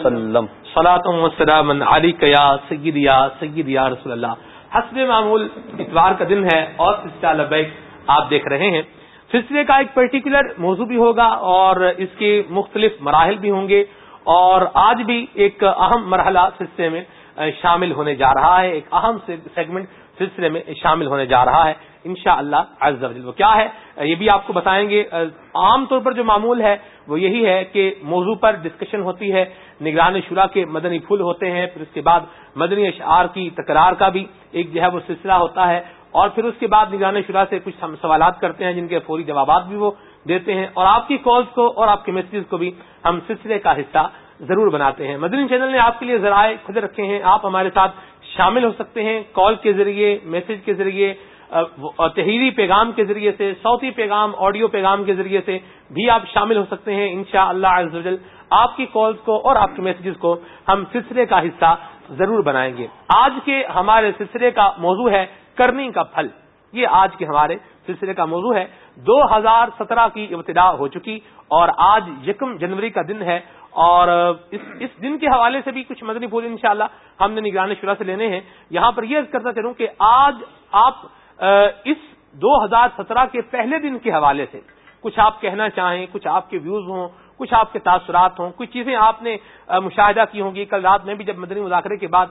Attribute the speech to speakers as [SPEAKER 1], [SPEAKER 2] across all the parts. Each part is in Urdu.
[SPEAKER 1] وسلم. سلاۃ علی سید یا سید یا رسول اللہ. حسب معمول اتوار کا دن ہے اور سلسلہ لبیک آپ دیکھ رہے ہیں. سلسلے کا ایک پرٹیکولر موضوع بھی ہوگا اور اس کے مختلف مراحل بھی ہوں گے اور آج بھی ایک اہم مرحلہ سلسلے میں شامل ہونے جا رہا ہے. ایک اہم سیگمنٹ سلسلے میں شامل ہونے جا رہا ہے. ان شاء اللہ وہ کیا ہے؟ یہ بھی آپ کو بتائیں گے۔ عام طور پر جو معمول ہے، وہ یہی ہے کہ موضوع پر ڈسکشن ہوتی ہے، نگران شورا کے مدنی پھول ہوتے ہیں، پھر اس کے بعد مدنی اشعار کی تکرار کا بھی ایک جو ہے وہ سلسلہ ہوتا ہے، اور پھر اس کے بعد نگران شورا سے کچھ ہم سوالات کرتے ہیں، جن کے فوری جوابات بھی وہ دیتے ہیں۔ اور آپ کی کالز کو اور آپ کے میسیز کو بھی ہم سلسلے کا حصہ ضرور بناتے ہیں۔ مدنی چینل نے آپ کے لیے ذرائع خود رکھے ہیں۔ آپ ہمارے ساتھ شامل ہو سکتے ہیں کال کے ذریعے میسج کے ذریعے تحریری پیغام کے ذریعے سے، صوتی پیغام، آڈیو پیغام کے ذریعے سے بھی آپ شامل ہو سکتے ہیں ان شاء اللہ آپ کی کالز کو اور آپ کے میسیجز کو ہم سلسلے کا حصہ ضرور بنائیں گے۔ آج کے ہمارے سلسلے کا موضوع ہے کرنی کا پھل۔ یہ آج کے ہمارے سلسلے کا موضوع ہے۔ دو ہزار سترہ کی ابتدا ہو چکی اور آج یکم جنوری کا دن ہے اور اس اس دن کے حوالے سے بھی کچھ مدنی پھول انشاءاللہ ہم نے نگرانی شرح سے لینے ہیں۔ یہاں پر یہ کرنا چاہوں کہ آج آپ اس دو ہزار سترہ کے پہلے دن کے حوالے سے کچھ آپ کہنا چاہیں، کچھ آپ کے ویوز ہوں، کچھ آپ کے تاثرات ہوں، کچھ چیزیں آپ نے مشاہدہ کی ہوں گی۔ کل رات میں بھی جب مدنی مذاکرے کے بعد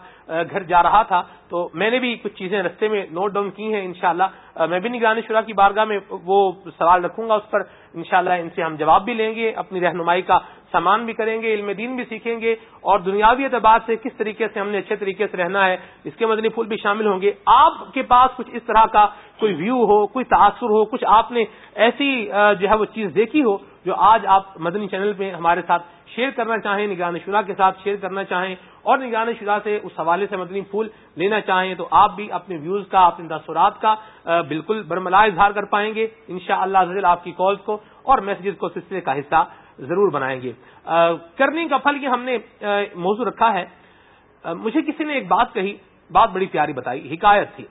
[SPEAKER 1] گھر جا رہا تھا، تو میں نے بھی کچھ چیزیں رستے میں نوٹ ڈاؤن کی ہیں، انشاءاللہ۔ میں بھی نگرانی شرح کی بارگاہ میں وہ سوال رکھوں گا اس پر۔ انشاءاللہ ان سے ہم جواب بھی لیں گے اپنی رہنمائی کا سامان بھی کریں گے، علم دین بھی سیکھیں گے، اور دنیاوی اعتبار سے کس طریقے سے ہم نے اچھے طریقے سے رہنا ہے، اس کے مدنی پھول بھی شامل ہوں گے۔ آپ کے پاس کچھ اس طرح کا کوئی ویو ہو، کوئی تاثر ہو، کچھ آپ نے ایسی جو ہے وہ چیز دیکھی ہو، جو آج آپ مدنی چینل پہ ہمارے ساتھ شیئر کرنا چاہیں، نگران شرح کے ساتھ شیئر کرنا چاہیں، اور نگران شرح سے اس حوالے سے مدنی پھول لینا چاہیں، تو آپ بھی اپنے ویوز کا، اپنے تاثرات کا بالکل برملا اظہار کر پائیں گے۔ ان شاء اللہ آپ کی کالز کو اور میسجز کو سلسلے کا حصہ ضرور بنائیں گے۔ کرنی کا پھل یہ ہم نے موضوع رکھا ہے۔ مجھے کسی نے ایک بات کہی بات بڑی پیاری بتائی حکایت تھی۔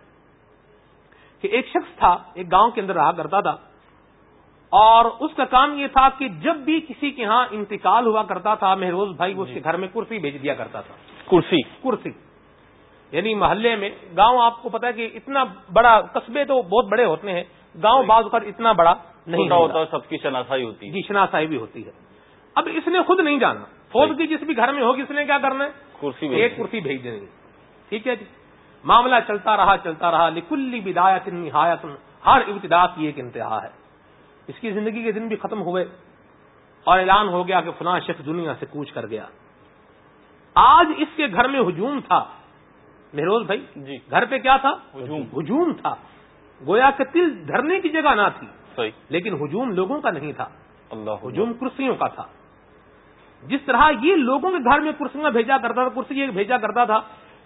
[SPEAKER 1] کہ ایک شخص تھا ایک گاؤں کے اندر رہا کرتا تھا۔ اور اس کا کام یہ تھا کہ جب بھی کسی کے ہاں انتقال ہوا کرتا تھا مہروز بھائی وہ اس کے گھر میں کرسی بھیج دیا کرتا تھا۔ کرسی۔ کرسی۔ یعنی محلے میں گاؤں آپ کو پتا ہے کہ اتنا بڑا قصبے تو بہت بڑے ہوتے ہیں گاؤں بعض پر اتنا بڑا۔ نہیں ہوتا سب کی شناسائی ہوتی ہے۔ جی شناسائی بھی ہوتی ہے۔ اب اس نے خود نہیں جانا فوج کی جس بھی گھر میں ہوگی اس نے کیا کرنا ہے؟ کرسی ایک کرسی بھیج دیں گے۔ ٹھیک ہے جی۔ معاملہ چلتا رہا چلتا رہا۔ لکلی بدایت نہایت ہر ابتدا کی ایک انتہا ہے۔ اس کی زندگی کے دن بھی ختم ہوئے اور اعلان ہو گیا کہ فلاں شخص دنیا سے کوچ کر گیا۔ آج اس کے گھر میں ہجوم تھا۔ مہروز بھائی جی۔ گھر پہ کیا تھا؟ ہجوم تھا۔ گویا کہ تل دھرنے کی جگہ نہ تھی۔ صحیح لیکن ہجوم لوگوں کا نہیں تھا۔ اللہ ہجوم کرسیوں کا تھا۔ جس طرح یہ لوگوں کے گھر میں کرسیاں بھیجا کرتا تھا کرسی بھیجا کرتا تھا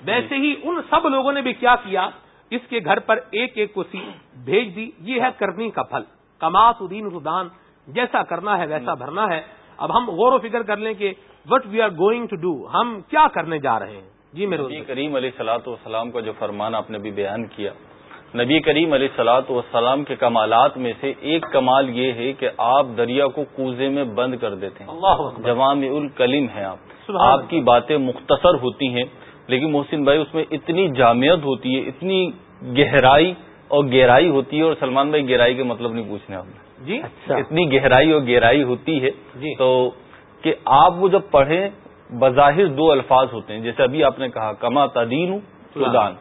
[SPEAKER 1] ویسے ہی ان سب لوگوں نے بھی کیا کیا اس کے گھر پر ایک ایک کرسی بھیج دی۔ یہ ہے کرنی کا پھل۔ کماس الدین ردان جیسا کرنا ہے ویسا بھرنا ہے۔ اب ہم غور و فکر کر لیں کہ what we are going to do ہم کیا کرنے جا رہے ہیں؟ جی میرے کریم علیہ سلاۃ والسلام کا جو فرمان آپ نے بھی بیان کیا نبی کریم علیہ سلاۃ والسلام کے کمالات میں سے ایک کمال یہ ہے کہ آپ دریا کو کوزے میں بند کر دیتے ہیں۔ جوام الکلیم ہیں آپ۔ آپ کی باتیں مختصر ہوتی ہیں لیکن محسن بھائی اس میں اتنی جامعت ہوتی ہے اتنی گہرائی اور گہرائی ہوتی ہے اور سلمان بھائی گہرائی کے مطلب نہیں پوچھنے آپ نے۔ جی؟ اچھا۔ اتنی گہرائی اور گہرائی ہوتی ہے جی۔ تو کہ آپ وہ جب پڑھیں بظاہر دو الفاظ ہوتے ہیں جیسے ابھی آپ نے کہا کما تدین سودان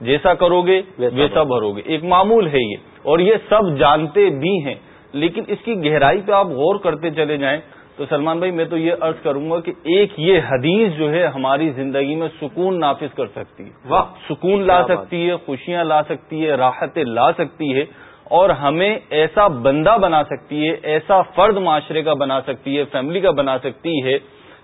[SPEAKER 1] جیسا کرو گے ویسا بھرو گے ایک معمول ہے یہ اور یہ سب جانتے بھی ہیں۔ لیکن اس کی گہرائی پہ آپ غور کرتے چلے جائیں تو سلمان بھائی میں تو یہ عرض کروں گا کہ ایک یہ حدیث جو ہے ہماری زندگی میں سکون نافذ کر سکتی ہے۔ سکون لا سکتی ہے۔ خوشیاں لا سکتی ہے راحتیں لا سکتی ہے اور ہمیں ایسا بندہ بنا سکتی ہے ایسا فرد معاشرے کا بنا سکتی ہے فیملی کا بنا سکتی ہے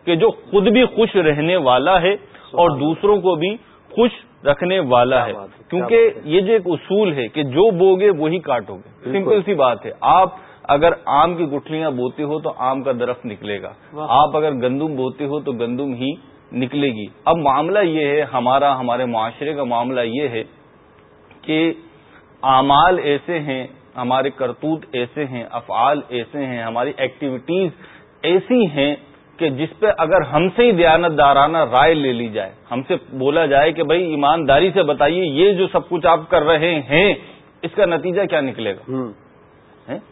[SPEAKER 1] کہ جو خود بھی خوش رہنے والا ہے اور دوسروں کو بھی خوش رکھنے والا ہے۔ کیونکہ یہ جو ایک اصول ہے کہ جو بوگے وہی کاٹو گے۔ سمپل سی بات ہے۔ آپ اگر آم کی گٹھلیاں بوتے ہو تو آم کا درخت نکلے گا۔ آپ اگر گندم بوتے ہو تو گندم ہی نکلے گی۔ اب معاملہ یہ ہے ہمارا ہمارے معاشرے کا معاملہ یہ ہے کہ اعمال ایسے ہیں ہمارے کرتوت ایسے ہیں افعال ایسے ہیں ہماری ایکٹیویٹیز ایسی ہیں
[SPEAKER 2] کہ جس پہ اگر ہم سے ہی دیانت دارانہ رائے لے لی جائے ہم سے بولا جائے کہ بھائی ایمانداری سے بتائیے یہ جو سب کچھ آپ کر رہے ہیں اس کا نتیجہ کیا نکلے گا؟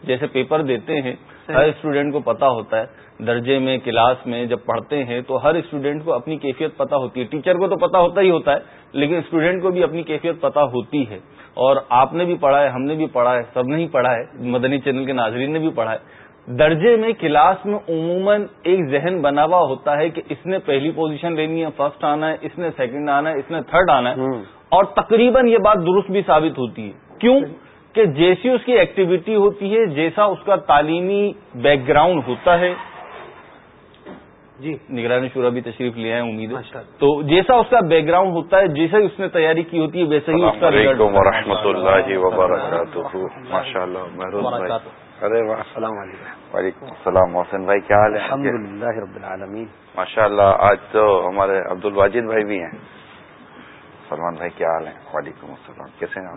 [SPEAKER 2] جیسے پیپر دیتے ہیں ہر اسٹوڈینٹ کو پتا ہوتا ہے درجے میں کلاس میں جب پڑھتے ہیں تو ہر اسٹوڈینٹ کو اپنی کیفیت پتا ہوتی ہے۔ ٹیچر کو تو پتا ہوتا ہی ہوتا ہے لیکن اسٹوڈینٹ کو بھی اپنی کیفیت پتا ہوتی ہے۔ اور آپ نے بھی پڑھا ہے ہم نے بھی پڑھا ہے سب نے ہی پڑھا ہے مدنی چینل کے ناظرین نے بھی پڑھا ہے۔ درجے میں کلاس میں عموماً ایک ذہن بنا ہوا ہوتا ہے کہ اس نے پہلی پوزیشن لینی ہے فرسٹ آنا ہے اس نے سیکنڈ آنا ہے اس نے تھرڈ آنا ہے۔ اور تقریباً یہ بات درست بھی ثابت ہوتی ہے۔ کیوں؟ کہ جیسی اس کی ایکٹیویٹی ہوتی ہے جیسا اس کا تعلیمی بیک گراؤنڈ ہوتا ہے۔ جی۔ نگرانی شورا بھی تشریف لیا ہے امید ہے۔ تو جیسا اس کا بیک گراؤنڈ ہوتا ہے جیسا اس نے تیاری کی ہوتی ہے ویسے ہی اس کا
[SPEAKER 3] اللہ وبرکاتہ۔ ماشاء اللہ ارے السلام علیکم. وعلیکم السلام محسن بھائی کیا حال ہے؟ الحمد للہ رب العالمین. ماشاء اللہ آج تو ہمارے عبد الواجد بھائی بھی ہیں۔ سلمان بھائی کیا حال ہے؟ وعلیکم السلام کیسے ہیں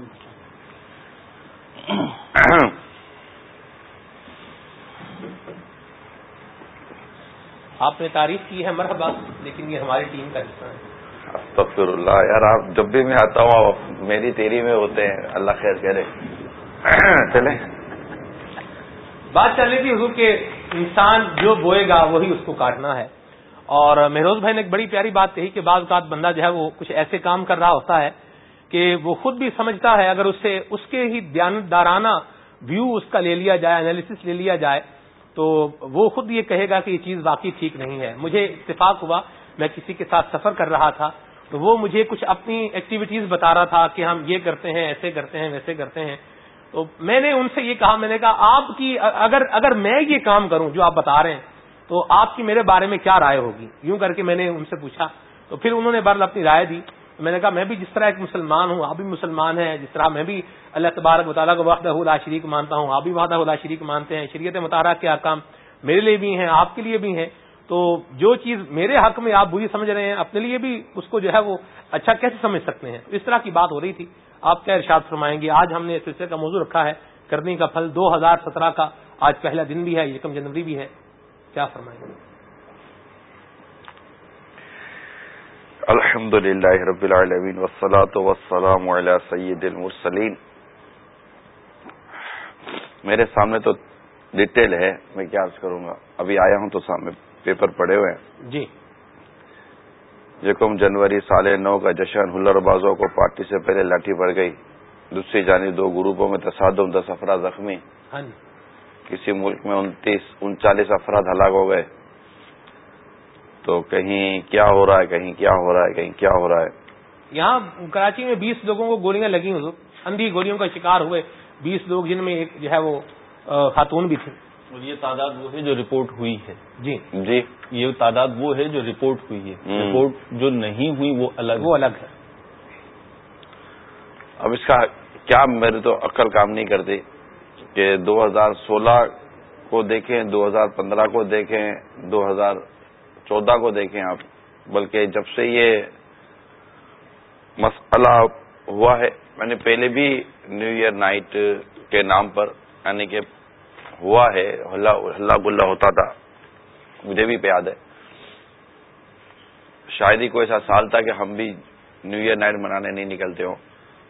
[SPEAKER 1] آپ؟ نے تعریف کی ہے مرحبا لیکن یہ ہماری ٹیم کا حصہ ہے۔
[SPEAKER 3] استغفر اللہ یار آپ جب بھی میں آتا ہوں آپ میری تیری میں ہوتے ہیں اللہ خیر کرے۔ چلیں۔
[SPEAKER 1] بات چل رہی تھی حضور کہ انسان جو بوئے گا وہی اس کو کاٹنا ہے۔ اور مہروز بھائی نے ایک بڑی پیاری بات کہی کہ بعض اوقات بندہ جو ہے وہ کچھ ایسے کام کر رہا ہوتا ہے کہ وہ خود بھی سمجھتا ہے اگر اس سے اس کے ہی دارانہ ویو اس کا لے لیا جائے انالیس لے لیا جائے، تو وہ خود یہ کہے گا کہ یہ چیز واقعی ٹھیک نہیں ہے۔ مجھے اتفاق ہوا، میں کسی کے ساتھ سفر کر رہا تھا تو وہ مجھے کچھ اپنی ایکٹیویٹیز بتا رہا تھا کہ ہم یہ کرتے ہیں، ایسے کرتے ہیں، ویسے کرتے ہیں۔ تو میں نے ان سے یہ کہا، میں نے کہا، آپ کی اگر اگر میں یہ کام کروں جو آپ بتا رہے ہیں، تو آپ کی میرے بارے میں کیا رائے ہوگی؟ یوں کر کے میں نے ان سے پوچھا، تو پھر انہوں نے بار اپنی رائے دی۔ میں نے کہا، میں بھی جس طرح ایک مسلمان ہوں، آپ بھی مسلمان ہیں، جس طرح میں بھی اللہ تبارک مطالعہ کو وقت اللہ شریک مانتا ہوں، آپ بھی وحدہ اللہ شریک مانتے ہیں، شریعت مطالعہ کے احکام میرے لیے بھی ہیں، آپ کے لیے بھی ہیں۔ تو جو چیز میرے حق میں آپ بری سمجھ رہے ہیں، اپنے لیے بھی اس کو جو ہے وہ اچھا کیسے سمجھ سکتے ہیں؟ اس طرح کی بات ہو رہی تھی۔ آپ کیا ارشاد فرمائیں گے آج ہم نے سلسلے کا موضوع رکھا ہے کرنے کا پھل دو ہزار سترہ کا آج پہلا دن بھی ہے یکم جنوری بھی ہے۔ کیا فرمائیں گے؟
[SPEAKER 3] الحمد للہ رب العالمین وسلاۃ وسلام علیہ سید المرسلین۔ میرے سامنے تو ڈیٹیل ہے میں کیا عرض کروں گا؟ ابھی آیا ہوں تو سامنے پیپر پڑے ہوئے ہیں۔
[SPEAKER 1] جی۔
[SPEAKER 3] یکم جنوری سال نو کا جشن ہلر بازوں کو پارٹی سے پہلے لاٹھی پڑ گئی۔ دوسری جانب دو گروپوں میں تصادم دس افراد زخمی۔
[SPEAKER 1] ہاں جی۔
[SPEAKER 3] کسی ملک میں انتیس انچالیس افراد ہلاک ہو گئے۔ تو کہیں کیا ہو رہا ہے کہیں کیا ہو رہا ہے کہیں کیا ہو رہا ہے؟
[SPEAKER 1] یہاں کراچی میں بیس لوگوں کو گولیاں لگی اندھی گولیوں کا شکار ہوئے۔ بیس لوگ جن میں ایک جو ہے وہ خاتون بھی تھی
[SPEAKER 2] اور یہ تعداد وہ ہے جو رپورٹ ہوئی ہے۔
[SPEAKER 1] جی۔
[SPEAKER 3] جی۔
[SPEAKER 2] یہ تعداد وہ ہے جو رپورٹ ہوئی ہے۔ رپورٹ جو نہیں ہوئی وہ الگ
[SPEAKER 1] وہ الگ ہے۔
[SPEAKER 3] اب اس کا کیا میرے تو عقل کام نہیں کرتی کہ دو ہزار سولہ کو دیکھیں دو ہزار پندرہ کو دیکھیں دو ہزار چودہ کو دیکھیں آپ۔ بلکہ جب سے یہ مسئلہ ہوا ہے میں نے پہلے بھی نیو ایئر نائٹ کے نام پر یعنی کہ ہوا ہے ہلا گلا ہوتا تھا۔ مجھے بھی یاد ہے۔ شاید ہی کوئی ایسا سال تھا کہ ہم بھی نیو ایئر نائٹ منانے نہیں نکلتے ہوں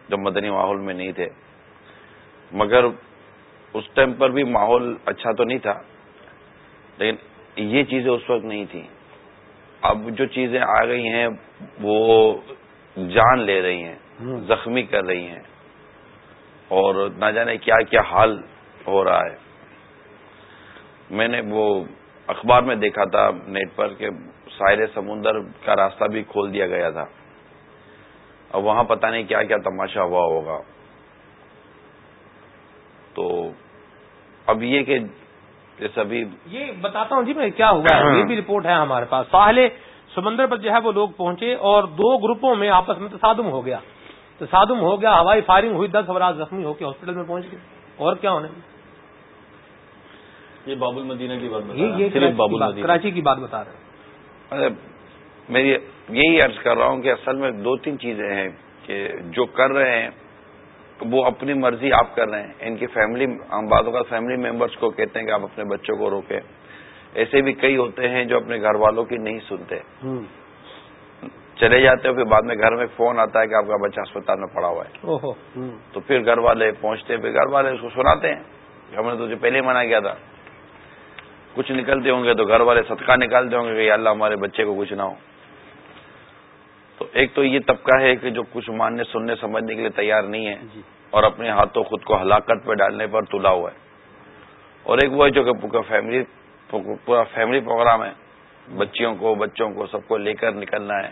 [SPEAKER 3] جب مدنی ماحول میں نہیں تھے۔ مگر اس ٹائم پر بھی ماحول اچھا تو نہیں تھا لیکن یہ چیزیں اس وقت نہیں تھیں۔ اب جو چیزیں آ گئی ہیں وہ جان لے رہی ہیں زخمی کر رہی ہیں۔ اور نہ جانے کیا کیا حال ہو رہا ہے۔ میں نے وہ اخبار میں دیکھا تھا نیٹ پر کہ ساحل سمندر کا راستہ بھی کھول دیا گیا تھا۔ اب وہاں پتہ نہیں کیا کیا تماشا ہوا ہوگا۔ تو اب یہ کہ جیسے ابھی
[SPEAKER 1] یہ بتاتا ہوں جی میں کیا ہوا ہے، یہ بھی رپورٹ ہے ہمارے پاس۔ ساحل سمندر پر جو ہے وہ لوگ پہنچے اور دو گروپوں میں آپس میں تصادم ہو گیا۔ تصادم ہو گیا، ہوائی فائرنگ ہوئی، دس افراد زخمی ہو کے ہاسپٹل میں پہنچ گئے۔ اور کیا ہونے؟
[SPEAKER 2] یہ باب المدینہ کی بات
[SPEAKER 1] یہ کراچی کی بات بتا رہے
[SPEAKER 3] ہیں۔ میں یہی عرض کر رہا ہوں کہ اصل میں دو تین چیزیں ہیں کہ جو کر رہے ہیں وہ اپنی مرضی آپ کر رہے ہیں۔ ان کی فیملی ہم بعض اوقات فیملی ممبرس کو کہتے ہیں کہ آپ اپنے بچوں کو روکیں۔ ایسے بھی کئی ہوتے ہیں جو اپنے گھر والوں کی نہیں سنتے۔ چلے جاتے ہو پھر بعد میں گھر میں فون آتا ہے کہ آپ کا بچہ اسپتال میں پڑا ہوا ہے۔ تو پھر گھر والے پہنچتے پھر گھر والے اس کو سناتے ہیں کہ ہم نے تجھے پہلے منع کیا تھا۔ کچھ نکلتے ہوں گے تو گھر والے صدقہ نکالتے ہوں گے کہ اللہ ہمارے بچے کو کچھ نہ ہو۔ تو ایک تو یہ طبقہ ہے کہ جو کچھ ماننے سننے سمجھنے کے لیے تیار نہیں ہے جی۔ اور اپنے ہاتھوں خود کو ہلاکت پہ ڈالنے پر تلا ہوا ہے۔ اور ایک وہ ہے جو کہ پورا فیملی پورا فیملی پروگرام ہے۔ بچیوں کو بچوں کو سب کو لے کر نکلنا ہے۔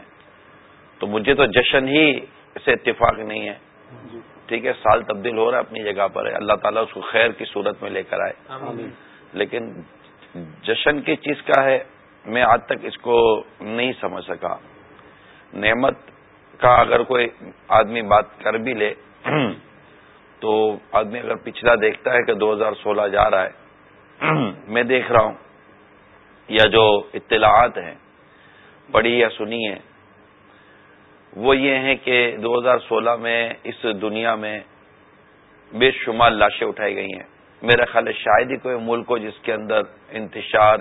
[SPEAKER 3] تو مجھے تو جشن ہی سے اتفاق نہیں ہے۔ جی۔ ٹھیک ہے سال تبدیل ہو رہا ہے اپنی جگہ پر ہے۔ اللہ تعالیٰ اس کو خیر کی صورت میں لے کر آئے۔ لیکن جشن کی چیز کا ہے، میں آج تک اس کو نہیں سمجھ سکا۔ نعمت کا اگر کوئی آدمی بات کر بھی لے، تو آدمی اگر پچھلا دیکھتا ہے کہ دو ہزار سولہ جا رہا ہے، میں دیکھ رہا ہوں۔ یا جو اطلاعات ہیں، پڑھی یا سنی ہے وہ یہ ہیں کہ دو ہزار سولہ میں اس دنیا میں بے شمار لاشیں اٹھائی گئی ہیں۔ میرا خیال ہے شاید ہی کوئی ملک ہو جس کے اندر انتشار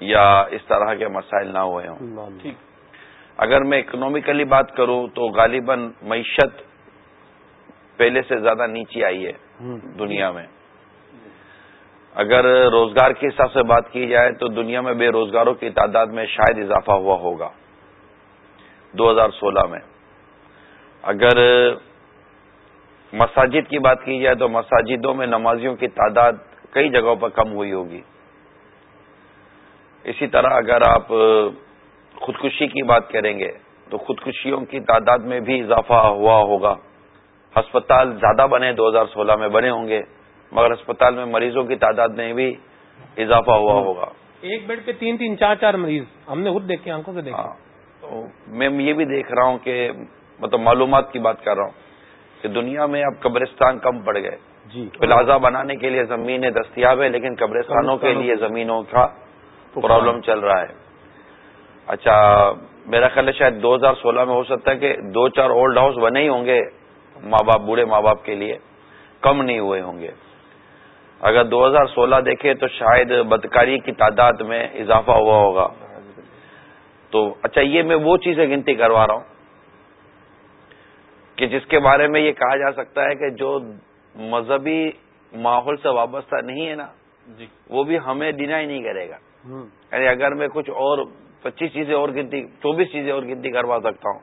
[SPEAKER 3] یا اس طرح کے مسائل نہ ہوئے ہوں۔ اگر میں اکنامیکلی بات کروں تو غالباً معیشت پہلے سے زیادہ نیچے آئی ہے دنیا میں۔ اگر روزگار کے حساب سے بات کی جائے تو دنیا میں بے روزگاروں کی تعداد میں شاید اضافہ ہوا ہوگا۔ دو ہزار سولہ میں۔ اگر مساجد کی بات کی جائے تو مساجدوں میں نمازیوں کی تعداد کئی جگہوں پر کم ہوئی ہوگی۔ اسی طرح اگر آپ خودکشی کی بات کریں گے تو خودکشیوں کی تعداد میں بھی اضافہ ہوا ہوگا۔ ہسپتال زیادہ بنے دو ہزار سولہ میں بنے ہوں گے مگر ہسپتال میں مریضوں کی تعداد میں بھی اضافہ ہوا ہوگا۔
[SPEAKER 1] ایک بیڈ پہ تین تین چار چار مریض ہم نے خود دیکھے آنکھوں سے دیکھا ہاں۔
[SPEAKER 3] میں یہ بھی دیکھ رہا ہوں کہ مطلب معلومات کی بات کر رہا ہوں۔ کہ دنیا میں اب قبرستان کم پڑ گئے۔ جی۔ پلازا بنانے کے لیے زمینیں دستیاب ہے لیکن قبرستانوں کے لیے زمینوں کا پرابلم چل رہا ہے۔ اچھا میرا خیال ہے شاید دو ہزار سولہ میں ہو سکتا ہے کہ دو چار اولڈ ہاؤس بنے ہی ہوں گے ماں باپ بوڑھے ماں باپ کے لیے۔ کم نہیں ہوئے ہوں گے۔ اگر دو ہزار سولہ دیکھے تو شاید بدکاری کی تعداد میں اضافہ ہوا ہوگا۔ تو اچھا یہ میں وہ چیزیں گنتی کروا رہا ہوں۔ کہ جس کے بارے میں یہ کہا جا سکتا ہے کہ جو مذہبی ماحول سے وابستہ نہیں ہے نا جی۔ وہ بھی ہمیں ڈینائی نہیں کرے گا۔ یعنی اگر میں کچھ اور پچیس چیزیں اور گنتی چوبیس چیزیں اور گنتی کروا سکتا ہوں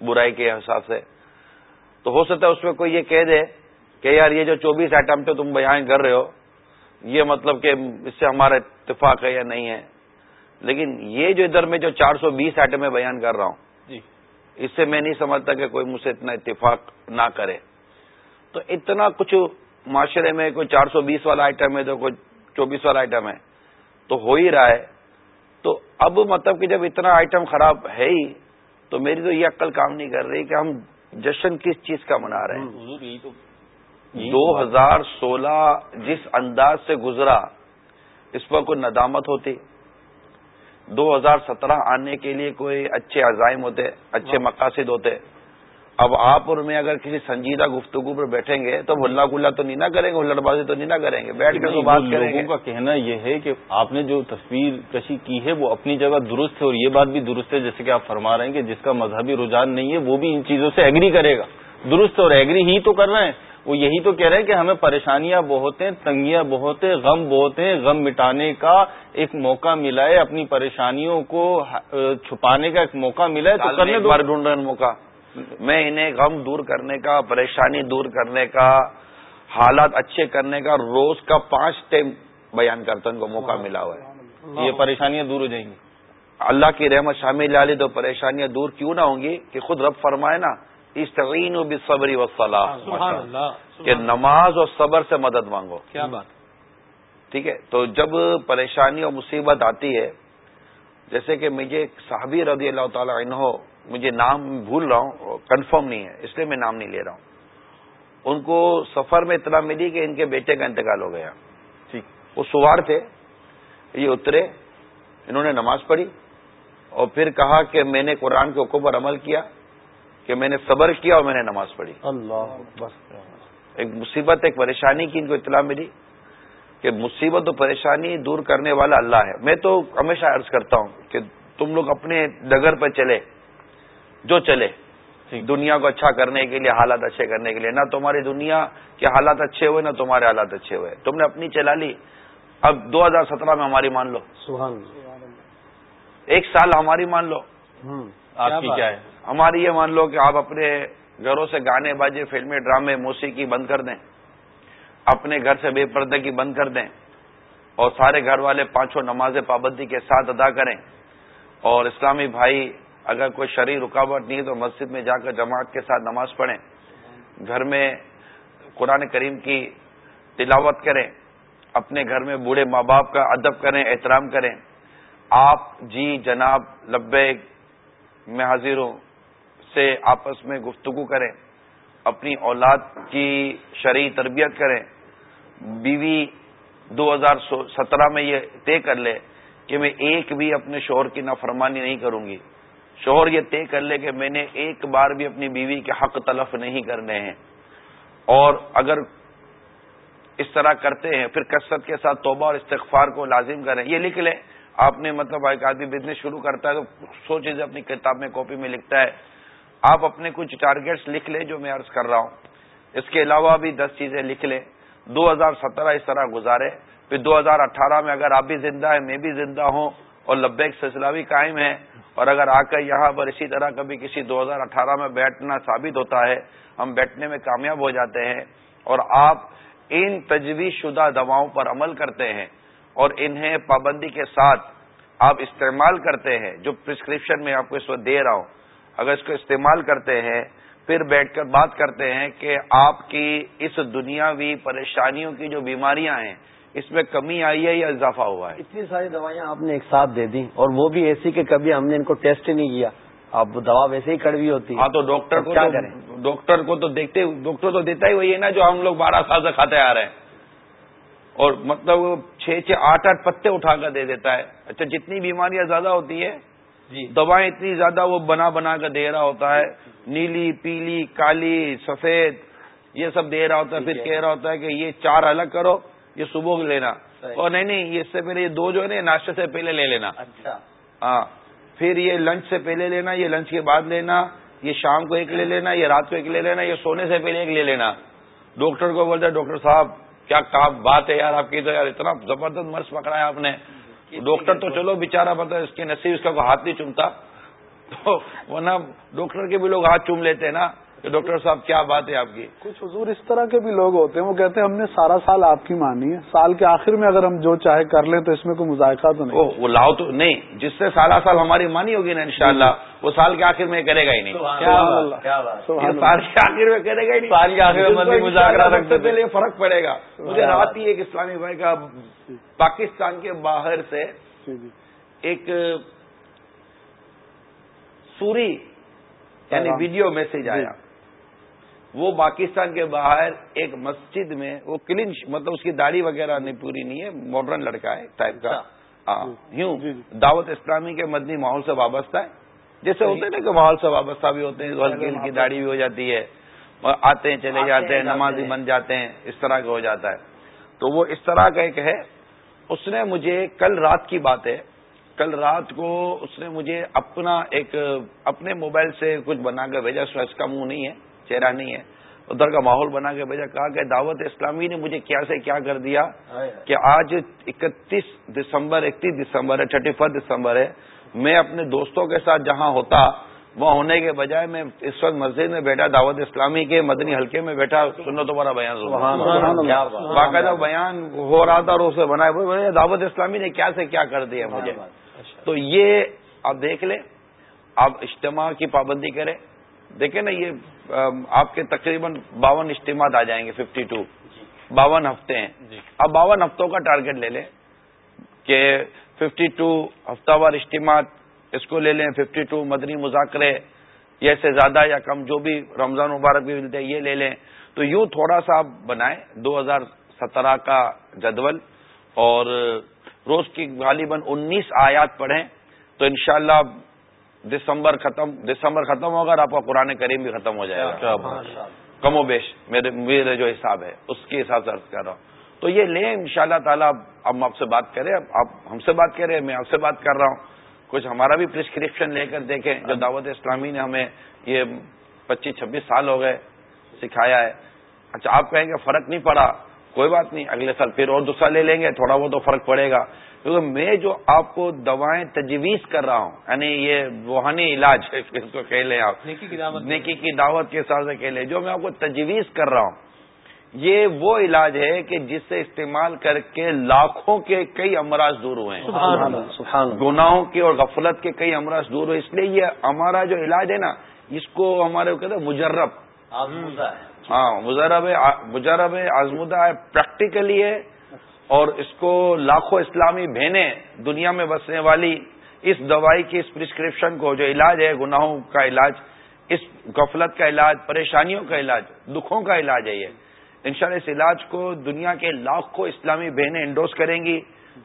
[SPEAKER 3] برائی کے حساب سے تو ہو سکتا ہے اس میں کوئی یہ کہہ دے کہ یار یہ جو چوبیس آئٹم پہ تم بیان کر رہے ہو یہ مطلب کہ اس سے ہمارا اتفاق ہے یا نہیں ہے۔ لیکن یہ جو ادھر میں جو چار سو بیس آئٹم میں بیان کر رہا ہوں اس سے میں نہیں سمجھتا کہ کوئی مجھ سے اتنا اتفاق نہ کرے۔ تو اتنا کچھ معاشرے میں کوئی چار سو بیس والا آئٹم ہے تو کوئی چوبیس والا آئٹم ہے۔ تو ہو ہی رہا ہے۔ تو اب مطلب کہ جب اتنا آئٹم خراب ہے ہی تو میری تو یہ عقل کام نہیں کر رہی کہ ہم جشن کس چیز کا منا رہے ہیں۔ دو ہزار سولہ جس انداز سے گزرا اس پر کوئی ندامت ہوتی۔ دو ہزار سترہ آنے کے لیے کوئی اچھے عزائم ہوتے اچھے مقاصد ہوتے۔ اب آپ اور میں اگر کسی سنجیدہ گفتگو پر بیٹھیں گے تو ہلا گلا تو نہیں نہ کریں گے ہلڑ بازی تو نہیں نہ کریں گے بیٹھ کر بات کریں گے۔
[SPEAKER 2] کا کہنا یہ ہے کہ آپ نے جو تصویر کشی کی ہے وہ اپنی جگہ درست ہے اور یہ بات بھی درست ہے جیسے کہ آپ فرما رہے ہیں کہ جس کا مذہبی رجحان نہیں ہے وہ بھی ان چیزوں سے ایگری کرے گا۔ درست اور ایگری ہی تو کر رہے ہیں وہ یہی تو کہہ رہے ہیں کہ ہمیں پریشانیاں بہت ہیں تنگیاں بہت ہیں غم بہت ہیں غم مٹانے کا ایک موقع ملا ہے اپنی پریشانیوں کو چھپانے کا ایک موقع ملا ہے تو کرنے
[SPEAKER 3] بار ڈھونڈ رہے موقع۔ میں انہیں غم دور کرنے کا پریشانی دور کرنے کا حالات اچھے کرنے کا روز کا پانچ ٹائم بیان کرتا ہوں ان کو موقع ملا ہوا ہے۔
[SPEAKER 2] یہ پریشانیاں دور ہو جائیں گی۔
[SPEAKER 3] اللہ کی رحمت شامل لالی تو پریشانیاں دور کیوں نہ ہوں گی؟ کہ خود رب فرمائے نا استعین و بصبری و کہ نماز اور صبر سے مدد مانگو۔
[SPEAKER 1] کیا بات۔
[SPEAKER 3] ٹھیک ہے؟ تو جب پریشانی اور مصیبت آتی ہے جیسے کہ مجھے صحابی رضی اللہ تعالی عنہ مجھے نام بھول رہا ہوں کنفرم نہیں ہے اس لیے میں نام نہیں لے رہا ہوں۔ ان کو سفر میں اطلاع ملی کہ ان کے بیٹے کا انتقال ہو گیا۔ ٹھیک۔ وہ سوار تھے یہ اترے انہوں نے نماز پڑھی اور پھر کہا کہ میں نے قرآن کے حکم پر عمل کیا۔ کہ میں نے صبر کیا اور میں نے نماز پڑھی۔
[SPEAKER 1] اللہ
[SPEAKER 3] ایک مصیبت ایک پریشانی کی ان کو اطلاع ملی کہ مصیبت و پریشانی دور کرنے والا اللہ ہے۔ میں تو ہمیشہ عرض کرتا ہوں کہ تم لوگ اپنے ڈگر پہ چلے جو چلے دنیا کو اچھا کرنے کے لیے حالات اچھے کرنے کے لیے۔ نہ تمہاری دنیا کے حالات اچھے ہوئے نہ تمہارے حالات اچھے ہوئے۔ تم نے اپنی چلا لی اب دو ہزار سترہ میں ہماری مان لو۔
[SPEAKER 1] سبحان
[SPEAKER 3] ایک سال ہماری مان لو۔
[SPEAKER 2] آپ کی کیا ہے؟
[SPEAKER 3] ہماری یہ مان لو کہ آپ اپنے گھروں سے گانے باجے، فلمیں، ڈرامے، موسیقی بند کر دیں۔ اپنے گھر سے بے پردگی بند کر دیں۔ اور سارے گھر والے پانچوں نماز پابندی کے ساتھ ادا کریں۔ اور اسلامی بھائی، اگر کوئی شرح رکاوٹ نہیں ہے تو مسجد میں جا کر جماعت کے ساتھ نماز پڑھیں۔ گھر میں قرآن کریم کی تلاوت کریں۔ اپنے گھر میں بوڑھے ماں باپ کا ادب کریں، احترام کریں۔ آپ جی جناب لبے میں حاضر ہوں۔ سے آپس میں گفتگو کریں، اپنی اولاد کی شرعی تربیت کریں۔ بیوی دو ہزار سترہ میں یہ طے کر لے کہ میں ایک بھی اپنے شوہر کی نافرمانی نہیں کروں گی۔ شوہر یہ طے کر لے کہ میں نے ایک بار بھی اپنی بیوی کے حق تلف نہیں کرنے ہیں۔ اور اگر اس طرح کرتے ہیں، پھر کثرت کے ساتھ توبہ اور استغفار کو لازم کریں۔ یہ لکھ لیں۔ آپ نے مطلب ایک آدمی بزنس شروع کرتا ہے تو سو چیزیں اپنی کتاب میں کاپی میں لکھتا ہے۔ آپ اپنے کچھ ٹارگیٹس لکھ لیں جو میں عرض کر رہا ہوں۔ اس کے علاوہ بھی دس چیزیں لکھ لیں۔ دو ہزار سترہ اس طرح گزارے۔ پھر دو ہزار اٹھارہ میں اگر آپ بھی زندہ ہیں، میں بھی زندہ ہوں اور لبیک سلسلہ بھی قائم ہے اور اگر آ کر یہاں پر اسی طرح کبھی کسی دو ہزار اٹھارہ میں بیٹھنا ثابت ہوتا ہے، ہم بیٹھنے میں کامیاب ہو جاتے ہیں اور آپ ان تجویز شدہ دواؤں پر عمل کرتے ہیں اور انہیں پابندی کے ساتھ آپ استعمال کرتے ہیں، جو پرسکرپشن میں آپ کو اس وقت دے رہا ہوں۔ اگر اس کو استعمال کرتے ہیں پھر بیٹھ کر بات کرتے ہیں کہ آپ کی اس دنیاوی پریشانیوں کی جو بیماریاں ہیں اس میں کمی آئی ہے یا اضافہ ہوا ہے؟
[SPEAKER 4] اتنی ساری دوائیاں آپ نے ایک ساتھ دے دی اور وہ بھی ایسی کہ کبھی ہم نے ان کو ٹیسٹ نہیں کیا۔ اب دوا ویسے ہی کڑوی ہوتی۔
[SPEAKER 3] ہاں تو ڈاکٹر کو کیا کریں؟ ڈاکٹر کو تو دیکھتے ڈاکٹر تو دیتا ہی وہی ہے نا جو ہم لوگ بارہ سال سے کھاتے آ رہے ہیں۔ اور مطلب چھ چھ آٹھ آٹھ پتے اٹھا کر دے دیتا ہے۔ اچھا جتنی بیماریاں زیادہ ہوتی ہے جی۔ دوائیں اتنی زیادہ وہ بنا بنا کر دے رہا ہوتا ہے۔ نیلی پیلی کالی سفید یہ سب دے رہا ہوتا ہے۔ پھر کہہ رہا ہوتا ہے کہ یہ چار الگ کرو یہ صبح لینا۔ اور نہیں نہیں اس سے پہلے یہ دو جو ہے نا ناشتے سے پہلے لے لینا۔ اچھا۔ ہاں۔ پھر یہ لنچ سے پہلے لینا یہ لنچ کے بعد لینا یہ شام کو ایک لے لینا یہ رات کو ایک لے لینا یہ سونے سے پہلے ایک لے لینا۔ ڈاکٹر کو بولتا ہے ڈاکٹر صاحب کیا بات ہے یار آپ کی تو یار اتنا زبردست مرض پکڑا ہے آپ نے۔ ڈاکٹر تو چلو بےچارا پتا اس کے نصیب اس کا ہاتھ نہیں چومتا۔ تو ورنہ ڈاکٹر کے بھی لوگ ہاتھ چوم لیتے ہیں نا۔ کہ ڈاکٹر صاحب کیا بات ہے آپ کی؟
[SPEAKER 5] کچھ حضور اس طرح کے بھی لوگ ہوتے ہیں وہ کہتے ہیں ہم نے سارا سال آپ کی مانی ہے سال کے آخر میں اگر ہم جو چاہے کر لیں تو اس میں کوئی مذائقہ تو نہیں۔
[SPEAKER 3] وہ لاؤ تو نہیں جس سے سالہ سال ہماری مانی ہوگی نا انشاءاللہ وہ سال کے آخر میں کرے گا ہی نہیں۔ سال کے آخر میں کرے گا ہی نہیں۔ سال کے آخر میں پہلے فرق پڑے گا۔ مجھے رات ہی ایک اسلامی بھائی کا پاکستان کے باہر سے جی، جی۔ ایک سوری یعنی ویڈیو میسج آیا۔ وہ پاکستان کے باہر ایک مسجد میں وہ کلین مطلب اس کی داڑھی وغیرہ نہیں پوری نہیں ہے ماڈرن لڑکا ہے ٹائپ کا۔ اچھا۔ ہاں، یوں جی، جی۔ دعوت اسلامی کے مدنی ماحول سے وابستہ ہے۔ جیسے ہوتے ہیں نا کہ ماحول سے وابستہ بھی ہوتے ہیں ہلکی ہلکی داڑھی بھی ہو جاتی ہے آتے ہیں چلے جاتے ہیں نمازی بن جاتے ہیں اس طرح کا ہو جاتا ہے۔ تو وہ اس طرح کا ایک ہے اس نے مجھے کل رات کی بات ہے۔ کل رات کو اس نے مجھے اپنا ایک اپنے موبائل سے کچھ بنا کر بھیجا اس کا منہ نہیں ہے۔ چہرہ نہیں ہے۔ ادھر کا ماحول بنا کے بھیجا کہا کہ دعوت اسلامی نے مجھے کیا سے کیا کر دیا کہ آج اکتیس دسمبر اکتیس دسمبر ہے تھرٹی فرسٹ دسمبر ہے۔ میں اپنے دوستوں کے ساتھ جہاں ہوتا وہاں ہونے کے بجائے میں اس وقت مسجد میں بیٹھا دعوت اسلامی کے مدنی حلقے میں بیٹھا سنو تو بڑا بیان باقاعدہ بیان ہو رہا تھا اور اسے بنایا۔ دعوت اسلامی نے کیا سے کیا کر دیا مجھے؟ تو یہ آپ دیکھ لیں آپ اجتماع کی پابندی کریں۔ دیکھیں نا یہ آپ کے تقریباً باون اجتماع آ جائیں گے ففٹی ٹو باون ہفتے ہیں۔ جی۔ اب باون ہفتوں کا ٹارگیٹ لے لیں کہ ففٹی ٹو ہفتہ وار اجتماع اس کو لے لیں ففٹی ٹو مدنی مذاکرے یہ سے زیادہ یا کم جو بھی رمضان مبارک بھی ملتے ہیں یہ لے لیں۔ تو یوں تھوڑا سا آپ بنائیں دو ہزار سترہ کا جدول۔ اور روز کی غالباً انیس آیات پڑھیں تو انشاءاللہ دسمبر ختم دسمبر ختم ہوگا آپ کا قرآن کریم بھی ختم ہو جائے گا۔ کم و بیش میرے میرے جو حساب ہے اس کے حساب سے عرض کر رہا ہوں۔ تو یہ لیں ان شاء اللہ تعالیٰ اب آپ سے بات کریں۔ آپ ہم سے بات کریں میں آپ سے بات کر رہا ہوں۔ کچھ ہمارا بھی پرسکرپشن لے کر دیکھیں۔ جو دعوت اسلامی نے ہمیں یہ پچیس چھبیس سال ہو گئے سکھایا ہے۔ اچھا آپ کہیں گے فرق نہیں پڑا کوئی بات نہیں اگلے سال پھر اور دوسرا لے لیں گے تھوڑا بہت تو فرق پڑے گا۔ کیونکہ میں جو آپ کو دوائیں تجویز کر رہا ہوں یعنی یہ روحانی علاج اس کو کہہ لیں آپ۔ نیکی کی دعوت۔ کے ساتھ سے کہہ لیں۔ جو میں آپ کو تجویز کر رہا ہوں یہ وہ علاج ہے کہ جس سے استعمال کر کے لاکھوں کے کئی امراض دور ہوئے ہیں۔ گناہوں کے اور غفلت کے کئی امراض دور ہوئے اس لیے یہ ہمارا جو علاج ہے نا اس کو ہمارے کہتے ہیں مجرب۔ ہاں مجرب مجرب آزمودہ ہے پریکٹیکلی ہے۔ اور اس کو لاکھوں اسلامی بہنیں دنیا میں بسنے والی اس دوائی کی اس پرسکرپشن کو جو علاج ہے گناہوں کا علاج اس غفلت کا علاج پریشانیوں کا علاج دکھوں کا علاج ہے یہ۔ انشاءاللہ اس علاج کو دنیا کے لاکھوں اسلامی بہنیں انڈوز کریں گی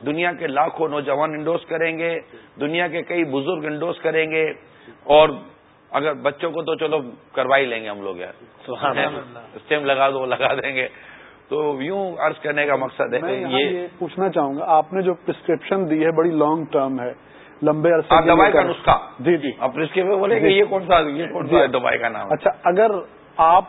[SPEAKER 3] دنیا کے لاکھوں نوجوان انڈوز کریں گے دنیا کے کئی بزرگ انڈوز کریں گے اور اگر بچوں کو تو چلو کروا ہی لیں گے ہم لوگ یار۔ اسٹیم لگا دو لگا دیں گے۔ تو یوں عرض کرنے کا مقصد ہے۔
[SPEAKER 5] یہ پوچھنا چاہوں گا آپ نے جو پرسکرپشن دی ہے بڑی لانگ ٹرم ہے لمبے عرصے
[SPEAKER 3] دوائی کا نسخہ۔
[SPEAKER 5] جی جی۔
[SPEAKER 3] آپ بولے کہ یہ کون سا یہ کون سا دوائی کا نام
[SPEAKER 5] اچھا اگر آپ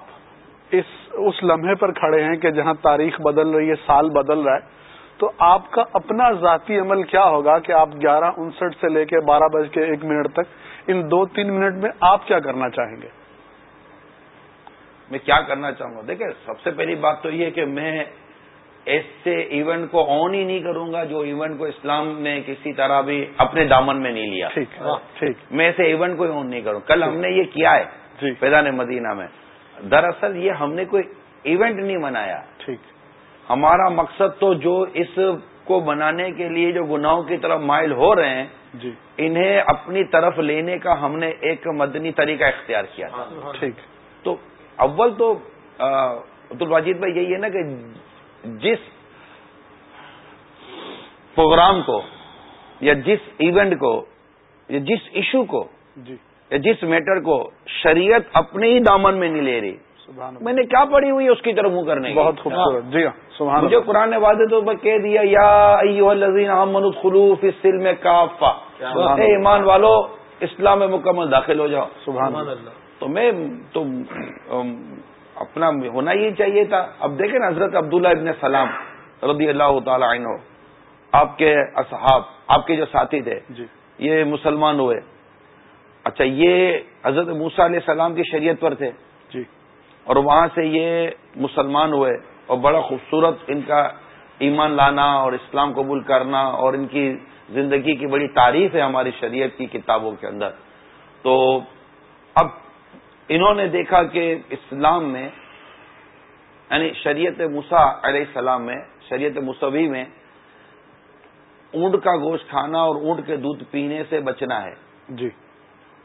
[SPEAKER 5] اس اس لمحے پر کھڑے ہیں کہ جہاں تاریخ بدل رہی ہے سال بدل رہا ہے تو آپ کا اپنا ذاتی عمل کیا ہوگا کہ آپ گیارہ انسٹھ سے لے کے بارہ بج کے ایک منٹ تک ان دو تین منٹ میں آپ کیا کرنا چاہیں گے؟
[SPEAKER 3] میں کیا کرنا چاہوں گا؟ دیکھیں سب سے پہلی بات تو یہ کہ میں ایسے ایونٹ کو آن ہی نہیں کروں گا جو ایونٹ کو اسلام نے کسی طرح بھی اپنے دامن میں نہیں لیا۔
[SPEAKER 5] ٹھیک ٹھیک۔
[SPEAKER 3] میں ایسے ایونٹ کو آن نہیں کروں۔ کل ہم نے یہ کیا ہے
[SPEAKER 5] جی۔
[SPEAKER 3] فیضان مدینہ میں۔ دراصل یہ ہم نے کوئی ایونٹ نہیں منایا۔
[SPEAKER 5] ٹھیک۔
[SPEAKER 3] ہمارا مقصد تو جو اس کو بنانے کے لیے جو گناہوں کی طرف مائل ہو رہے ہیں
[SPEAKER 5] جی۔
[SPEAKER 3] انہیں اپنی طرف لینے کا ہم نے ایک مدنی طریقہ اختیار کیا۔
[SPEAKER 5] ٹھیک۔
[SPEAKER 3] تو اول تو عبد الواجد بھائی یہی ہے نا کہ جس پروگرام کو یا جس ایونٹ کو یا جس ایشو کو
[SPEAKER 5] جی۔
[SPEAKER 3] یا جس میٹر کو شریعت اپنے ہی دامن میں نہیں لے رہی میں نے کیا پڑھی ہوئی اس کی طرف منہ کرنے
[SPEAKER 5] بہت خوبصورت۔ جی ہاں
[SPEAKER 3] مجھے قرآن واضح طور پر کہہ دیا یا الذین آمنوا خلوف اس سل میں کافا ایمان والو اسلام میں مکمل داخل ہو جاؤ۔
[SPEAKER 5] سبحان اللہ۔
[SPEAKER 3] تو میں تو اپنا ہونا ہی چاہیے تھا۔ اب دیکھیں نا حضرت عبداللہ ابن سلام رضی اللہ تعالی عنہ آپ کے اصحاب آپ کے جو ساتھی تھے
[SPEAKER 5] جی۔
[SPEAKER 3] یہ مسلمان ہوئے۔ اچھا یہ حضرت موسا علیہ السلام کی شریعت پر تھے۔
[SPEAKER 5] جی۔
[SPEAKER 3] اور وہاں سے یہ مسلمان ہوئے اور بڑا خوبصورت ان کا ایمان لانا اور اسلام قبول کرنا اور ان کی زندگی کی بڑی تعریف ہے ہماری شریعت کی کتابوں کے اندر۔ تو اب انہوں نے دیکھا کہ اسلام میں یعنی شریعت مسا علیہ السلام میں شریعت مصوی میں اونٹ کا گوشت کھانا اور اونٹ کے دودھ پینے سے بچنا ہے۔
[SPEAKER 5] جی۔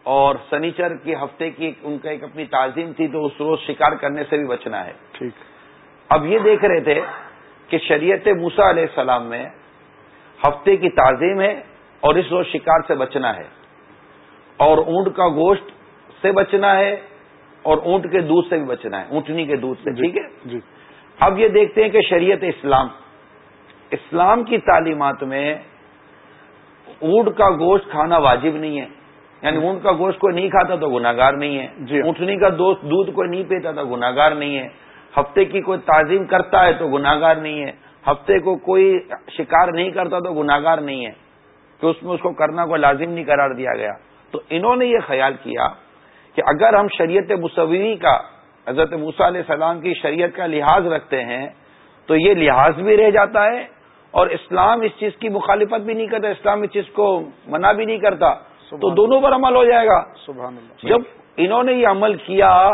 [SPEAKER 3] اور سنیچر کے ہفتے کی ان کا ایک اپنی تعظیم تھی تو اس روز شکار کرنے سے بھی بچنا ہے۔
[SPEAKER 5] ٹھیک۔
[SPEAKER 3] اب یہ دیکھ رہے تھے کہ شریعت موسا علیہ السلام میں ہفتے کی تعظیم ہے اور اس روز شکار سے بچنا ہے۔ اور اونٹ کا گوشت سے بچنا ہے اور اونٹ کے دودھ سے بھی بچنا ہے اونٹنی کے دودھ سے
[SPEAKER 5] جی،
[SPEAKER 3] ٹھیک ہے؟
[SPEAKER 5] جی۔
[SPEAKER 3] اب یہ دیکھتے ہیں کہ شریعت اسلام اسلام کی تعلیمات میں اونٹ کا گوشت کھانا واجب نہیں ہے۔ یعنی اونٹ کا گوشت کوئی نہیں کھاتا تو گناگار نہیں ہے۔
[SPEAKER 5] جی۔
[SPEAKER 3] اونٹنی کا دودھ کوئی نہیں پیتا تو گناگار نہیں ہے۔ ہفتے کی کوئی تعظیم کرتا ہے تو گناگار نہیں ہے۔ ہفتے کو کوئی شکار نہیں کرتا تو گناگار نہیں ہے۔ کہ اس میں اس کو کرنا کوئی لازم نہیں قرار دیا گیا۔ تو انہوں نے یہ خیال کیا کہ اگر ہم شریعت مصوری کا حضرت موسیٰ علیہ السلام کی شریعت کا لحاظ رکھتے ہیں تو یہ لحاظ بھی رہ جاتا ہے اور اسلام اس چیز کی مخالفت بھی نہیں کرتا اسلام اس چیز کو منع بھی نہیں کرتا تو دونوں پر عمل ہو جائے گا۔
[SPEAKER 5] سبحان اللہ۔
[SPEAKER 3] جب انہوں نے یہ عمل کیا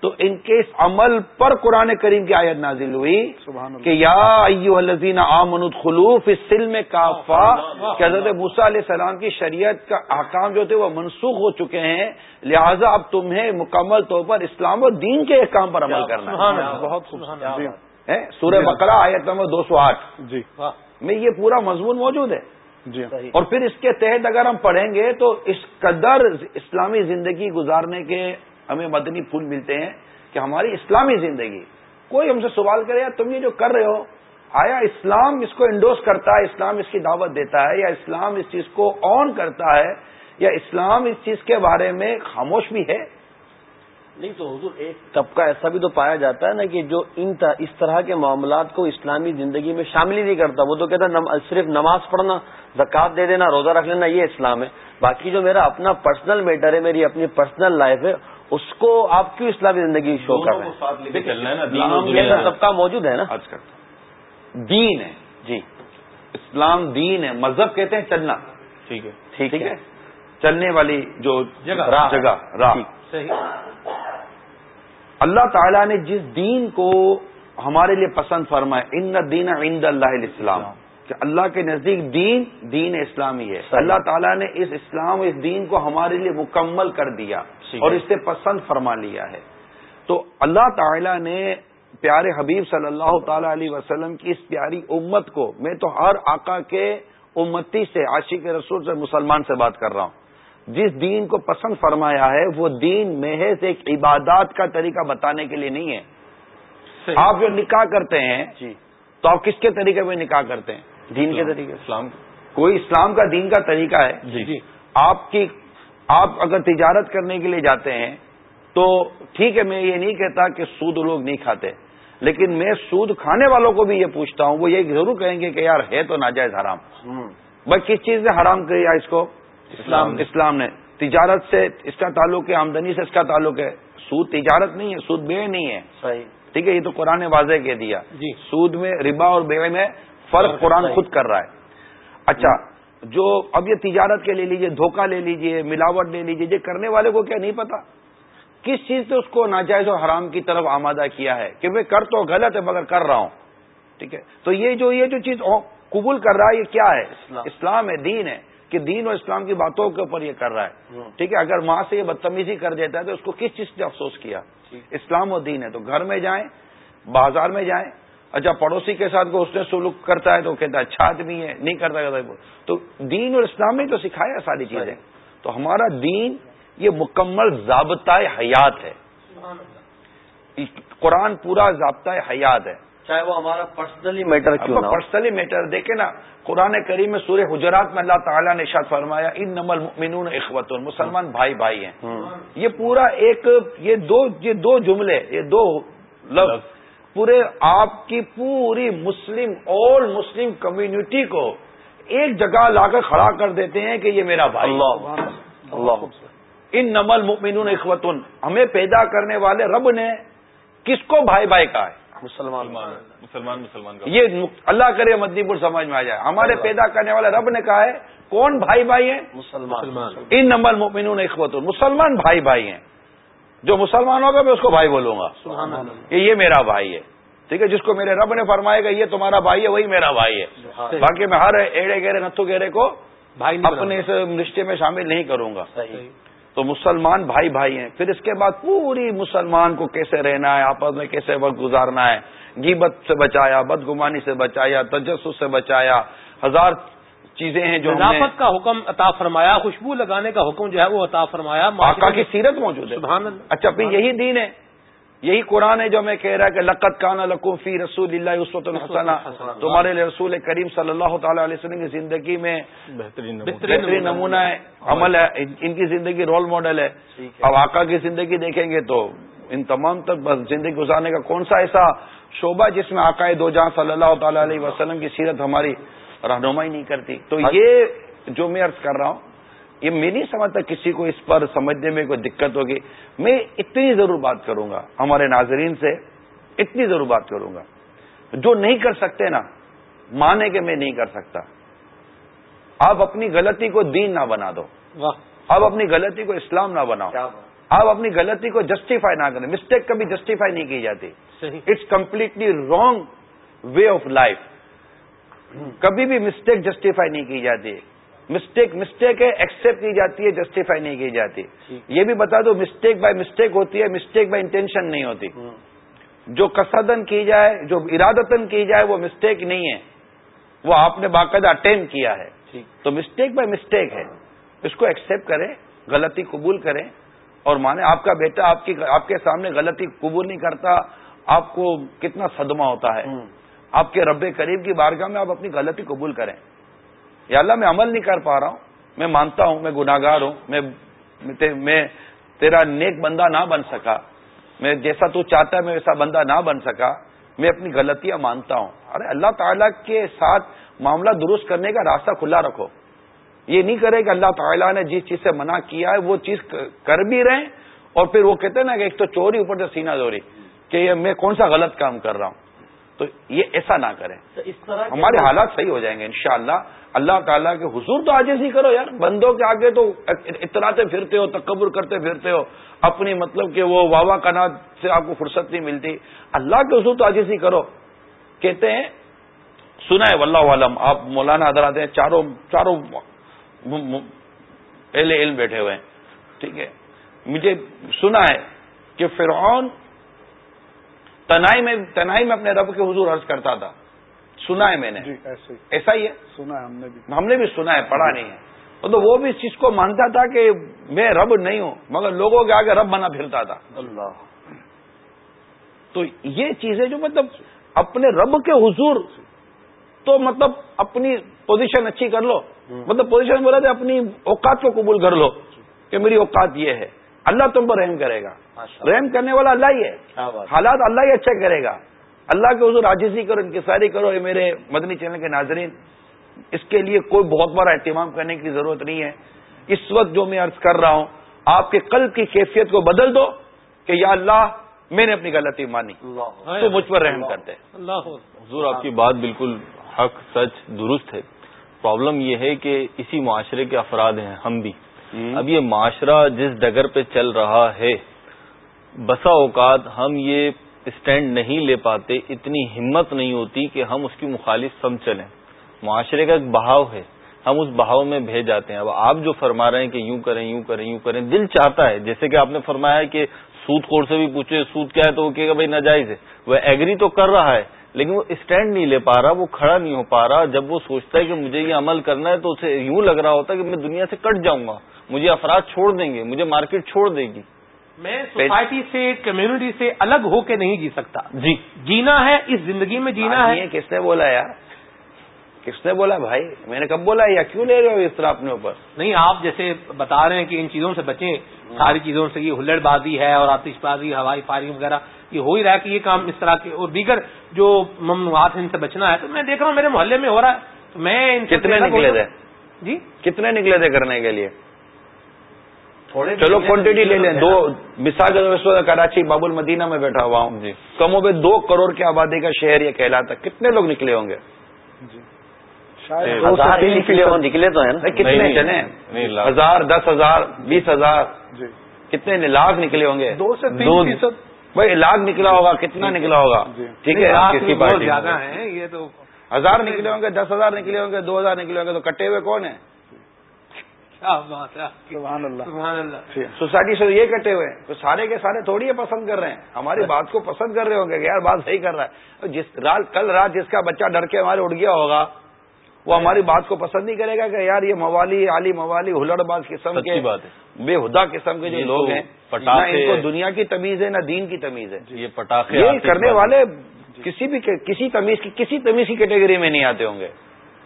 [SPEAKER 3] تو ان کے اس عمل پر قرآن کریم کی آیت نازل ہوئی
[SPEAKER 5] سبحان اللہ.
[SPEAKER 3] کہ یا ایو الذین آمنوا خلوف اس سل میں کافا. کہ حضرت موسیٰ علیہ السلام کی شریعت کا احکام جو تھے وہ منسوخ ہو چکے ہیں لہٰذا اب تمہیں مکمل طور پر اسلام و دین کے احکام پر عمل کرنا ہے۔
[SPEAKER 5] بہت خوبصورت جی.
[SPEAKER 3] سورہ بقرہ آیت نمبر دو سو آٹھ۔
[SPEAKER 5] جی.
[SPEAKER 3] میں یہ پورا مضمون موجود ہے۔
[SPEAKER 5] جی. ہاں
[SPEAKER 3] اور پھر اس کے تحت اگر ہم پڑھیں گے تو اس قدر اسلامی زندگی گزارنے کے ہمیں مدنی پھول ملتے ہیں کہ ہماری اسلامی زندگی، کوئی ہم سے سوال کرے، یار تم یہ جو کر رہے ہو، آیا اسلام اس کو انڈوس کرتا ہے، اسلام اس کی دعوت دیتا ہے، یا اسلام اس چیز کو آن کرتا ہے، یا اسلام اس چیز کے بارے میں خاموش بھی ہے؟
[SPEAKER 4] نہیں تو حضور، ایک طبقہ ایسا بھی تو پایا جاتا ہے نا کہ جو ان اس طرح کے معاملات کو اسلامی زندگی میں شامل ہی نہیں کرتا، وہ تو کہتا ہے صرف نماز پڑھنا زکات دے دینا، روزہ رکھ لینا، یہ اسلام ہے۔ باقی جو میرا اپنا پرسنل میٹر ہے، میری اپنی پرسنل لائف ہے اس کو آپ کیوں اسلامی زندگی شو کر رہے ہیں؟ طبقہ موجود ہے نا؟
[SPEAKER 3] آج کل دین ہے
[SPEAKER 4] جی۔
[SPEAKER 3] اسلام دین ہے مذہب کہتے ہیں چلنا۔
[SPEAKER 4] ٹھیک ہے۔
[SPEAKER 3] ٹھیک ہے؟ چلنے والی جو جگہ۔ جگہ۔ راہ۔ اللہ تعالیٰ نے جس دین کو ہمارے لیے پسند فرمایا ان دین عند اللہ اسلام کہ اللہ کے نزدیک دین دین اسلامی ہے۔ اللہ تعالیٰ نے اس اسلام اس دین کو ہمارے لیے مکمل کر دیا اور اس سے پسند فرما لیا ہے۔ تو اللہ تعالیٰ نے پیارے حبیب صلی اللہ تعالی علیہ وسلم کی اس پیاری امت کو میں تو ہر آقا کے امتی سے عاشق رسول سے مسلمان سے بات کر رہا ہوں۔ جس دین کو پسند فرمایا ہے وہ دین محض ایک عبادات کا طریقہ بتانے کے لیے نہیں ہے۔ آپ جو نکاح کرتے ہیں
[SPEAKER 4] جی۔
[SPEAKER 3] تو آپ کس کے طریقے میں نکاح کرتے ہیں؟
[SPEAKER 4] دین کے طریقے
[SPEAKER 3] اسلام کوئی اسلام کا دین کا طریقہ ہے؟
[SPEAKER 4] جی. جی.
[SPEAKER 3] آپ کی آپ اگر تجارت کرنے کے لیے جاتے ہیں تو ٹھیک ہے میں یہ نہیں کہتا کہ سود لوگ نہیں کھاتے لیکن میں سود کھانے والوں کو بھی یہ پوچھتا ہوں وہ یہ ضرور کہیں گے کہ یار ہے تو ناجائز حرام۔ بھائی کس چیز نے حرام کیا اس کو؟ اسلام اسلام نے۔ تجارت سے اس کا تعلق ہے آمدنی سے اس کا تعلق ہے۔ سود تجارت نہیں ہے سود بے نہیں ہے۔
[SPEAKER 4] صحیح۔
[SPEAKER 3] ٹھیک ہے یہ تو قرآن واضح کہہ دیا۔
[SPEAKER 1] جی۔
[SPEAKER 3] سود میں ربا اور بے میں فرق قرآن خود کر رہا ہے۔ اچھا جو اب یہ تجارت کے لے لیجیے دھوکہ لے لیجیے ملاوٹ لے لیجیے یہ کرنے والے کو کیا نہیں پتا؟ کس چیز سے اس کو ناجائز اور حرام کی طرف آمادہ کیا ہے؟ کہ میں کر تو غلط ہے مگر کر رہا ہوں۔ ٹھیک ہے؟ تو یہ جو یہ جو چیز قبول کر رہا ہے یہ کیا ہے؟ اسلام۔ ہے دین ہے۔ کہ دین اور اسلام کی باتوں کے اوپر یہ کر رہا ہے۔ ٹھیک ہے؟ اگر ماں سے یہ بدتمیزی کر دیتا ہے تو اس کو کس چیز سے افسوس کیا؟ اسلام اور دین ہے۔ تو گھر میں جائیں بازار میں جائیں اچھا پڑوسی کے ساتھ کو اس نے سلوک کرتا ہے تو کہتا ہے اچھا آدمی ہے نہیں کرتا کہتا تو دین اور اسلام نے تو سکھایا ساری چیزیں۔ تو ہمارا دین یہ مکمل ضابطۂ حیات ہے۔ قرآن پورا ضابطۂ حیات ہے۔
[SPEAKER 4] چاہے وہ ہمارا پرسنلی میٹر کیوں
[SPEAKER 3] پرسنلی میٹر دیکھیں نا قرآن کریم میں سورہ حجرات میں اللہ تعالیٰ نے شاد فرمایا ان نمل مینون اخوت مسلمان بھائی بھائی ہیں۔ یہ پورا ایک یہ دو یہ دو جملے یہ دو لفظ۔ پورے آپ کی پوری مسلم اول مسلم کمیونٹی کو ایک جگہ لا کر کھڑا کر دیتے ہیں کہ یہ میرا بھائی
[SPEAKER 4] اللہ اللہ۔
[SPEAKER 3] ان نمل مؤمنون اخوتن ہمیں پیدا کرنے والے رب نے کس کو بھائی بھائی کہا ہے؟
[SPEAKER 4] مسلمان۔
[SPEAKER 2] مسلمان مسلمان کا۔
[SPEAKER 3] یہ اللہ کرے مدنی پور سمجھ میں آ جائے۔ ہمارے پیدا کرنے والے رب نے کہا ہے کون بھائی بھائی ہیں؟
[SPEAKER 4] مسلمان۔
[SPEAKER 3] ان نمبر مؤمنون اخوتن مسلمان بھائی بھائی ہیں۔ جو مسلمان ہوگا میں اس کو بھائی بولوں گا۔ کہ یہ میرا بھائی ہے۔ ٹھیک ہے جس کو میرے رب نے فرمایا گا یہ تمہارا بھائی ہے وہی میرا بھائی ہے۔ باقی میں ہر ایڑے گہرے نتھو گہرے کو
[SPEAKER 1] بھائی
[SPEAKER 3] اپنے اس رشتے میں شامل نہیں کروں گا۔ تو مسلمان بھائی بھائی ہیں۔ پھر اس کے بعد پوری مسلمان کو کیسے رہنا ہے آپس میں کیسے وقت گزارنا ہے؟ گیبت سے بچایا بدگمانی سے بچایا تجسس سے بچایا ہزار چیزیں ہیں جو
[SPEAKER 1] نظافت کا حکم عطا فرمایا خوشبو لگانے کا حکم جو ہے وہ عطا فرمایا
[SPEAKER 3] آقا کی سیرت موجود ہے۔ اچھا پھر یہی دین ہے۔ یہی قرآن ہے جو میں کہہ رہا ہے کہ لقت کانا لقوفی رسول اللہ عصوت الحسن تمہارے لیے رسول کریم صلی اللہ تعالی علیہ وسلم کی زندگی میں بہترین نمونہ۔ ہے۔ عمل ہے ان کی زندگی رول ماڈل ہے۔ اب آقا کی زندگی دیکھیں گے تو ان تمام تک زندگی گزارنے کا کون سا ایسا شعبہ جس میں آقا دو جہاں صلی اللہ تعالی علیہ وسلم کی سیرت ہماری رہنمائی نہیں کرتی۔ تو یہ جو میں عرض کر رہا ہوں یہ میں نہیں سمجھتا کسی کو اس پر سمجھنے میں کوئی دقت ہوگی۔ میں اتنی ضرور بات کروں گا ہمارے ناظرین سے اتنی ضرور بات کروں گا۔ جو نہیں کر سکتے نا مانے کہ میں نہیں کر سکتا۔ آپ اپنی غلطی کو دین نہ بنا دو۔ آپ اپنی غلطی کو اسلام نہ بناؤ۔ آپ اپنی غلطی کو جسٹیفائی نہ کریں۔ مسٹیک کبھی جسٹیفائی نہیں کی جاتی۔ It's completely wrong way of life کبھی بھی مسٹیک جسٹیفائی نہیں کی جاتی۔ مسٹیک مسٹیک ہے ایکسپٹ کی جاتی ہے جسٹیفائی نہیں کی جاتی۔ یہ بھی بتا دو مسٹیک بائی مسٹیک ہوتی ہے مسٹیک بائی انٹینشن نہیں ہوتی۔ جو کسدن کی جائے جو ارادتن کی جائے وہ مسٹیک نہیں ہے۔ وہ آپ نے باقاعدہ اٹینڈ کیا ہے۔ تو مسٹیک بائی مسٹیک ہے۔ اس کو ایکسپٹ کریں غلطی قبول کریں۔ اور مانے آپ کا بیٹا آپ کی آپ کے سامنے غلطی قبول نہیں کرتا آپ کو کتنا صدمہ ہوتا ہے۔ آپ کے رب قریب کی بارگاہ میں آپ اپنی غلطی قبول کریں۔ یا اللہ میں عمل نہیں کر پا رہا ہوں، میں مانتا ہوں، میں گناگار ہوں، میں میں تیرا نیک بندہ نہ بن سکا۔ میں جیسا تو چاہتا ہے، میں ویسا بندہ نہ بن سکا۔ میں اپنی غلطیاں مانتا ہوں۔ ارے اللہ تعالیٰ کے ساتھ معاملہ درست کرنے کا راستہ کھلا رکھو۔ یہ نہیں کرے کہ اللہ تعالیٰ نے جس چیز سے منع کیا ہے، وہ چیز کر بھی رہے اور پھر وہ کہتے ہیں نا کہ ایک تو چوری، اوپر سے سینا چوری کہ یہ میں کون سا غلط کام کر رہا ہوں۔ تو یہ ایسا نہ کریں۔ اس طرح ہمارے حالات صحیح ہو جائیں گے انشاءاللہ۔ اللہ تعالیٰ کے حضور تو آج ہی کرو یار۔ بندوں کے آگے تو اطلاعتے پھرتے ہو تکبر کرتے پھرتے ہو۔ اپنی مطلب کہ وہ واوا کناد سے آپ کو فرصت نہیں ملتی۔ اللہ کے حضور تو آج ہی کرو۔ کہتے ہیں سنا ہے واللہ عالم آپ مولانا حضرات ہیں چاروں چاروں اہل علم بیٹھے ہوئے ہیں۔ ٹھیک ہے۔ مجھے سنا ہے کہ فرعون تنائی میں تنائی میں اپنے رب کے حضور عرض کرتا تھا۔ سنا ہے میں نے۔ جی، ایسا ہی ہے؟
[SPEAKER 5] سنا ہے ہم نے بھی۔
[SPEAKER 3] ہم نے بھی سنا ہے پڑھا نہیں ہے۔ تو وہ بھی اس چیز کو مانتا تھا کہ میں رب نہیں ہوں مگر لوگوں کے آگے رب بنا پھرتا تھا۔ اللہ۔ تو یہ چیزیں جو مطلب اپنے رب کے حضور تو مطلب اپنی پوزیشن اچھی کر لو۔ مطلب پوزیشن بولا تھا اپنی اوقات کو قبول کر لو کہ میری اوقات یہ ہے۔ اللہ تم پر رحم کرے گا۔ رحم کرنے والا اللہ ہی ہے۔ حالات اللہ ہی اچھا کرے گا۔ اللہ کے حضور عاجزی کرو انکساری کرو۔ یہ میرے مدنی چینل کے ناظرین اس کے لیے کوئی بہت بڑا اہتمام کرنے کی ضرورت نہیں ہے۔ اس وقت جو میں عرض کر رہا ہوں آپ کے قلب کی کیفیت کو بدل دو کہ یا اللہ میں نے اپنی غلطی مانی۔ تو مجھ پر رحم کرتے۔
[SPEAKER 2] اللہ۔ حضور آپ کی بات بالکل حق سچ درست ہے۔ پرابلم یہ ہے کہ اسی معاشرے کے افراد ہیں ہم بھی۔ اب یہ معاشرہ جس ڈگر پہ چل رہا ہے، بسا اوقات ہم یہ اسٹینڈ نہیں لے پاتے، اتنی ہمت نہیں ہوتی کہ ہم اس کی مخالف سم چلیں۔ معاشرے کا ایک بہاؤ ہے، ہم اس بہاؤ میں بھیج جاتے ہیں۔ اب آپ جو فرما رہے ہیں کہ یوں کریں یوں کریں یوں کریں، دل چاہتا ہے۔ جیسے کہ آپ نے فرمایا کہ سود کور سے بھی پوچھے، سود کیا ہے تو وہ کہ بھائی ناجائز ہے۔ وہ ایگری تو کر رہا ہے، لیکن وہ اسٹینڈ نہیں لے پا رہا، وہ کھڑا نہیں ہو پا رہا۔ جب وہ سوچتا ہے کہ مجھے یہ عمل کرنا ہے تو اسے یوں لگ رہا ہوتا ہے کہ میں دنیا سے کٹ جاؤں گا۔ مجھے افراد چھوڑ دیں گے مجھے مارکیٹ چھوڑ دے گی۔
[SPEAKER 1] میں سوسائٹی سے کمیونٹی سے الگ ہو کے نہیں جی سکتا۔ جی۔ جینا ہے اس زندگی میں جینا ہے۔
[SPEAKER 3] کس نے بولا یار؟ کس نے بولا بھائی؟ میں نے کب بولا یا کیوں لے رہے ہو اس طرح اپنے اوپر؟
[SPEAKER 1] نہیں آپ جیسے بتا رہے ہیں کہ ان چیزوں سے بچیں۔ ساری چیزوں سے یہ ہلڑ بازی ہے اور آتش بازی ہوائی فائرنگ وغیرہ یہ ہو ہی رہا ہے کہ یہ کام اس طرح کے۔ اور دیگر جو ممنوعات ان سے بچنا ہے تو میں دیکھ رہا ہوں میرے محلے میں ہو رہا ہے۔ تو میں
[SPEAKER 3] کتنے نکلے تھے؟ جی؟ کتنے نکلے تھے کرنے کے لیے؟ چلو کوانٹٹی لے لیں. دو مثال کراچی باب المدینہ میں بیٹھا ہوا ہوں جی۔ کم و دو کروڑ کی آبادی کا شہر یہ کہلاتا۔ کتنے لوگ نکلے ہوں گے؟ جی۔
[SPEAKER 4] نکلے تو ہیں
[SPEAKER 3] کتنے چلے؟ ہزار دس ہزار بیس ہزار۔ جی۔ کتنے لاکھ نکلے ہوں گے۔
[SPEAKER 5] دو سے تین
[SPEAKER 3] بھائی لاکھ نکلا ہوگا کتنا۔ نکلا ہوگا۔ ٹھیک ہے
[SPEAKER 1] یہ تو
[SPEAKER 3] ہزار نکلے ہوں گے دس ہزار نکلے ہوں گے دو ہزار نکلے ہوں گے تو کٹے ہوئے کون ہیں؟ سوسائٹی سے یہ کٹے ہوئے تو سارے کے سارے تھوڑی پسند کر رہے ہیں. ہماری بات کو پسند کر رہے ہوں گے یار بات صحیح کر رہا ہے. جس رات کل رات جس کا بچہ ڈر کے ہمارے اڑ گیا ہوگا وہ ہماری بات کو پسند نہیں کرے گا کہ یار یہ موالی علی موالی ہلڑ باز قسم کے بے ہدا قسم کے جو لوگ ہیں ان کو دنیا کی تمیز ہے نہ دین کی تمیز ہے.
[SPEAKER 2] یہ پٹاخے
[SPEAKER 3] کرنے والے کسی بھی کسی تمیز کی کسی تمیز کی کیٹیگری میں نہیں آتے ہوں گے.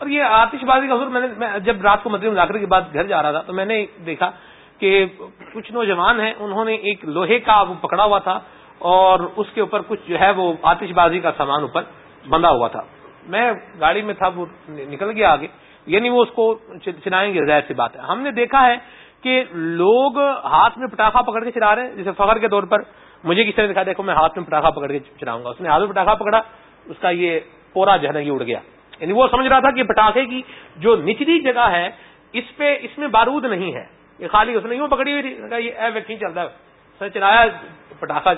[SPEAKER 1] اور یہ آتش بازی کا حضور، میں نے جب رات کو مدری مذاکرے کے بعد گھر جا رہا تھا، تو میں نے دیکھا کہ کچھ نوجوان ہیں، انہوں نے ایک لوہے کا وہ پکڑا ہوا تھا اور اس کے اوپر کچھ جو ہے وہ آتش بازی کا سامان اوپر بندھا ہوا تھا۔ میں گاڑی میں تھا، وہ نکل گیا آگے۔ یعنی وہ اس کو چلائیں گے، ظاہر سی بات ہے۔ ہم نے دیکھا ہے کہ لوگ ہاتھ میں پٹاخہ پکڑ کے چلا رہے ہیں۔ جیسے فخر کے طور پر مجھے کس طرح دکھا، دیکھو میں ہاتھ میں پٹاخہ پکڑ کے چلاؤں گا۔ اس نے ہاتھ میں پٹاخہ پکڑا، اس کا یہ پورا جو ہے نا، یہ اڑ گیا۔ یعنی وہ سمجھ رہا تھا کہ پٹاخے کی جو نچلی جگہ ہے، اس پہ اس میں بارود نہیں ہے۔ یہ خالی اس نے یوں پکڑی ہوئی تھی یہ ویکسین چلتا ہے۔ سر چلایا، پٹاخہ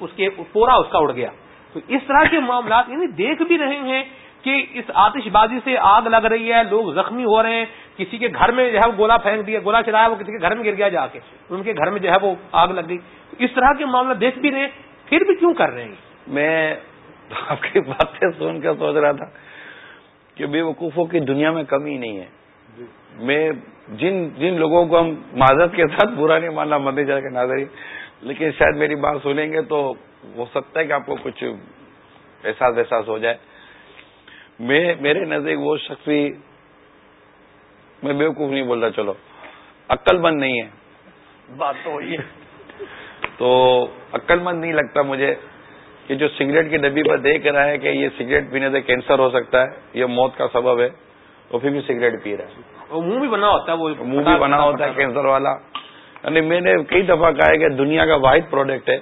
[SPEAKER 1] اس کے پورا اس کا اڑ گیا۔ تو اس طرح کے معاملات یعنی دیکھ بھی رہے ہیں کہ اس آتش بازی سے آگ لگ رہی ہے، لوگ زخمی ہو رہے ہیں۔ کسی کے گھر میں جو ہے وہ گولا پھینک دیا گولا چلایا، وہ کسی کے گھر میں گر گیا جا کے۔ ان کے گھر میں جو ہے وہ آگ لگ گئی۔ اس طرح کے معاملات دیکھ بھی رہے ہیں، پھر بھی کیوں کر رہے ہیں؟
[SPEAKER 3] میں آپ کی باتیں سن کر سوچ رہا تھا۔ کہ بے وقوفوں کی دنیا میں کمی نہیں ہے۔ جی۔ میں جن جن لوگوں کو ہم معذرت کے ساتھ برا نہیں ماننا مدی جا کے ناظرین لیکن شاید میری بات سنیں گے تو ہو سکتا ہے کہ آپ کو کچھ احساس وحساس ہو جائے۔ میں میرے نزدیک وہ شخص بھی میں بیوقوف نہیں بول رہا چلو۔ عقل مند نہیں ہے۔
[SPEAKER 4] بات تو وہی ہے۔
[SPEAKER 3] تو عقل مند نہیں لگتا مجھے۔ کہ جو سگریٹ کی ڈبی پر دیکھ رہا ہے کہ یہ سگریٹ پینے سے کینسر ہو سکتا ہے یہ موت کا سبب ہے وہ پھر بھی سگریٹ پی رہا ہے۔
[SPEAKER 1] وہ منہ بھی بنا ہوتا ہے وہ
[SPEAKER 3] منہ بھی بنا ہوتا ہے کینسر والا۔ یعنی میں نے کئی دفعہ کہا ہے کہ دنیا کا واحد پروڈکٹ ہے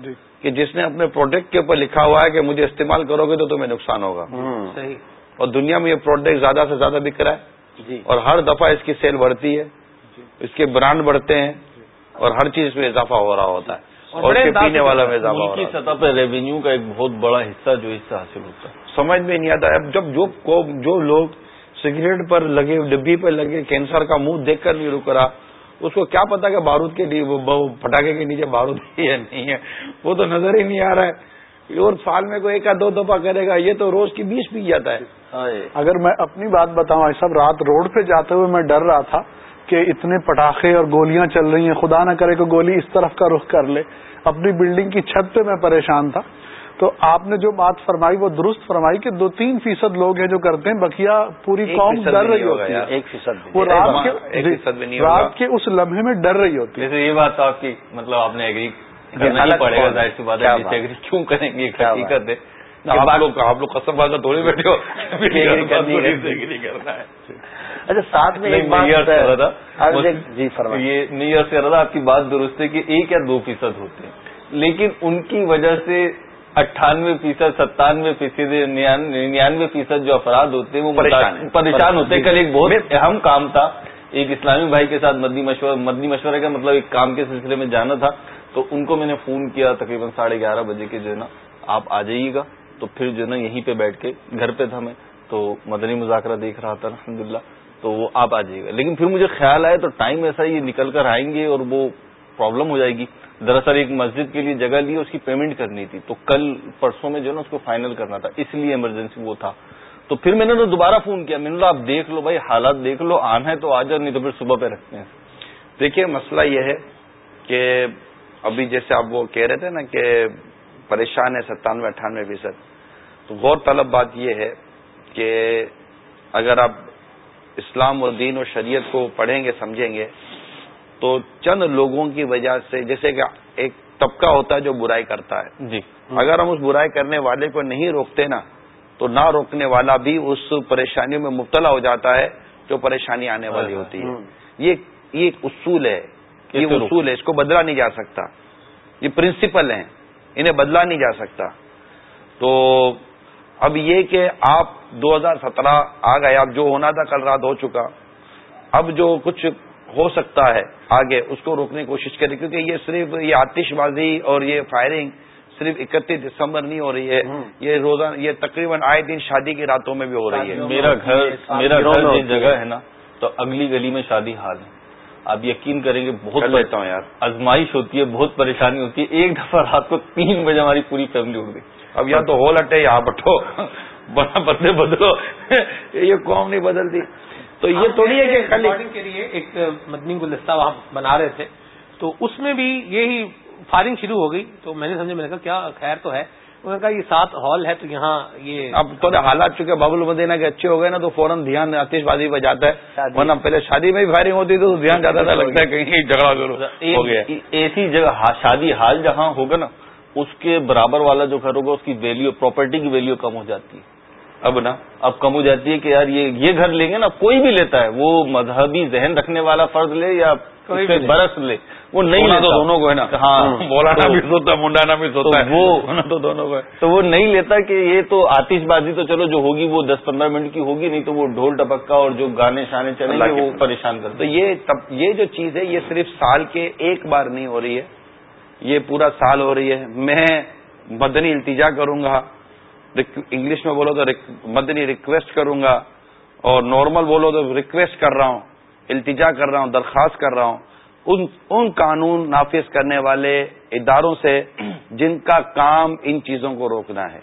[SPEAKER 5] جی۔
[SPEAKER 3] کہ جس نے اپنے پروڈکٹ کے اوپر لکھا ہوا ہے کہ مجھے استعمال کرو گے تو تمہیں نقصان ہوگا۔
[SPEAKER 1] صحیح۔
[SPEAKER 3] اور دنیا میں یہ پروڈکٹ زیادہ سے زیادہ بک رہا ہے۔
[SPEAKER 4] جی۔
[SPEAKER 3] اور ہر دفعہ اس کی سیل بڑھتی ہے۔ اس کے برانڈ بڑھتے ہیں۔ اور ہر چیز میں اضافہ ہو رہا ہوتا ہے۔
[SPEAKER 1] اور
[SPEAKER 3] پینے والا رہا ہے۔
[SPEAKER 2] سطح پہ ریونیو کا ایک بہت بڑا حصہ جو اس سے حاصل ہوتا ہے۔
[SPEAKER 3] سمجھ میں نہیں آتا۔ اب جب جو جو لوگ سگریٹ پر لگے ڈبی پر لگے کینسر کا منہ دیکھ کر نہیں رک رہا اس کو کیا پتا کہ بارود کے پٹاخے کے نیچے بارود ہے یا نہیں ہے۔ وہ تو نظر ہی نہیں آ رہا ہے۔ اور سال میں کوئی ایک دو دفعہ کرے گا یہ تو روز کی بیس پی جاتا ہے۔
[SPEAKER 5] اگر میں اپنی بات بتاؤں صاحب رات روڈ پہ جاتے ہوئے میں ڈر رہا تھا۔ کہ اتنے پٹاخے اور گولیاں چل رہی ہیں خدا نہ کرے کہ گولی اس طرف کا رخ کر لے اپنی بلڈنگ کی چھت پہ میں پریشان تھا تو آپ نے جو بات فرمائی وہ درست فرمائی کہ دو تین فیصد لوگ ہیں جو کرتے ہیں بقیہ پوری قوم ڈر رہی ہوتی ہے۔
[SPEAKER 4] ایک فیصد بھی۔
[SPEAKER 5] وہ رات کے
[SPEAKER 3] ایک
[SPEAKER 5] جی،۔ رات کے اس لمحے میں ڈر رہی ہوتی ہے
[SPEAKER 2] یہ بات آپ کی مطلب آپ نے ایگری کرنا ہی
[SPEAKER 4] الگ
[SPEAKER 2] پڑے گا۔ ظاہر سی بات ہے ایگری کیوں کریں گے حقیقت ہے
[SPEAKER 3] آپ لوگ قسم بات تھوڑی بیٹھے ہو۔ کرنا ہے۔
[SPEAKER 4] اچھا ساتھ میں ایک
[SPEAKER 2] یہ
[SPEAKER 4] جی
[SPEAKER 2] یہ کر رہا تھا آپ کی بات درست ہے کہ ایک یا دو فیصد ہوتے ہیں۔ لیکن ان کی وجہ سے اٹھانوے فیصد ستانوے فیصد ننانوے فیصد جو افراد ہوتے ہیں وہ
[SPEAKER 3] پریشان
[SPEAKER 2] ہوتے ہیں۔ کل ایک بہت اہم کام تھا۔ ایک اسلامی بھائی کے ساتھ مدنی مشورہ مدنی مشورے کا مطلب ایک کام کے سلسلے میں جانا تھا۔ تو ان کو میں نے فون کیا تقریباً ساڑھے گیارہ بجے کے جو ہے نا آپ آ جائیے گا۔ تو پھر جو ہے نا یہیں پہ بیٹھ کے گھر پہ تھا میں، تو مدنی مذاکرہ دیکھ رہا تھا الحمد تو وہ آپ آ جائیے گا۔ لیکن پھر مجھے خیال آیا تو ٹائم ایسا ہی نکل کر آئیں گے اور وہ پرابلم ہو جائے گی۔ دراصل ایک مسجد کے لیے جگہ لی، اس کی پیمنٹ کرنی تھی۔ تو کل پرسوں میں جو ہے نا اس کو فائنل کرنا تھا، اس لیے ایمرجنسی وہ تھا۔ تو پھر میں نے دوبارہ فون کیا، میں نے آپ دیکھ لو بھائی، حالات دیکھ لو آنا ہے تو آ جاؤ، نہیں تو پھر صبح پہ رکھتے ہیں۔
[SPEAKER 3] دیکھیے، مسئلہ یہ ہے کہ ابھی جیسے آپ وہ کہہ رہے تھے نا کہ پریشان ہے ستانوے اٹھانوے فیصد۔ تو غور طلب بات یہ ہے کہ اگر آپ اسلام اور دین اور شریعت کو پڑھیں گے سمجھیں گے تو چند لوگوں کی وجہ سے جیسے کہ ایک طبقہ ہوتا ہے جو برائی کرتا ہے۔
[SPEAKER 2] جی۔
[SPEAKER 3] اگر ہم اس برائی کرنے والے کو نہیں روکتے نا تو نہ روکنے والا بھی اس پریشانیوں میں مبتلا ہو جاتا ہے جو پریشانی آنے والی ہوتی ہے۔ یہ یہ ایک اصول ہے یہ اصول ہے اس کو بدلا نہیں جا سکتا۔ یہ پرنسپل ہیں۔ انہیں بدلا نہیں جا سکتا۔ تو اب یہ کہ آپ دو ہزار سترہ آ گئے اب جو ہونا تھا کل رات ہو چکا اب جو کچھ ہو سکتا ہے آگے اس کو روکنے کی کوشش کریں کیونکہ یہ صرف یہ آتش بازی اور یہ فائرنگ صرف اکتیس دسمبر نہیں ہو رہی ہے۔ یہ روزانہ یہ تقریباً آئے دن شادی کی راتوں میں بھی ہو رہی ہے۔
[SPEAKER 2] میرا گھر میرا گھر جگہ ہے نا تو اگلی گلی میں شادی حال ہے۔ آپ یقین کریں گے بہت
[SPEAKER 3] لیتا ہوں یار۔
[SPEAKER 2] ازمائش ہوتی ہے بہت پریشانی ہوتی ہے۔ ایک دفعہ رات کو تین بجے ہماری پوری فیملی اٹھ گئی۔
[SPEAKER 3] اب یا تو ہول ہٹے یا بٹو بنا بدلے بدلو۔ یہ قوم نہیں بدلتی۔ تو یہ تھوڑی ہے کہ
[SPEAKER 1] ریکارڈنگ کے لیے ایک مدنی گلدستہ وہاں بنا رہے تھے۔ تو اس میں بھی یہی فائرنگ شروع ہو گئی۔ تو میں نے سمجھا میں نے کہا کیا خیر تو ہے؟ انہوں نے کہا یہ سات ہال ہے تو یہاں یہ
[SPEAKER 3] اب تھوڑے حالات چونکہ بابل مدینہ کے اچھے ہو گئے نا تو فوراً دھیان آتش بازی پہ جاتا ہے ورنہ پہلے شادی میں بھی فائرنگ ہوتی تو دھیان جاتا تھا لگتا ہے کہیں جھگڑا ہو گیا۔
[SPEAKER 2] ایسی جگہ شادی حال جہاں ہوگا نا اس کے برابر والا جو گھر ہوگا اس کی ویلیو پراپرٹی کی ویلیو کم ہو جاتی ہے۔
[SPEAKER 3] اب نا؟
[SPEAKER 2] اب کم ہو جاتی ہے کہ یار یہ یہ گھر لیں گے نا کوئی بھی لیتا ہے وہ مذہبی ذہن رکھنے والا فرض لے یا۔ برس لے۔ وہ نہیں لیتا
[SPEAKER 3] تو دونوں کو ہے نا۔
[SPEAKER 2] ہاں۔
[SPEAKER 3] بولانا
[SPEAKER 2] تو-
[SPEAKER 3] بھی سوتا منڈانا بھی سوتا۔ ہے
[SPEAKER 2] وہ-
[SPEAKER 3] تو دونوں کو ہے۔
[SPEAKER 2] تو وہ نہیں لیتا کہ یہ تو آتش بازی تو چلو جو ہوگی وہ دس پندرہ منٹ کی ہوگی نہیں تو وہ ڈھول ٹپکا اور جو گانے شانے چلیں گے وہ۔ پریشان
[SPEAKER 3] تو
[SPEAKER 2] کرتے
[SPEAKER 3] یہ یہ جو چیز ہے یہ صرف سال کے ایک بار نہیں ہو رہی ہے۔ یہ پورا سال ہو رہی ہے۔ میں مدنی التجا کروں گا۔ انگلش میں بولو تو مدنی ریکویسٹ کروں گا۔ اور نارمل بولو تو ریکویسٹ کر رہا ہوں التجا کر رہا ہوں درخواست کر رہا ہوں۔ ان ان قانون نافذ کرنے والے اداروں سے جن کا کام ان چیزوں کو روکنا ہے۔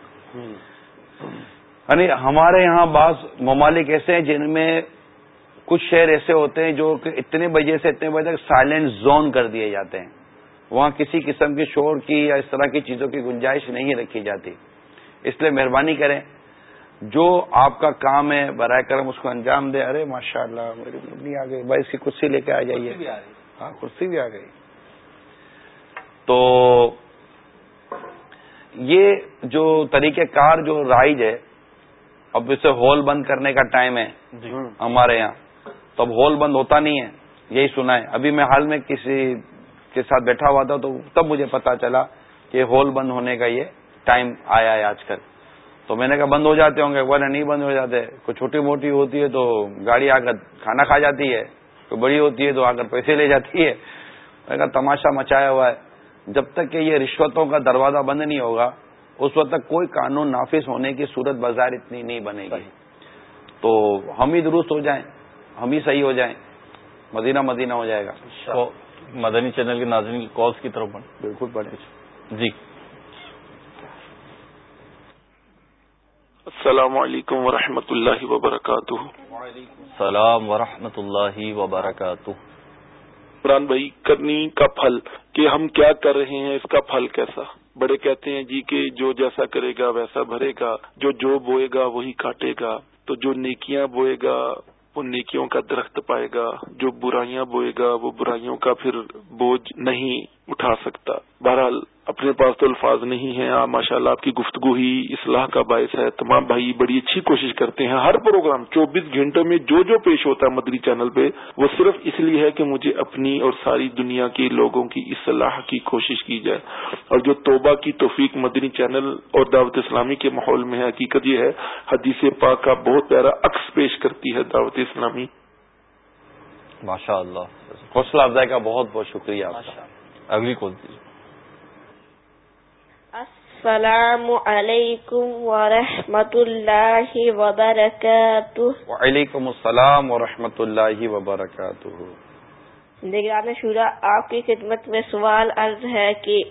[SPEAKER 3] یعنی ہمارے یہاں بعض ممالک ایسے ہیں جن میں کچھ شہر ایسے ہوتے ہیں جو کہ اتنے بجے سے اتنے بجے تک سائلنٹ زون کر دیے جاتے ہیں۔ وہاں کسی قسم کے شور کی یا اس طرح کی چیزوں کی گنجائش نہیں رکھی جاتی۔ اس لیے مہربانی کریں۔ جو آپ کا کام ہے برائے کرم اس کو انجام دے ارے ماشاء اللہ میری آ گئی بھائی، اس کی کرسی لے کے آ جائیے۔ ہاں کرسی بھی آ گئی۔ تو یہ جو طریقہ کار جو رائج ہے اب اسے ہال بند کرنے کا ٹائم ہے جی۔ ہمارے یہاں۔ تو اب ہال بند ہوتا نہیں ہے یہی سنا ہے۔ ابھی میں حال میں کسی کے ساتھ بیٹھا ہوا تھا تو تب مجھے پتا چلا کہ ہال بند ہونے کا یہ ٹائم آیا ہے آج کل۔ تو میں نے کہا بند ہو جاتے ہوں گے۔ وہ نہیں بند ہو جاتے کوئی چھوٹی موٹی ہوتی ہے تو گاڑی آ کر کھانا کھا جاتی ہے۔ کوئی بڑی ہوتی ہے تو آ کر پیسے لے جاتی ہے۔ میں کہا تماشا مچایا ہوا ہے۔ جب تک کہ یہ رشوتوں کا دروازہ بند نہیں ہوگا اس وقت تک کوئی قانون نافذ ہونے کی صورت بازار اتنی نہیں بنے گی۔ تو ہم ہی درست ہو جائیں ہم ہی صحیح ہو جائیں مدینہ مدینہ ہو جائے گا۔
[SPEAKER 2] مدنی چینل کے ناظرین کالس کی طرف بڑھ
[SPEAKER 3] بالکل بڑھے
[SPEAKER 2] جی۔
[SPEAKER 6] السلام علیکم ورحمۃ اللہ وبرکاتہ۔
[SPEAKER 2] السلام ورحمۃ اللہ وبرکاتہ۔
[SPEAKER 6] عمران بھائی کرنی کا پھل کہ ہم کیا کر رہے ہیں اس کا پھل کیسا؟ بڑے کہتے ہیں جی کہ جو جیسا کرے گا ویسا بھرے گا جو جو بوئے گا وہی کاٹے گا۔ تو جو نیکیاں بوئے گا وہ نیکیوں کا درخت پائے گا۔ جو برائیاں بوئے گا وہ برائیوں کا پھر بوجھ نہیں۔ اٹھا سکتا۔ بہرحال اپنے پاس تو الفاظ نہیں ہیں۔ ماشاء اللہ آپ کی گفتگو ہی اصلاح کا باعث ہے۔ تمام بھائی بڑی اچھی کوشش کرتے ہیں۔ ہر پروگرام چوبیس گھنٹوں میں جو جو پیش ہوتا ہے مدری چینل پہ وہ صرف اس لیے ہے کہ مجھے اپنی اور ساری دنیا کے لوگوں کی اصلاح کی کوشش کی جائے۔ اور جو توبہ کی توفیق مدنی چینل اور دعوت اسلامی کے ماحول میں ہے حقیقت یہ ہے حدیث پاک کا بہت پیارا عکس پیش کرتی ہے دعوت اسلامی۔
[SPEAKER 2] ماشاء اللہ
[SPEAKER 3] حوصلہ افزائی کا بہت بہت شکریہ
[SPEAKER 2] اگلی کون
[SPEAKER 7] السلام علیکم ورحمۃ اللہ وبرکاتہ۔
[SPEAKER 3] وعلیکم السلام ورحمۃ اللہ وبرکاتہ۔
[SPEAKER 7] نگران شورا آپ کی خدمت میں سوال عرض ہے کہ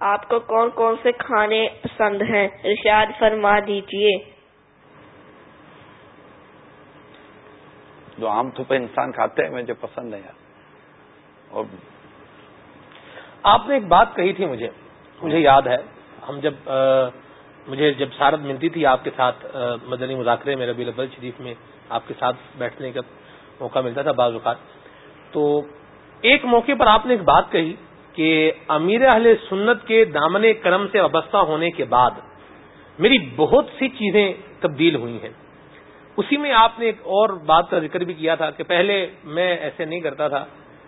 [SPEAKER 7] آپ کو کون کون سے کھانے پسند ہیں؟ ارشاد فرما دیجیے
[SPEAKER 3] جو عام طور پہ انسان کھاتے ہیں مجھے پسند ہے اور
[SPEAKER 1] آپ نے ایک بات کہی تھی مجھے مجھے یاد ہے۔ ہم جب مجھے جب سارت ملتی تھی آپ کے ساتھ مدنی مذاکرے میں ربی البل شریف میں آپ کے ساتھ بیٹھنے کا موقع ملتا تھا بعض اوقات، تو ایک موقع پر آپ نے ایک بات کہی کہ امیر اہل سنت کے دامن کرم سے وابستہ ہونے کے بعد میری بہت سی چیزیں تبدیل ہوئی ہیں۔ اسی میں آپ نے ایک اور بات کا ذکر بھی کیا تھا کہ پہلے میں ایسے نہیں کرتا تھا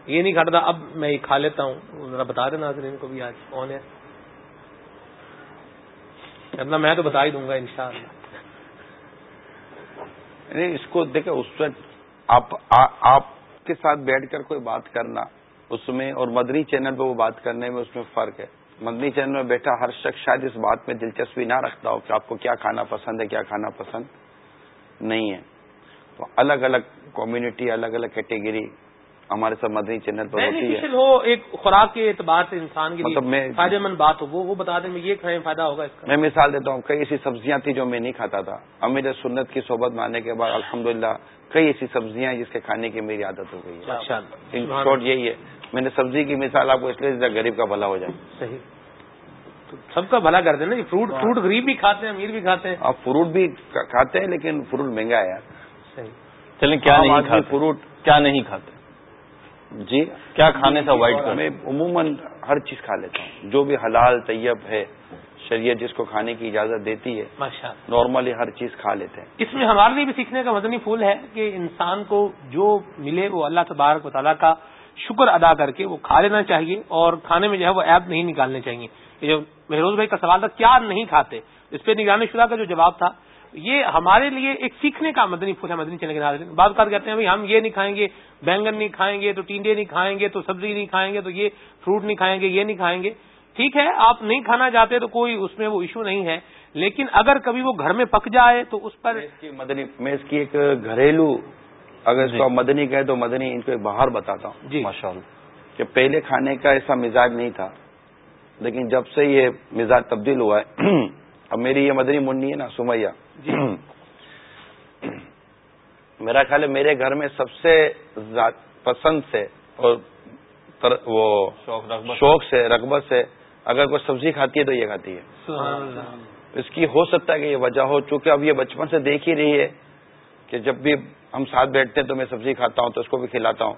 [SPEAKER 1] یہ نہیں کھاتا تھا، اب میں یہ کھا لیتا ہوں۔ ذرا بتا دینا ناظرین کو بھی آج کون ہے۔ کرنا میں تو بتا ہی دوں گا ان شاء اللہ
[SPEAKER 3] اس کو دیکھیں، اس وقت آپ آپ کے ساتھ بیٹھ کر کوئی بات کرنا، اس میں اور مدنی چینل پہ وہ بات کرنے میں اس میں فرق ہے۔ مدنی چینل میں بیٹھا ہر شخص شاید اس بات میں دلچسپی نہ رکھتا ہو کہ آپ کو کیا کھانا پسند ہے، کیا کھانا پسند نہیں ہے۔ تو الگ الگ کمیونٹی، الگ الگ کیٹیگری ہمارے سب مدنی چینل پر ہوتی ہے۔
[SPEAKER 1] ہو ایک خوراک کے اعتبار سے انسان کے مطلب میں فائدے مند بات ہو وہ بتا دیں یہ کھائیں فائدہ ہوگا اس کا۔
[SPEAKER 3] میں مثال دیتا ہوں کئی ایسی سبزیاں تھیں جو میں نہیں کھاتا تھا۔ امیر سنت کی صحبت میں آنے کے بعد الحمد کئی ایسی سبزیاں جس کے کھانے کی میری عادت ہو گئی ہے۔ شارٹ یہی ہے۔ میں نے سبزی کی مثال آپ کو اس لیے غریب کا بھلا ہو جائے۔
[SPEAKER 1] صحیح۔ سب کا بھلا کرتے ہیں نا فروٹ فروٹ غریب بھی کھاتے ہیں امیر بھی کھاتے ہیں۔
[SPEAKER 3] آپ فروٹ بھی کھاتے ہیں لیکن فروٹ مہنگا ہے یار۔
[SPEAKER 2] صحیح۔ چلیں کیا نہیں فروٹ کیا نہیں کھاتے؟
[SPEAKER 3] جی؟
[SPEAKER 2] کیا کھانے سے اوائڈ کر
[SPEAKER 3] میں عموماً ہر چیز کھا لیتا ہوں۔ جو بھی حلال طیب ہے شریعت جس کو کھانے کی اجازت دیتی ہے نارملی ہر چیز کھا لیتے ہیں۔
[SPEAKER 1] اس میں ہمارے لیے بھی سیکھنے کا مدنی پھول ہے کہ انسان کو جو ملے وہ اللہ تبارک و تعالیٰ کا شکر ادا کر کے وہ کھا لینا چاہیے اور کھانے میں جو ہے وہ ایپ نہیں نکالنے چاہیے۔ یہ جو مہروز بھائی کا سوال تھا کیا نہیں کھاتے؟ اس پہ نگرانی شدہ کا جو جواب تھا یہ ہمارے لیے ایک سیکھنے کا مدنی پھول ہے مدنی چلے کے ناظرین۔ بعض بات کہتے ہیں ہم یہ نہیں کھائیں گے بینگن نہیں کھائیں گے تو ٹینڈے نہیں کھائیں گے تو سبزی نہیں کھائیں گے تو یہ فروٹ نہیں کھائیں گے یہ نہیں کھائیں گے۔ ٹھیک ہے آپ نہیں کھانا چاہتے تو کوئی اس میں وہ ایشو نہیں ہے لیکن اگر کبھی وہ گھر میں پک جائے تو اس پر
[SPEAKER 3] مدنی میں اس کی ایک گھریلو اگر اس کو جی۔ مدنی کہے تو مدنی ان کو ایک باہر بتاتا ہوں۔
[SPEAKER 1] جی۔
[SPEAKER 3] ماشاء اللہ کہ پہلے کھانے کا ایسا مزاج نہیں تھا لیکن جب سے یہ مزاج تبدیل ہوا ہے اب میری یہ مدنی منڈی ہے نا سمیا جی۔ میرا خیال ہے میرے گھر میں سب سے پسند سے اور شوق سے رغبت سے اگر کوئی سبزی کھاتی ہے تو یہ کھاتی ہے۔ اس کی ہو سکتا ہے کہ یہ وجہ ہو چونکہ اب یہ بچپن سے دیکھ ہی رہی ہے کہ جب بھی ہم ساتھ بیٹھتے ہیں تو میں سبزی کھاتا ہوں تو اس کو بھی کھلاتا ہوں۔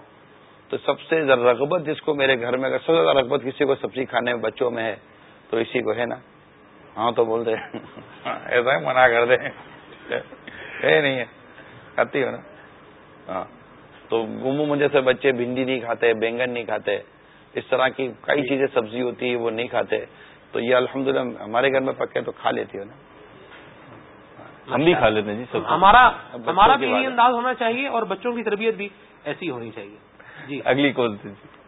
[SPEAKER 3] تو سب سے رغبت جس کو میرے گھر میں اگر سب سے زیادہ رغبت کسی کو سبزی کھانے میں بچوں میں ہے تو اسی کو ہے نا۔ ہاں تو بول دے۔ ایسا ہی منع کر دیں نہیں ہے۔ کھاتی ہو نا۔ ہاں۔ تو گمو مجھے سے بچے بھنڈی نہیں کھاتے بینگن نہیں کھاتے۔ اس طرح کی کئی چیزیں سبزی ہوتی ہے وہ نہیں کھاتے۔ تو یہ الحمدللہ ہمارے گھر میں پکے تو کھا لیتی ہو نا۔
[SPEAKER 2] ہم بھی کھا لیتے ہیں جی
[SPEAKER 1] ہمارا ہمارا بھی انداز ہونا چاہیے اور بچوں کی تربیت بھی ایسی ہونی چاہیے۔
[SPEAKER 2] جی۔ اگلی کال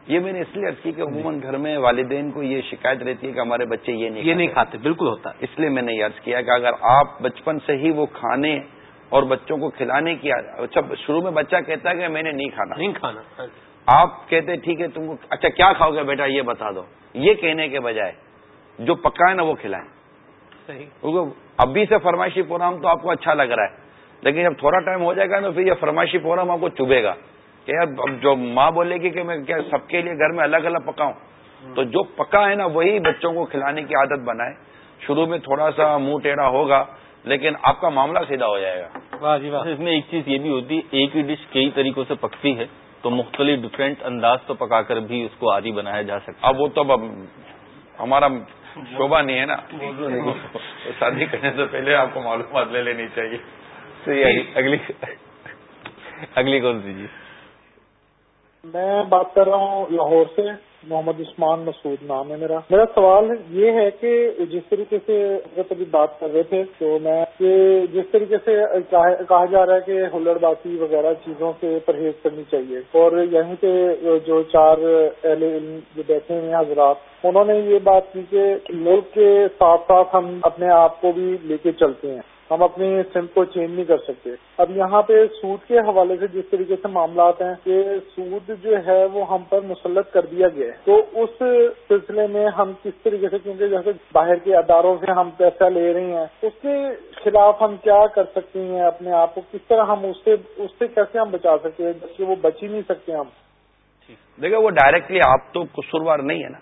[SPEAKER 3] یہ میں نے اس لیے کی کہ عموماً گھر میں والدین کو یہ شکایت رہتی ہے کہ ہمارے بچے یہ نہیں
[SPEAKER 1] یہ نہیں کھاتے۔ بالکل ہوتا۔
[SPEAKER 3] اس لیے میں نے عرض کیا کہ اگر آپ بچپن سے ہی وہ کھانے اور بچوں کو کھلانے کی اچھا شروع میں بچہ کہتا ہے کہ میں نے نہیں کھانا۔
[SPEAKER 1] نہیں کھانا
[SPEAKER 3] آپ کہتے ٹھیک ہے تم کو اچھا کیا کھاؤ گے بیٹا؟ یہ بتا دو۔ یہ کہنے کے بجائے جو پکا ہے نا وہ کھلائیں۔ ابھی سے فرمائشی پروگرام تو آپ کو اچھا لگ رہا ہے لیکن جب تھوڑا ٹائم ہو جائے گا نا پھر یہ فرمائشی پروگرام آپ کو چبھے گا۔ کہ یار جو ماں بولے گی کہ میں کیا سب کے لیے گھر میں الگ الگ پکاؤں؟ تو جو پکا ہے نا وہی بچوں کو کھلانے کی عادت بنائے۔ شروع میں تھوڑا سا منہ ٹیڑھا ہوگا لیکن آپ کا معاملہ سیدھا ہو جائے گا۔
[SPEAKER 2] جی اس میں ایک چیز یہ بھی ہوتی ہے ایک ہی ڈش کئی طریقوں سے پکتی ہے تو مختلف ڈفرینٹ انداز تو پکا کر بھی اس کو عادی بنایا جا سکتا
[SPEAKER 3] اب وہ تو اب ہمارا شوبہ نہیں ہے نا۔ شادی کرنے سے پہلے آپ کو معلومات لے لینی چاہیے۔
[SPEAKER 2] اگلی اگلی کون سی جی؟
[SPEAKER 8] میں بات کر رہا ہوں لاہور سے، محمد عثمان مسعود نام ہے میرا۔ میرا سوال یہ ہے کہ جس طریقے سے ابھی بات کر رہے تھے، تو میں جس طریقے سے کہا جا رہا ہے کہ ہلڑ باسی وغیرہ چیزوں سے پرہیز کرنی چاہیے۔ اور یعنی یہیں پہ جو چار اہل علم جو بیٹھے ہیں، حضرات، انہوں نے یہ بات کی کہ ملک کے ساتھ ساتھ ہم اپنے آپ کو بھی لے کے چلتے ہیں۔ ہم اپنی سمت کو چینج نہیں کر سکتے۔ اب یہاں پہ سود کے حوالے سے جس طریقے سے معاملات ہیں کہ سود جو ہے وہ ہم پر مسلط کر دیا گیا ہے۔ تو اس سلسلے میں ہم کس طریقے سے، کیونکہ جیسے باہر کے اداروں سے ہم پیسہ لے رہے ہیں، اس کے خلاف ہم کیا کر سکتے ہیں اپنے آپ کو؟ کس طرح ہم اس سے اس سے کیسے ہم بچا سکتے ہیں جبکہ وہ بچ ہی نہیں سکتے ہم؟
[SPEAKER 3] دیکھیں وہ ڈائریکٹلی آپ تو قصوروار نہیں ہے نا۔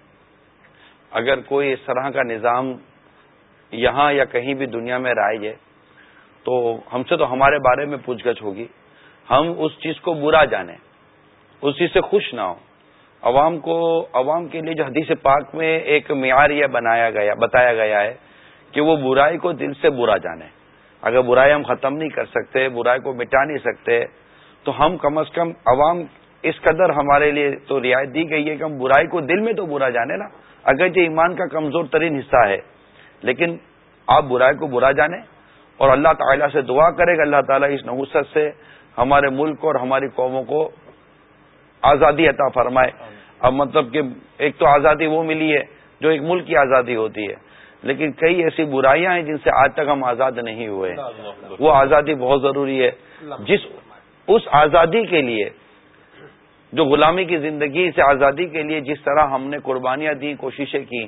[SPEAKER 3] اگر کوئی اس طرح کا نظام یہاں یا کہیں بھی دنیا میں رائج ہے تو ہم سے تو ہمارے بارے میں پوچھ گچھ ہوگی۔ ہم اس چیز کو برا جانیں۔ اس چیز سے خوش نہ ہوں۔ عوام کو، عوام کے لیے جو حدیث پاک میں ایک معیار یہ بنایا گیا، بتایا گیا ہے کہ وہ برائی کو دل سے برا جانے۔ اگر برائی ہم ختم نہیں کر سکتے، برائی کو مٹا نہیں سکتے، تو ہم کم از کم عوام اس قدر ہمارے لیے تو رعایت دی گئی ہے کہ ہم برائی کو دل میں تو برا جانے نا۔ اگرچہ ایمان کا کمزور ترین حصہ ہے، لیکن آپ برائی کو برا جانیں۔ اور اللہ تعالیٰ سے دعا کرے گا اللہ تعالیٰ اس نوسط سے ہمارے ملک اور ہماری قوموں کو آزادی عطا فرمائے۔ اب مطلب کہ ایک تو آزادی وہ ملی ہے جو ایک ملک کی آزادی ہوتی ہے۔ لیکن کئی ایسی برائیاں ہیں جن سے آج تک ہم آزاد نہیں ہوئے۔ وہ آزادی بہت ضروری ہے۔ جس اس آزادی کے لیے جو غلامی کی زندگی سے آزادی کے لیے جس طرح ہم نے قربانیاں دی کوششیں کی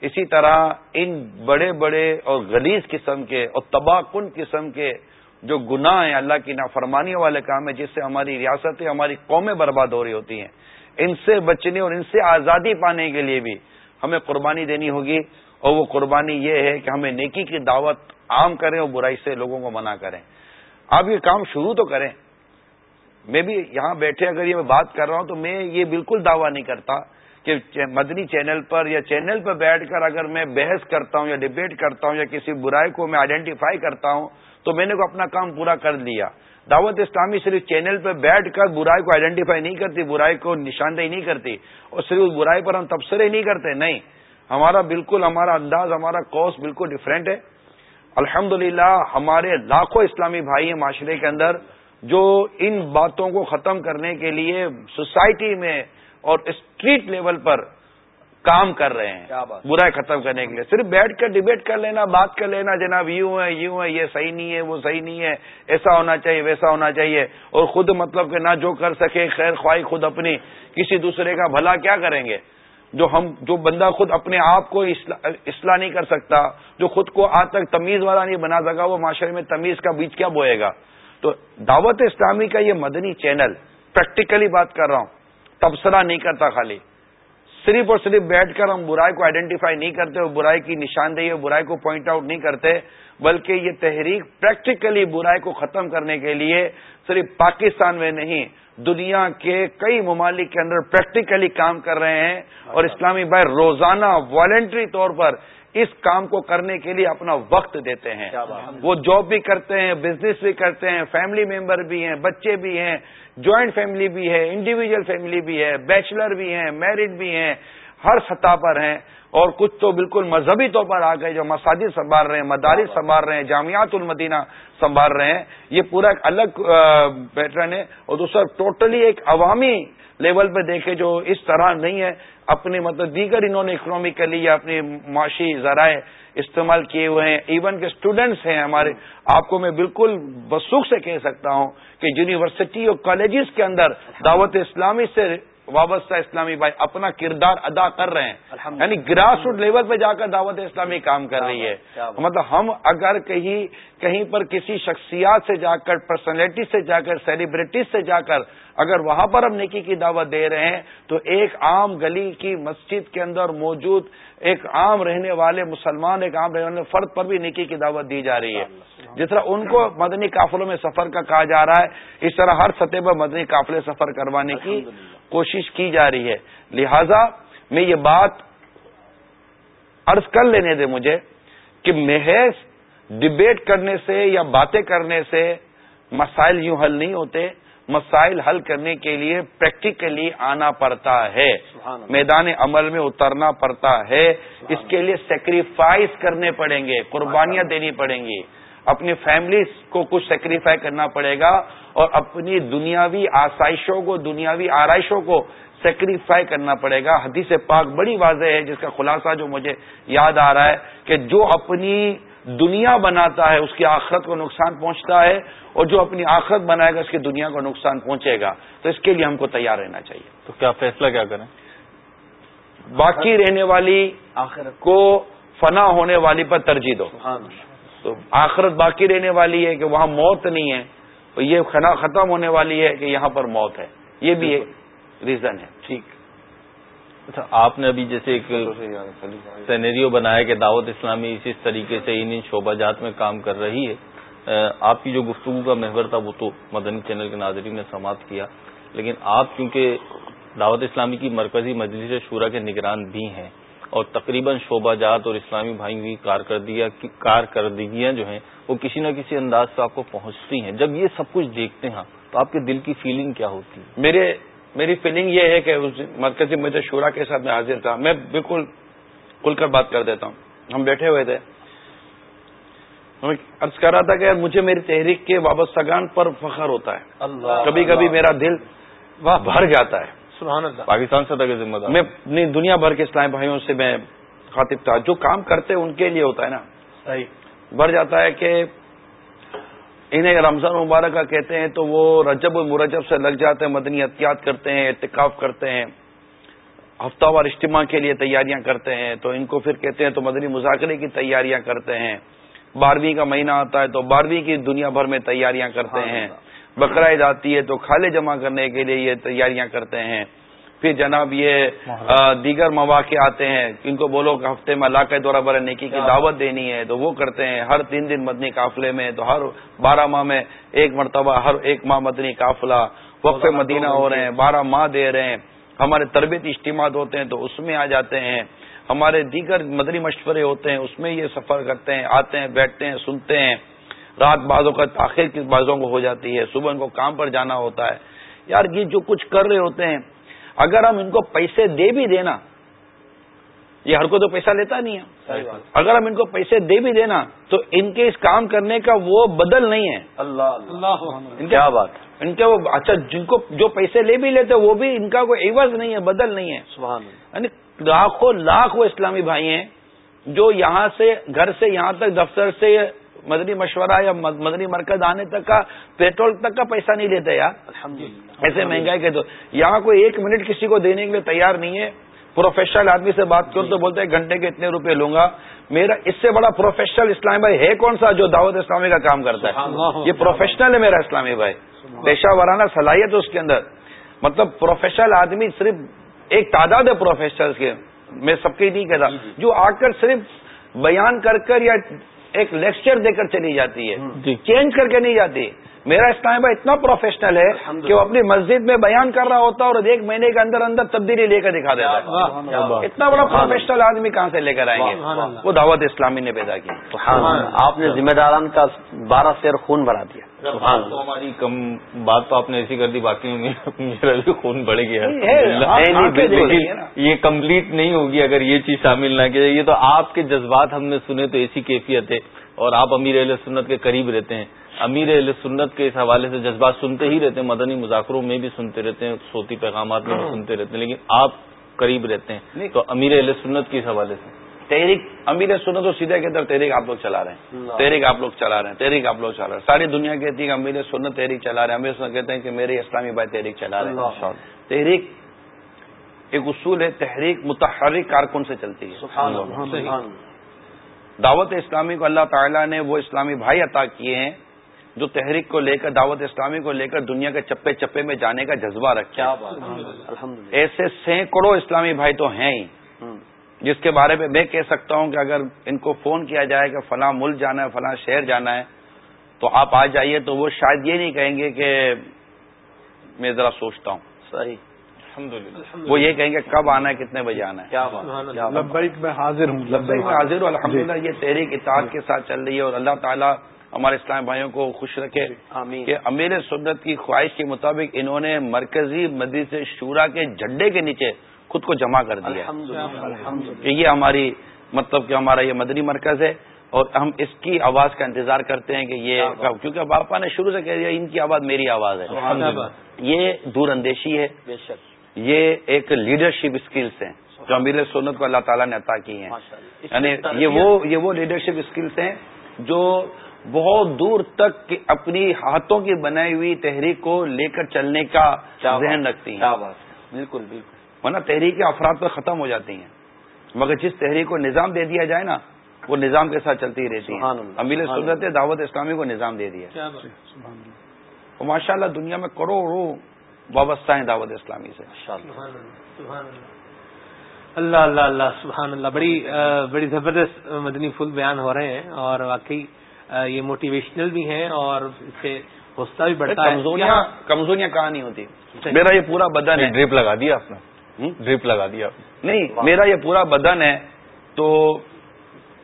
[SPEAKER 3] اسی طرح ان بڑے بڑے اور غلیظ قسم کے اور تباہ کن قسم کے جو گناہ ہیں اللہ کی نافرمانی والے کام ہیں، جس سے ہماری ریاستیں، ہماری قومیں برباد ہو رہی ہوتی ہیں۔ ان سے بچنے اور ان سے آزادی پانے کے لیے بھی ہمیں قربانی دینی ہوگی اور وہ قربانی یہ ہے کہ ہمیں نیکی کی دعوت عام کریں اور برائی سے لوگوں کو منع کریں۔ آپ یہ کام شروع تو کریں۔ میں بھی یہاں بیٹھے اگر یہ میں بات کر رہا ہوں تو میں یہ بالکل دعویٰ نہیں کرتا۔ کہ مدنی چینل پر یا چینل پر بیٹھ کر اگر میں بحث کرتا ہوں یا ڈبیٹ کرتا ہوں یا کسی برائی کو میں آئیڈینٹیفائی کرتا ہوں، تو میں نے کو اپنا کام پورا کر لیا۔ دعوت اسلامی صرف چینل پہ بیٹھ کر برائی کو آئیڈینٹیفائی نہیں کرتی، برائی کو نشاندہی نہیں کرتی، اور صرف اس برائی پر ہم تبصرے نہیں کرتے، نہیں۔ ہمارا بالکل ہمارا انداز، ہمارا کوس بالکل ڈفرینٹ ہے۔ الحمد ہمارے لاکھوں اسلامی بھائی ہیں معاشرے کے اندر، جو ان باتوں کو ختم کرنے کے لیے سوسائٹی میں اور اسٹریٹ لیول پر کام کر رہے ہیں۔ برائے ختم کرنے کے لیے۔ صرف بیٹھ کر ڈبیٹ کر لینا بات کر لینا جناب یوں ہے یوں ہے یہ صحیح نہیں ہے وہ صحیح نہیں ہے ایسا ہونا چاہیے ویسا ہونا چاہیے۔ اور خود مطلب کہ نہ جو کر سکے خیر خواہ خود اپنی کسی دوسرے کا بھلا کیا کریں گے؟ جو ہم جو بندہ خود اپنے آپ کو اصلاح نہیں کر سکتا جو خود کو آج تک تمیز والا نہیں بنا سکا وہ معاشرے میں تمیز کا بیچ کیا بوئے گا؟ تو دعوت اسلامی کا یہ مدنی چینل پریکٹیکلی بات کر رہا ہوں۔ تبصرہ نہیں کرتا خالی۔ صرف اور صرف بیٹھ کر ہم برائی کو آئیڈینٹیفائی نہیں کرتے اور برائی کی نشاندہی اور برائی کو پوائنٹ آؤٹ نہیں کرتے، بلکہ یہ تحریک پریکٹیکلی برائی کو ختم کرنے کے لیے صرف پاکستان میں نہیں، دنیا کے کئی ممالک کے اندر پریکٹیکلی کام کر رہے ہیں اور اسلامی بھائی روزانہ والنٹری طور پر اس کام کو کرنے کے لیے اپنا وقت دیتے ہیں۔ وہ جاب بھی کرتے ہیں بزنس بھی کرتے ہیں فیملی ممبر بھی ہیں بچے بھی ہیں جوائنٹ فیملی بھی ہے انڈیویجل فیملی بھی ہے بیچلر بھی ہیں میرڈ بھی ہیں ہر سطح پر ہیں۔ اور کچھ تو بالکل مذہبی طور پر آ گئے جو مساجد سنبھال رہے ہیں مدارس سنبھال رہے ہیں جامعات المدینہ سنبھال رہے ہیں۔ یہ پورا ایک الگ پیٹرن ہے اور دوسرا ٹوٹلی ایک عوامی لیول پہ دیکھے جو اس طرح نہیں ہے اپنے مطلب دیگر انہوں نے اکنامیکلی یا اپنی معاشی ذرائع استعمال کیے ہوئے ہیں۔ ایون کے اسٹوڈینٹس ہیں ہمارے۔ آپ کو میں بالکل بسوخ سے کہہ سکتا ہوں کہ یونیورسٹی اور کالجز کے اندر دعوت اسلامی سے وابستہ اسلامی بھائی اپنا کردار ادا کر رہے ہیں۔ یعنی گراس روٹ لیول پہ جا کر دعوت اسلامی کام کر رہی ہے۔ مطلب ہم اگر کہیں کہیں پر کسی شخصیات سے جا کر پرسنالٹی سے جا کر سیلیبریٹیز سے جا کر اگر وہاں پر ہم نیکی کی دعوت دے رہے ہیں تو ایک عام گلی کی مسجد کے اندر موجود ایک عام رہنے والے مسلمان ایک عام رہنے والے فرد پر بھی نیکی کی دعوت دی جا رہی ہے۔ جس طرح ان کو مدنی قافلوں میں سفر کا کہا جا رہا ہے اس طرح ہر سطح پر مدنی قافلے سفر کروانے کی کوشش کی جا رہی ہے۔ لہذا میں یہ بات عرض کر لینے دے مجھے کہ محض ڈبیٹ کرنے سے یا باتیں کرنے سے مسائل یوں حل نہیں ہوتے۔ مسائل حل کرنے کے لیے پریکٹیکلی آنا پڑتا ہے۔ میدان عمل میں اترنا پڑتا ہے۔ اس کے لیے سیکریفائز کرنے پڑیں گے قربانیاں دینی پڑیں گی۔ اپنی فیملیز کو کچھ سیکریفائی کرنا پڑے گا اور اپنی دنیاوی آسائشوں کو دنیاوی آرائشوں کو سیکریفائی کرنا پڑے گا۔ حدیث پاک بڑی واضح ہے جس کا خلاصہ جو مجھے یاد آ رہا ہے کہ جو اپنی دنیا بناتا ہے اس کی آخرت کو نقصان پہنچتا ہے اور جو اپنی آخرت بنائے گا اس کی دنیا کو نقصان پہنچے گا۔ تو اس کے لیے ہم کو تیار رہنا چاہیے۔
[SPEAKER 2] تو کیا فیصلہ کیا کریں؟
[SPEAKER 3] باقی رہنے والی آخرت کو فنا ہونے والی پر ترجیح دو۔ تو آخرت باقی رہنے والی ہے کہ وہاں موت نہیں ہے تو یہ ختم ہونے والی ہے کہ یہاں پر موت ہے۔ یہ بھی ایک ریزن ہے۔ ٹھیک۔
[SPEAKER 2] اچھا آپ نے ابھی جیسے ایک سینیریو بنایا کہ دعوت اسلامی اس طریقے سے ان شعبہ جات میں کام کر رہی ہے۔ آپ کی جو گفتگو کا محور تھا وہ تو مدنی چینل کے ناظرین نے سماعت کیا۔ لیکن آپ کیونکہ دعوت اسلامی کی مرکزی مجلس شورا کے نگران بھی ہیں اور تقریباً شعبہ جات اور اسلامی بھائی کی کارکردگیاں جو ہیں وہ کسی نہ کسی انداز سے آپ کو پہنچتی ہیں۔ جب یہ سب کچھ دیکھتے ہیں تو آپ کے دل کی فیلنگ کیا ہوتی ہے؟
[SPEAKER 3] میرے میری فیلنگ یہ ہے کہ مرکزی مجھے شورا کے ساتھ میں حاضر تھا۔ میں بالکل کھل کر بات کر دیتا ہوں۔ ہم بیٹھے ہوئے تھے۔ عرض کر رہا تھا کہ مجھے میری تحریک کے وابستگان پر فخر ہوتا ہے۔ کبھی کبھی میرا دل بھر جاتا ہے۔
[SPEAKER 2] سبحان اللہ۔ پاکستان سے ذمہ دار۔
[SPEAKER 3] میں دنیا بھر کے اسلام بھائیوں سے میں خاطب تھا۔ جو کام کرتے ان کے لیے ہوتا ہے نا۔ صحیح۔ بڑھ جاتا ہے کہ انہیں رمضان مبارک کا کہتے ہیں تو وہ رجب و مرجب سے لگ جاتے ہیں مدنی احتیاط کرتے ہیں اعتکاف کرتے ہیں ہفتہ وار اجتماع کے لیے تیاریاں کرتے ہیں تو ان کو پھر کہتے ہیں تو مدنی مذاکرے کی تیاریاں کرتے ہیں۔ بارہویں کا مہینہ آتا ہے تو بارہویں کی دنیا بھر میں تیاریاں کرتے ہیں۔ بقرعید آتی ہے تو کھالے جمع کرنے کے لیے یہ تیاریاں کرتے ہیں۔ پھر جناب یہ دیگر مواقع آتے ہیں ان کو بولو کہ ہفتے میں علاقۂ دورہ بر نیکی کی دعوت دینی ہے تو وہ کرتے ہیں۔ ہر تین دن مدنی قافلے میں تو ہر بارہ ماہ میں ایک مرتبہ ہر ایک ماہ مدنی قافلہ وقف مدینہ ہو رہے ہیں بارہ ماہ دے رہے ہیں۔ ہمارے تربیتی اجتماع ہوتے ہیں تو اس میں آ جاتے ہیں۔ ہمارے دیگر مدنی مشورے ہوتے ہیں اس میں یہ سفر کرتے ہیں آتے ہیں بیٹھتے ہیں سنتے ہیں۔ رات بازوں کا تاخیر کس بازوں کو ہو جاتی ہے صبح ان کو کام پر جانا ہوتا ہے۔ یار یہ جو کچھ کر رہے ہوتے ہیں اگر ہم ان کو پیسے دے بھی دینا یہ ہر کو تو پیسہ لیتا نہیں ہے۔ اگر ہم ان کو پیسے دے بھی دینا تو ان کے اس کام کرنے کا وہ بدل نہیں ہے۔ اللہ کیا بات۔ ان کے وہ اچھا جن کو جو پیسے لے بھی لیتے وہ بھی ان کا کوئی عوض نہیں ہے بدل نہیں ہے۔ یعنی لاکھوں لاکھ وہ اسلامی بھائی ہیں جو یہاں سے گھر سے یہاں تک دفتر سے مدنی مشورہ یا مدنی مرکز آنے تک کا پیٹرول تک کا پیسہ نہیں لیتے یار۔ ایسے مہنگائی کے تو یہاں کوئی ایک منٹ کسی کو دینے کے لیے تیار نہیں ہے۔ پروفیشنل آدمی سے بات کروں تو بولتے ہیں گھنٹے کے اتنے روپے لوں گا۔ میرا اس سے بڑا پروفیشنل اسلامی بھائی ہے کون سا جو دعوت اسلامی کا کام کرتا ہے؟ یہ پروفیشنل ہے میرا اسلامی بھائی۔ پیشہ ورانہ صلاحیت ہے اس کے اندر۔ مطلب پروفیشنل آدمی صرف ایک تعداد ہے پروفیسر کے۔ میں سب کے نہیں کہتا جو آ کر صرف بیان کر کر یا ایک لیکچر دے کر چلی جاتی ہے۔ چینج کر کے نہیں جاتی۔ میرا اسلام بھائی اتنا پروفیشنل ہے کہ وہ اپنی مسجد میں بیان کر رہا ہوتا ہے اور ایک مہینے کے اندر اندر تبدیلی لے کر دکھا دیتا۔ ہے اتنا بڑا پروفیشنل آدمی کہاں سے لے کر آئیں گے؟ وہ دعوت اسلامی نے پیدا کی۔
[SPEAKER 4] آپ نے ذمہ داران کا بارہ سیر خون بڑھا دیا۔
[SPEAKER 2] تو ہماری کم بات تو آپ نے ایسی کر دی باقی میرا بھی خون بڑھ گیا۔ یہ کمپلیٹ نہیں ہوگی اگر یہ چیز شامل نہ کی جائے۔ یہ تو آپ کے جذبات ہم نے سنے تو ایسی کیفیت ہے۔ اور آپ امیر علیہ سنت کے قریب رہتے ہیں۔ امیر علیہ سنت کے اس حوالے سے جذبات سنتے ہی رہتے ہیں مدنی مذاکروں میں بھی سنتے رہتے ہیں صوتی پیغامات میں بھی سنتے رہتے ہیں لیکن آپ قریب رہتے ہیں۔ تو امیر علیہ سنت کے اس حوالے سے۔
[SPEAKER 3] تحریک امیر سنت تو سیدھے کے اندر تحریک آپ لوگ چلا رہے ہیں۔ تحریک آپ لوگ چلا رہے ہیں تحریک آپ لوگ چلا رہے ہیں۔ ساری دنیا کہتی ہے کہ امیر سنت تحریک چلا رہے ہیں امیر سنت کہتے ہیں کہ میرے اسلامی بھائی تحریک چلا رہے ہیں۔ تحریک ایک اصول ہے تحریک متحرک کارکن سے چلتی ہے۔ دعوت اسلامی کو اللہ تعالیٰ نے وہ اسلامی بھائی عطا کیے ہیں جو تحریک کو لے کر دعوت اسلامی کو لے کر دنیا کے چپے چپے میں جانے کا جذبہ رکھا ایسے سینکڑوں اسلامی بھائی تو ہیں ہی۔ جس کے بارے میں میں کہہ سکتا ہوں کہ اگر ان کو فون کیا جائے کہ فلاں ملک جانا ہے فلاں شہر جانا ہے تو آپ آ جائیے تو وہ شاید یہ نہیں کہیں گے کہ میں ذرا سوچتا ہوں۔
[SPEAKER 4] صحیح۔
[SPEAKER 3] وہ یہ کہیں گے کب آنا ہے کتنے بجے آنا ہے۔
[SPEAKER 5] میں حاضر ہوں
[SPEAKER 3] میں حاضر ہوں الحمد للہ یہ تحریک اطاعت کے ساتھ چل رہی ہے اور اللہ تعالیٰ ہمارے اسلام بھائیوں کو خوش رکھے کہ امیر سنت کی خواہش کے مطابق انہوں نے مرکزی مدی سے شورا کے جھنڈے کے نیچے خود کو جمع کر دیا۔ کہ یہ ہماری مطلب کہ ہمارا یہ مدنی مرکز ہے اور ہم اس کی آواز کا انتظار کرتے ہیں کہ یہ کیونکہ باپا نے شروع سے کہہ دیا ان کی آواز میری آواز ہے۔ یہ دور اندیشی ہے۔ یہ ایک لیڈرشپ اسکلس ہیں جو امیر سنت کو اللہ تعالیٰ نے عطا کی ہیں۔ یعنی یہ وہ یہ وہ لیڈرشپ اسکلس ہیں جو بہت دور تک اپنی ہاتھوں کی بنائی ہوئی تحریک کو لے کر چلنے کا ذہن رکھتی ہیں۔
[SPEAKER 4] بالکل بالکل۔
[SPEAKER 3] ورنہ تحریک افراد پر ختم ہو جاتی ہیں۔ مگر جس تحریک کو نظام دے دیا جائے نا وہ نظام کے ساتھ چلتی رہتی ہے امیر سنت دعوت اسلامی کو نظام دے دیا۔ ماشاء اللہ۔ دنیا میں کروڑوں وابستہ ہیں دعوت اسلامی سے۔
[SPEAKER 1] اللہ اللہ۔ اللہ سبحان اللہ۔ بڑی بڑی زبردست مدنی پھول بیان ہو رہے ہیں اور واقعی یہ موٹیویشنل بھی ہیں اور اس سے حوصلہ بھی بڑھتا ہے۔
[SPEAKER 3] کمزوریاں کمزوریاں کہاں نہیں ہوتی؟ میرا یہ پورا بدن ہے۔
[SPEAKER 2] ڈرپ لگا دیا آپ نے۔ ڈرپ لگا دیا
[SPEAKER 3] نہیں میرا یہ پورا بدن ہے۔ تو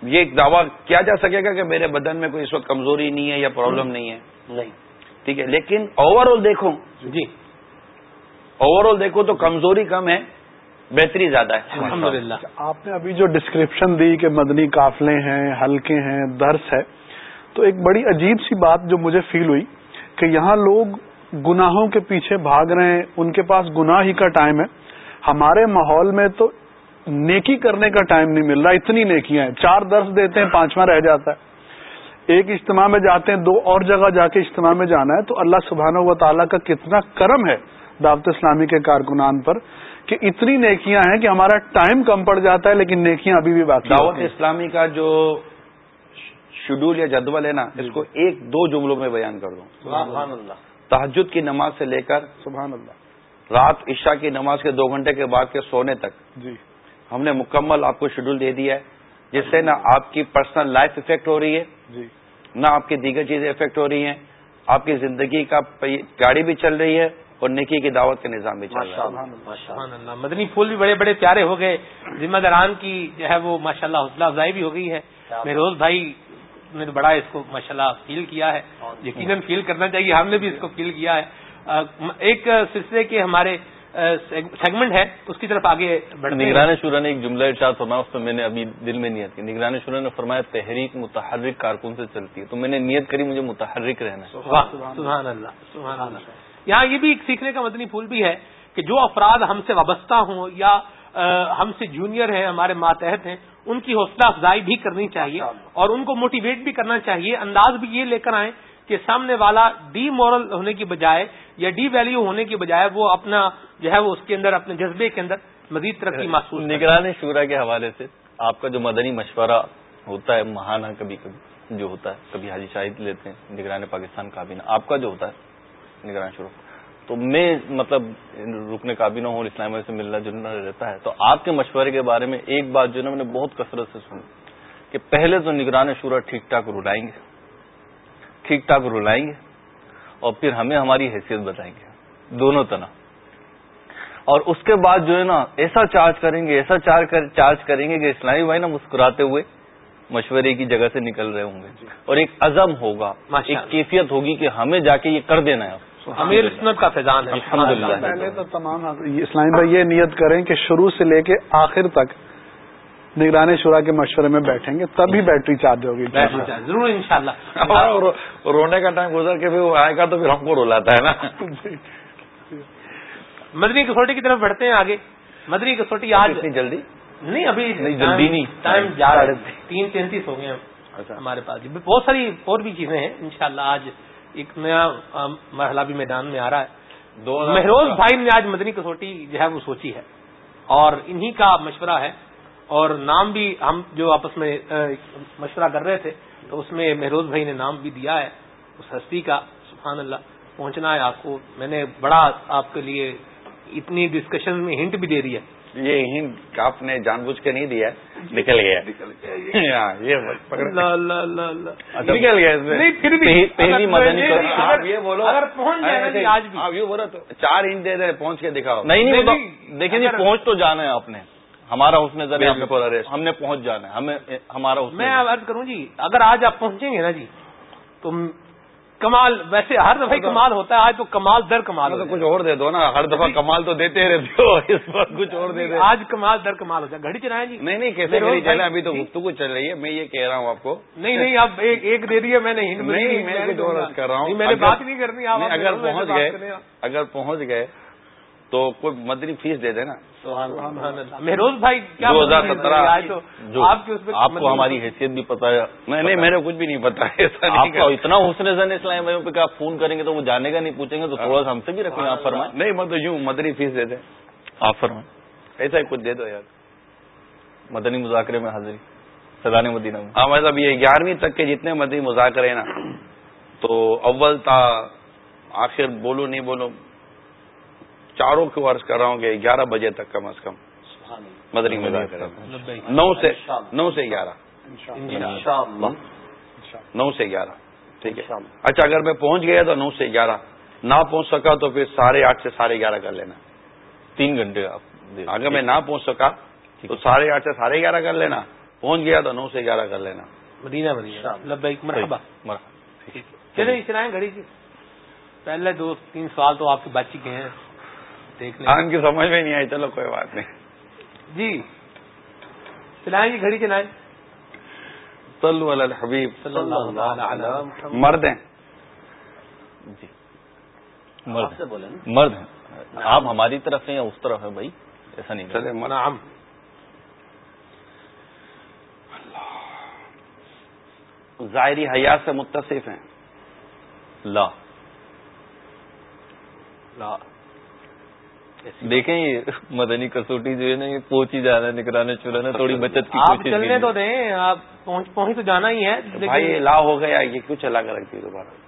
[SPEAKER 3] یہ ایک دعویٰ کیا جا سکے گا کہ میرے بدن میں کوئی اس وقت کمزوری نہیں ہے یا پرابلم نہیں ہے؟
[SPEAKER 4] نہیں۔
[SPEAKER 3] ٹھیک ہے لیکن اوور آل دیکھو۔
[SPEAKER 1] جی۔
[SPEAKER 3] اوور آل دیکھو تو کمزوری کم ہے بہتری زیادہ ہے۔
[SPEAKER 1] الحمد للہ
[SPEAKER 5] آپ نے ابھی جو ڈسکرپشن دی کہ مدنی قافلے ہیں ہلکے ہیں درس ہے تو ایک بڑی عجیب سی بات جو مجھے فیل ہوئی کہ یہاں لوگ گناہوں کے پیچھے بھاگ رہے ہیں ان کے پاس گناہ ہی کا ٹائم ہے۔ ہمارے ماحول میں تو نیکی کرنے کا ٹائم نہیں مل رہا اتنی نیکیاں ہیں۔ چار درس دیتے ہیں پانچواں رہ جاتا ہے۔ ایک اجتماع میں جاتے ہیں دو اور جگہ جا کے اجتماع میں جانا ہے تو اللہ سبحانہ و تعالیٰ کا کتنا کرم ہے دعوت اسلامی کے کارکنان پر کہ اتنی نیکیاں ہیں کہ ہمارا ٹائم کم پڑ جاتا ہے لیکن نیکیاں ابھی بھی باقی
[SPEAKER 3] دعوت اسلامی کا جو شیڈول یا جدول ہے نا اس کو ایک دو جملوں میں بیان کر دوں۔
[SPEAKER 4] سبحان اللہ۔
[SPEAKER 3] تحجد کی نماز سے لے کر
[SPEAKER 5] سبحان اللہ۔
[SPEAKER 3] رات عشاء کی نماز کے دو گھنٹے کے بعد کے سونے تک۔
[SPEAKER 5] جی۔
[SPEAKER 3] ہم نے مکمل آپ کو شیڈول دے دیا ہے۔ جس سے نہ آپ کی پرسنل لائف افیکٹ ہو رہی ہے
[SPEAKER 5] جی۔
[SPEAKER 3] نہ آپ کی دیگر چیزیں افیکٹ ہو رہی ہیں۔ آپ کی زندگی کا گاڑی بھی چل رہی ہے اور نکی کی دعوت کا نظام بھی چل رہا ہے۔
[SPEAKER 1] مدنی پھول بھی بڑے بڑے پیارے ہو گئے۔ ذمہ داران کی جو ہے وہ ماشاء اللہ حوصلہ افزائی بھی ہو گئی ہے۔ میروز بھائی نے بڑا اس کو ماشاء اللہ فیل کیا ہے یقیناً فیل کرنا چاہیے ہم نے بھی اس کو فیل کیا ہے۔ ایک سلسلے کے ہمارے سیگمنٹ ہے اس کی طرف آگے بڑھنے
[SPEAKER 2] نگران شورا نے ایک جملہ ارشاد فرمایا اس پہ میں نے ابھی دل میں نیت کی۔ نگران شورا نے فرمایا تحریک متحرک کارکن سے چلتی ہے۔ تو میں نے نیت کری مجھے متحرک رہنا ہے۔
[SPEAKER 1] سبحان اللہ سبحان اللہ۔ یہاں یہ بھی ایک سیکھنے کا مدنی پھول بھی ہے کہ جو افراد ہم سے وابستہ ہوں یا ہم سے جونیئر ہیں ہمارے ماتحت ہیں ان کی حوصلہ افزائی بھی کرنی چاہیے اور ان کو موٹیویٹ بھی کرنا چاہیے۔ انداز بھی یہ لے کر آئیں کہ سامنے والا ڈی مورل ہونے کی بجائے یا ڈی ویلیو ہونے کی بجائے وہ اپنا جو ہے وہ اس کے اندر اپنے جذبے کے اندر مزید ترقی محسوس
[SPEAKER 2] نگران شورا کے حوالے سے آپ کا جو مدنی مشورہ ہوتا ہے ماہانہ کبھی کبھی جو ہوتا ہے کبھی حاجی شاہد لیتے ہیں نگران پاکستان کابینہ آپ کا جو ہوتا ہے نگران شروع تو میں مطلب رکنے کا بھی نہ ہوں اسلام سے ملنا جلنا رہتا ہے۔ تو آپ کے مشورے کے بارے میں ایک بات جو ہے نا میں نے بہت کثرت سے سنی کہ پہلے تو نگران شورا ٹھیک ٹھاک رلائیں گے ٹھیک ٹھاک رلائیں گے اور پھر ہمیں ہماری حیثیت بتائیں گے دونوں طرح۔ اور اس کے بعد جو ہے نا ایسا چارج کریں گے ایسا چارج کریں گے کہ اسلامی بھائی نا مسکراتے ہوئے مشورے کی جگہ سے نکل رہے ہوں گے۔ اور ایک عزم ہوگا ایک کیفیت ہوگی کہ ہمیں جا کے یہ کر دینا ہے۔
[SPEAKER 1] امیر اسنت کا فیضان ہے.
[SPEAKER 5] پہلے تو تمام اسلامی بھائی یہ نیت کریں کہ شروع سے لے کے آخر تک نگرانی شورا کے مشورے میں بیٹھیں گے تبھی بیٹری چارج ہوگی
[SPEAKER 1] ضرور ان شاء اللہ
[SPEAKER 3] رونے کا ٹائم گزر کے پھر وہ آئے گا تو پھر ہم کو رولاتا ہے نا۔
[SPEAKER 1] مدنی کسوٹی کی طرف بڑھتے ہیں آگے۔ مدنی کسوٹی آج
[SPEAKER 3] اتنی جلدی؟
[SPEAKER 1] نہیں ابھی
[SPEAKER 2] جلدی نہیں۔
[SPEAKER 1] ٹائم جا رہا ہے۔ تین۔ تینتیس ہو گئے اچھا۔ ہمارے پاس۔ بہت ساری اور بھی چیزیں ہیں انشاءاللہ آج ایک نیا مرحلہ بھی میدان میں آ رہا ہے۔ مہروز بھائی نے آج مدنی کسوٹی جو ہے وہ سوچی ہے۔ اور انہی کا مشورہ ہے۔ اور نام بھی ہم جو آپس میں مشورہ کر رہے تھے تو اس میں مہروز بھائی نے نام بھی دیا ہے۔ اس ہستی کا سبحان اللہ پہنچنا ہے آپ کو۔ میں نے بڑا آپ کے لیے اتنی ڈسکشن میں ہنٹ بھی دے دی ہے۔
[SPEAKER 3] یہ ہنٹ آپ نے جان بوجھ کے نہیں دیا نکل گیا
[SPEAKER 1] ہاں،
[SPEAKER 3] نکل گیا
[SPEAKER 1] یہ بولو۔ اگر پہنچ جائے آج بھی۔
[SPEAKER 3] آپ یہ بولو تو چار ہنٹ دے دیں پہنچ کے دکھاؤ۔
[SPEAKER 2] نہیں نہیں دیکھیں جی پہنچ تو جانا ہے آپ نے۔ ہمارا اس نے ہم نے پہنچ جانا ہے ہمیں ہمارا
[SPEAKER 1] میں عرض کروں جی اگر آج آپ پہنچیں گے نا جی تو کمال ویسے ہر دفعہ کمال ہوتا ہے آج تو کمال در کمال
[SPEAKER 3] تو کچھ اور دے دو نا ہر دفعہ کمال تو دیتے رہتے ہو اس وقت کچھ اور دے دو۔
[SPEAKER 1] آج کمال در کمال ہوتا ہے گھڑی چلائیں جی۔
[SPEAKER 3] نہیں نہیں کیسے گھڑی چلے ابھی تو گفتگو چل رہی ہے۔ میں یہ کہہ رہا ہوں آپ کو۔
[SPEAKER 1] نہیں نہیں اب ایک دے دیا میں نے
[SPEAKER 3] نہیں میں کچھ اور کر رہا ہوں۔
[SPEAKER 1] میں نے بات نہیں کرنی
[SPEAKER 3] اگر پہنچ گئے اگر پہنچ گئے تو کوئی مدنی فیس دے دے نا
[SPEAKER 1] مہروز بھائی
[SPEAKER 3] دو ہزار سترہ
[SPEAKER 2] آپ کو ہماری حیثیت بھی پتا ہے۔
[SPEAKER 3] نہیں میرے کچھ بھی نہیں پتا
[SPEAKER 2] آپ کا اتنا حسن زن اسلام بھائیوں پہ آپ فون کریں گے تو وہ جانے کا نہیں پوچھیں گے تو تھوڑا سا ہم سے بھی رکھیں آپ فرمائیں۔
[SPEAKER 3] نہیں مطلب یوں مدنی فیس دے دیں۔
[SPEAKER 2] آپ فرمائیں۔
[SPEAKER 3] ایسا ہی کچھ دے دو یار۔
[SPEAKER 2] مدنی مذاکرے میں حاضری۔ سدان مدینہ میں۔
[SPEAKER 3] ہاں مطلب یہ گیارہویں تک کے جتنے مدنی مذاکرے نا تو اول تا آخر بولو نہیں بولو چاروں کو عرض کر رہا ہوں کہ گیارہ بجے تک کم از کم مدنی مذاکرہ نو سے نو سے گیارہ۔ نو سے گیارہ۔ ٹھیک ہے۔ اچھا اگر میں پہنچ گیا تو نو سے گیارہ۔ نہ پہنچ سکا تو پھر ساڑھے آٹھ سے ساڑھے گیارہ کر لینا۔
[SPEAKER 2] تین گھنٹے
[SPEAKER 3] اگر میں نہ پہنچ سکا تو ساڑھے آٹھ سے ساڑھے گیارہ کر لینا۔ پہنچ گیا تو نو سے گیارہ کر لینا۔
[SPEAKER 1] مدینہ مدینہ۔ چلے چلائیں گھڑی جی۔ پہلے دو تین سال تو آپ کی بات چیت ہیں۔
[SPEAKER 3] ان کی۔ سمجھ میں نہیں آئی چلو کوئی بات نہیں۔
[SPEAKER 1] جی۔ چلائیں گی گھڑی چلائیں۔
[SPEAKER 3] صلو علی الحبیب مرد ہیں۔
[SPEAKER 2] جی۔ مرد سے بولے مرد ہیں۔ آپ ہماری طرف ہیں یا اس طرف ہے بھائی؟ ایسا نہیں۔
[SPEAKER 3] چلے منعم۔ ظاہری حیات سے متصف ہیں۔
[SPEAKER 2] لا۔ لا۔ دیکھیں یہ مدنی کسوٹی جو ہے نا یہ پہنچ ہی جا رہا ہے نگرانی چولہا نا تھوڑی بچت کی
[SPEAKER 1] آپ چلنے تو دیں آپ پہنچ تو جانا ہی ہے
[SPEAKER 3] بھائی لا ہو گیا یہ کیوں چلا کر رکھتی دوبارہ۔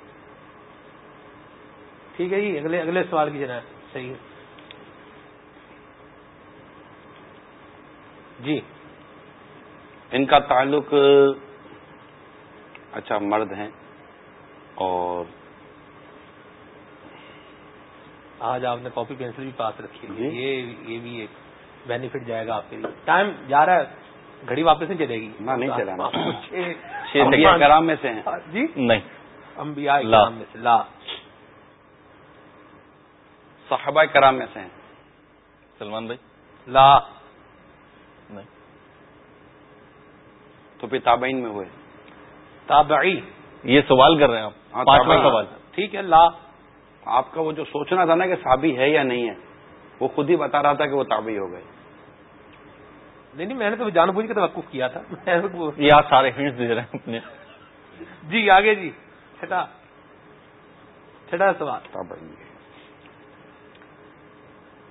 [SPEAKER 1] ٹھیک ہے جی اگلے اگلے سوال کی جناب صحیح ہے۔ جی۔
[SPEAKER 3] ان کا تعلق اچھا مرد ہیں اور
[SPEAKER 1] آج آپ نے کاپی پینسل بھی پاس رکھی ہے۔ جی۔ یہ بھی ایک بینیفٹ جائے گا آپ کے لیے۔ ٹائم جا رہا ہے گھڑی واپس نہیں چلے گی۔
[SPEAKER 3] نہیں چلا کرام میں سے ہیں۔
[SPEAKER 1] جی؟
[SPEAKER 2] نہیں۔
[SPEAKER 1] انبیاء کرام میں سے لا۔
[SPEAKER 3] صحابہ کرام میں سے ہیں۔
[SPEAKER 2] سلمان بھائی؟
[SPEAKER 1] لا۔
[SPEAKER 2] نہیں۔
[SPEAKER 3] تو پھر تابعین میں ہوئے۔
[SPEAKER 1] تابعی۔
[SPEAKER 2] یہ سوال کر رہے ہیں آپ۔
[SPEAKER 3] ہاں، پانچواں
[SPEAKER 1] سوال۔ ٹھیک ہے لا۔
[SPEAKER 3] آپ کا وہ جو سوچنا تھا نا کہ صابی ہے یا نہیں ہے وہ خود ہی بتا رہا تھا کہ وہ تابعی ہو گئے۔
[SPEAKER 1] نہیں نہیں میں نے تو جان بوجھ کے توقف کیا تھا۔
[SPEAKER 2] یہ سارے ہنٹس دے رہے ہیں اپنے۔
[SPEAKER 1] جی آگے جی۔ چھٹا۔ چھٹا سوال۔
[SPEAKER 3] تابعی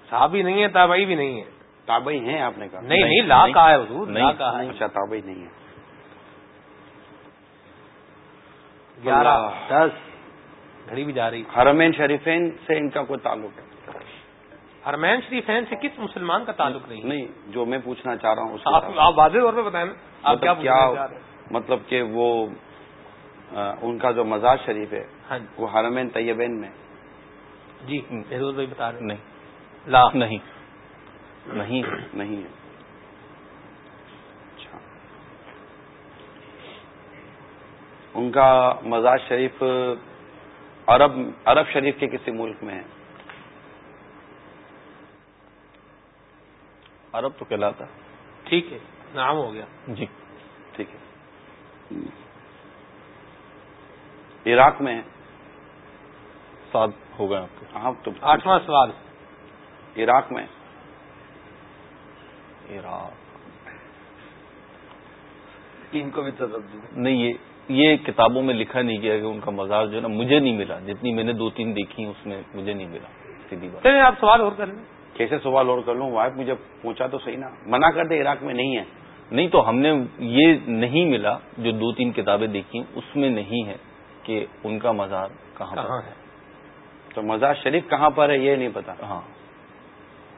[SPEAKER 1] صحابی نہیں ہے تابعی بھی نہیں ہے۔
[SPEAKER 3] تابعی ہیں آپ نے کہا۔
[SPEAKER 1] نہیں نہیں لا کہا ہے حضور لا کہا ہے۔
[SPEAKER 3] اچھا تابعی نہیں ہے۔
[SPEAKER 1] 11 10 گھڑی بھی جا رہی۔
[SPEAKER 3] حرمین شریفین سے ان کا کوئی تعلق ہے؟
[SPEAKER 1] حرمین شریفین سے کس مسلمان کا تعلق نہیں؟
[SPEAKER 3] نہیں جو میں پوچھنا چاہ رہا ہوں
[SPEAKER 1] آپ واضح طور پہ بتائیں۔ آپ کیا
[SPEAKER 3] مطلب کیا مطلب کہ وہ ان کا جو مزار شریف ہے
[SPEAKER 1] ہاں جی۔
[SPEAKER 3] وہ حرمین طیبین میں؟
[SPEAKER 1] جی بہروز بھائی بتا رہے
[SPEAKER 2] نہیں۔ لا۔ نہیں۔ نہیں۔
[SPEAKER 3] نہیں ہے۔ اچھا۔ ان کا مزار شریف عرب عرب شریف کے کسی ملک میں ہے
[SPEAKER 2] عرب تو کہلاتا
[SPEAKER 1] ٹھیک ہے نام ہو گیا۔
[SPEAKER 2] جی۔
[SPEAKER 3] ٹھیک ہے۔ عراق میں
[SPEAKER 2] سات ہو گئے آپ کے۔
[SPEAKER 3] ہاں تو
[SPEAKER 1] آٹھواں سوال۔
[SPEAKER 3] عراق میں
[SPEAKER 2] عراق۔
[SPEAKER 3] ان کو بھی
[SPEAKER 2] نہیں یہ یہ کتابوں میں لکھا نہیں گیا کہ ان کا مزار جو ہے نا مجھے نہیں ملا جتنی میں نے دو تین دیکھی اس میں مجھے نہیں ملا سیدھی بات۔
[SPEAKER 1] چلیں آپ سوال اور کر لیں۔
[SPEAKER 3] کیسے سوال اور کر لوں؟ واحد مجھے پوچھا تو صحیح نا۔ منع کر دے عراق میں نہیں ہے۔
[SPEAKER 2] نہیں تو ہم نے یہ نہیں ملا جو دو تین کتابیں دیکھی اس میں نہیں ہے کہ ان کا مزار کہاں
[SPEAKER 1] کہاں
[SPEAKER 2] پر
[SPEAKER 1] ہے؟
[SPEAKER 3] تو مزار شریف کہاں پر ہے یہ نہیں پتا۔
[SPEAKER 2] ہاں۔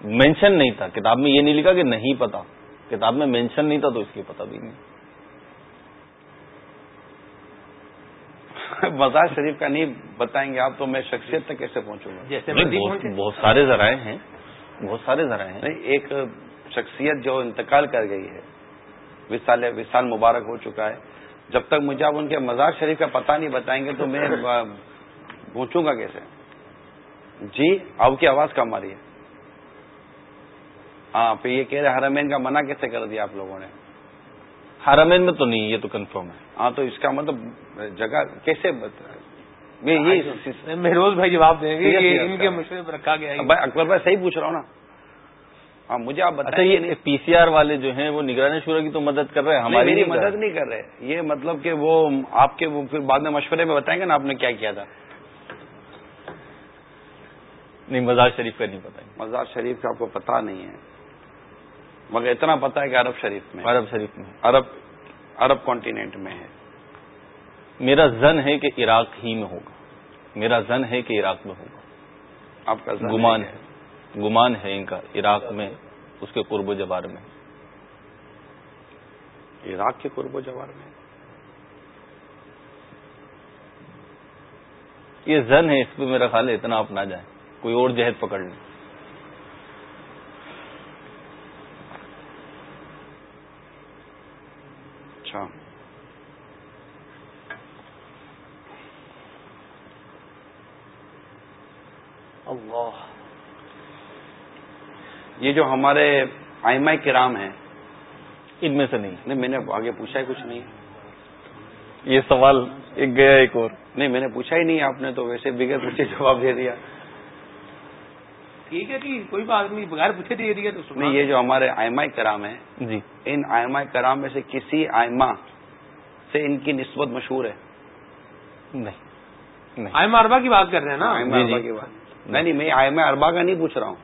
[SPEAKER 2] مینشن نہیں تھا کتاب میں یہ نہیں لکھا کہ نہیں پتا۔ کتاب میں مینشن نہیں تھا تو اس لیے پتا بھی نہیں۔
[SPEAKER 3] مزار شریف کا نہیں بتائیں گے آپ تو میں شخصیت تک کیسے پہنچوں گا؟
[SPEAKER 2] بہت سارے ذرائع ہیں بہت سارے ذرائع ہیں۔
[SPEAKER 3] ایک شخصیت جو انتقال کر گئی ہے وصال وصال مبارک ہو چکا ہے۔ جب تک مجھے آپ ان کے مزار شریف کا پتہ نہیں بتائیں گے تو میں پہنچوں گا کیسے؟ جی آپ کی آواز کم آ رہی ہے۔ ہاں پھر یہ کہہ رہے حرمین کا منع کیسے کر دیا آپ لوگوں نے؟
[SPEAKER 2] حرمین میں تو نہیں یہ تو کنفرم ہے۔
[SPEAKER 3] ہاں تو اس کا مطلب جگہ کیسے بتا میں یہ
[SPEAKER 1] مہروز بھائی جواب دیں گے ان کے۔ مشورے پر رکھا گیا ہے۔
[SPEAKER 3] بھائی اکبر بھائی صحیح پوچھ رہا ہوں نا۔ ہاں مجھے آپ
[SPEAKER 2] اچھا یہ پی سی آر والے جو ہیں وہ نگرانی شورا کی تو مدد کر رہے ہیں
[SPEAKER 3] ہماری مدد نہیں کر رہے۔ یہ مطلب کہ وہ آپ کے وہ پھر بعد میں مشورے میں بتائیں گے نا آپ نے کیا کیا تھا۔
[SPEAKER 2] نہیں مزار شریف کا نہیں پتا
[SPEAKER 3] مزار شریف کا آپ کو پتا نہیں ہے۔ مگر اتنا پتا ہے کہ عرب شریف میں
[SPEAKER 2] عرب شریف میں۔
[SPEAKER 3] عرب عرب کانٹیننٹ میں ہے۔
[SPEAKER 2] میرا زن ہے کہ عراق ہی میں ہوگا۔ میرا زن ہے کہ عراق میں ہوگا۔
[SPEAKER 3] آپ کا
[SPEAKER 2] گمان
[SPEAKER 3] ہے
[SPEAKER 2] ہے۔ گمان ہے ان کا۔ عراق میں اس کے قرب و جوار میں۔
[SPEAKER 3] عراق کے قرب و جوار میں۔
[SPEAKER 2] یہ زن ہے اس پہ میرا خیال ہے اتنا آپ نہ جائیں۔ کوئی اور جہد پکڑ لیں۔
[SPEAKER 3] اچھا۔
[SPEAKER 1] اللہ۔
[SPEAKER 3] یہ جو ہمارے آئمہ کرام ہیں،
[SPEAKER 2] ان میں سے نہیں۔
[SPEAKER 3] نہیں، میں نے آگے پوچھا ہی کچھ نہیں۔
[SPEAKER 2] یہ سوال ایک گیا ایک اور۔
[SPEAKER 3] نہیں، میں نے پوچھا ہی نہیں آپ نے تو ویسے بغیر پوچھے جواب دے دیا۔
[SPEAKER 1] ٹھیک ہے کہ کوئی بات نہیں بغیر پوچھے دے دیا تو
[SPEAKER 3] نہیں یہ جو ہمارے آئمہ کرام ہیں
[SPEAKER 2] جی۔
[SPEAKER 3] ان آئمہ کرام میں سے کسی آئمہ سے ان کی نسبت مشہور ہے؟
[SPEAKER 2] نہیں نہیں۔
[SPEAKER 1] آئمہ اربا کی بات کر رہے ہیں نا؟
[SPEAKER 3] آئمہ
[SPEAKER 2] جی،
[SPEAKER 3] اربا
[SPEAKER 2] جی۔
[SPEAKER 3] کی بات۔ نہیں نہیں میں آئمہ اربا کا نہیں پوچھ رہا ہوں۔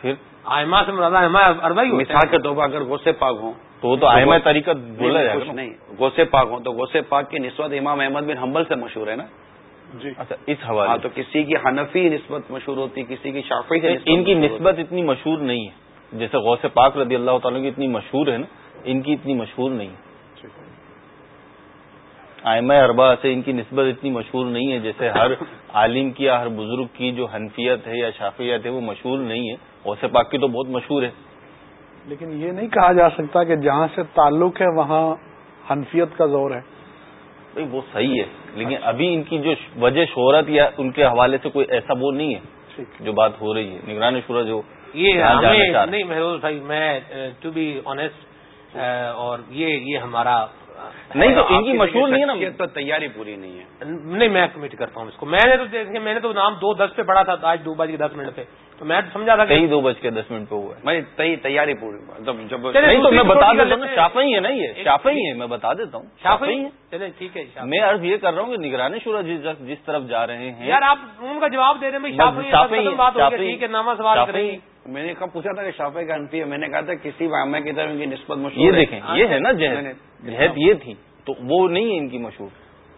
[SPEAKER 2] پھر؟
[SPEAKER 1] آئمہ سے مراد آئمہ اربا ہی
[SPEAKER 3] مثال کے طور پر اگر غوث پاک ہوں
[SPEAKER 2] تو وہ تو آئمہ طریقہ بولا
[SPEAKER 3] نہیں،
[SPEAKER 2] جائے۔
[SPEAKER 3] نہیں۔ غوث پاک ہوں تو غوث پاک کی نسبت امام احمد بن حنبل سے مشہور ہے نا؟
[SPEAKER 5] جی۔
[SPEAKER 2] اچھا اس
[SPEAKER 3] ہاں
[SPEAKER 2] حوالے
[SPEAKER 3] تو کسی کی حنفی نسبت مشہور ہوتی کسی کی شافی
[SPEAKER 2] ان کی نسبت اتنی مشہور نہیں ہے۔ جیسے غوث پاک رضی اللہ تعالیٰ کی اتنی مشہور ہے نا ان کی اتنی مشہور نہیں ہے۔ آئمہ اربا سے ان کی نسبت اتنی مشہور نہیں ہے جیسے ہر عالم کی یا ہر بزرگ کی جو حنفیت ہے یا شافیت ہے وہ مشہور نہیں ہے۔ غوث پاک کی تو بہت مشہور ہے۔
[SPEAKER 5] لیکن یہ نہیں کہا جا سکتا کہ جہاں سے تعلق ہے وہاں حنفیت کا زور ہے۔
[SPEAKER 2] بھائی وہ صحیح ہے۔ لیکن ابھی ان کی جو وجہ شہرت یا ان کے حوالے سے کوئی ایسا وہ نہیں ہے جو بات ہو رہی ہے۔ نگران شورا جو
[SPEAKER 1] یہ نہیں مہروز بھائی میں ٹو بی آنےسٹ اور یہ یہ ہمارا
[SPEAKER 2] نہیں تو ان کی مشہور نہیں ہے نا؟
[SPEAKER 3] تیاری پوری نہیں ہے۔
[SPEAKER 1] نہیں میں کمیٹ کرتا ہوں اس کو۔ میں نے تو دیکھیں میں نے تو نام دو دس پہ پڑھا تھا آج دو بج کے دس منٹ پہ۔ تو میں سمجھا تھا کہ
[SPEAKER 2] کئی دو بج کے دس منٹ پہ ہوا ہے۔
[SPEAKER 3] میں تیاری پوری۔ جب
[SPEAKER 2] نہیں تو میں بتا دیتا ہوں۔ شافعی ہے نا یہ شافعی ہے میں بتا دیتا ہوں۔
[SPEAKER 1] شافعی
[SPEAKER 2] ہے۔
[SPEAKER 1] چلے ٹھیک ہے۔
[SPEAKER 2] میں عرض یہ کر رہا ہوں کہ نگرانی شورا جس جس طرف جا رہے ہیں۔
[SPEAKER 1] یار آپ ان کا جواب دے رہے ہیں ہے،
[SPEAKER 2] ہے،
[SPEAKER 1] ہے
[SPEAKER 3] میں نے کب پوچھا تھا کہ شافع کا انفی ہے؟ میں نے کہا تھا کسی عامہ کی طرف ان کی نسبت مشہور
[SPEAKER 2] یہ
[SPEAKER 3] ہے۔
[SPEAKER 2] دیکھیں یہ ہے نا جہد۔ یہ تھی۔ تو وہ نہیں ہے ان کی مشہور۔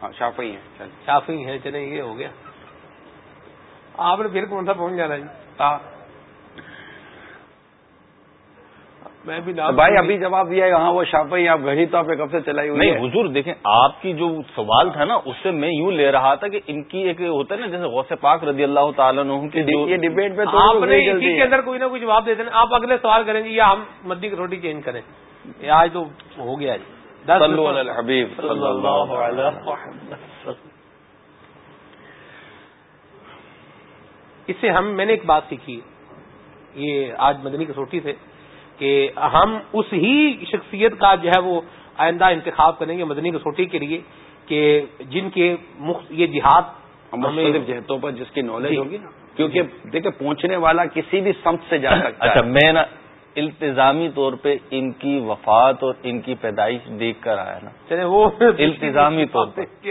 [SPEAKER 3] ہاں شافعی ہے چل
[SPEAKER 1] شافعی ہے چلے یہ ہو گیا۔ آپ نے پھر کون سا پہنچ جانا جی
[SPEAKER 3] ہاں۔
[SPEAKER 1] میں بھی
[SPEAKER 3] بھائی ابھی جواب دیا ہے ہاں وہ شاپئی آپ گھڑی تو آپ کب سے چلائی ہوئی
[SPEAKER 2] نہیں حضور دیکھیں آپ کی جو سوال تھا نا اس سے میں یوں لے رہا تھا کہ ان کی ایک ہوتا ہے نا جیسے غوث پاک رضی اللہ تعالیٰ عنہ کی
[SPEAKER 3] یہ ڈبیٹ پہ
[SPEAKER 1] آپ نے اسی کے اندر کوئی نہ کوئی جواب دیتے ہیں آپ اگلے سوال کریں گے یا ہم مدی کی روٹی چینج کریں۔ یہ آج تو ہو گیا جی۔
[SPEAKER 3] حبیب
[SPEAKER 1] اس سے ہم میں نے ایک بات سیکھی۔ یہ آج مدنی کسوٹی سے۔ کہ ہم اس ہی شخصیت کا جو ہے وہ آئندہ انتخاب کریں گے مدنی کسوٹی کے لیے کہ جن کے یہ جہاد
[SPEAKER 3] مختلف جہتوں پر جس کی نالج جی۔ ہوگی نا۔ کیونکہ دیکھیں پہنچنے والا کسی بھی سمت سے جا سکتا
[SPEAKER 2] اچھا میں نا التظامی طور پہ ان کی وفات اور ان کی پیدائش دیکھ کر آیا نا۔
[SPEAKER 1] چلے وہ
[SPEAKER 2] التظامی طور پہ۔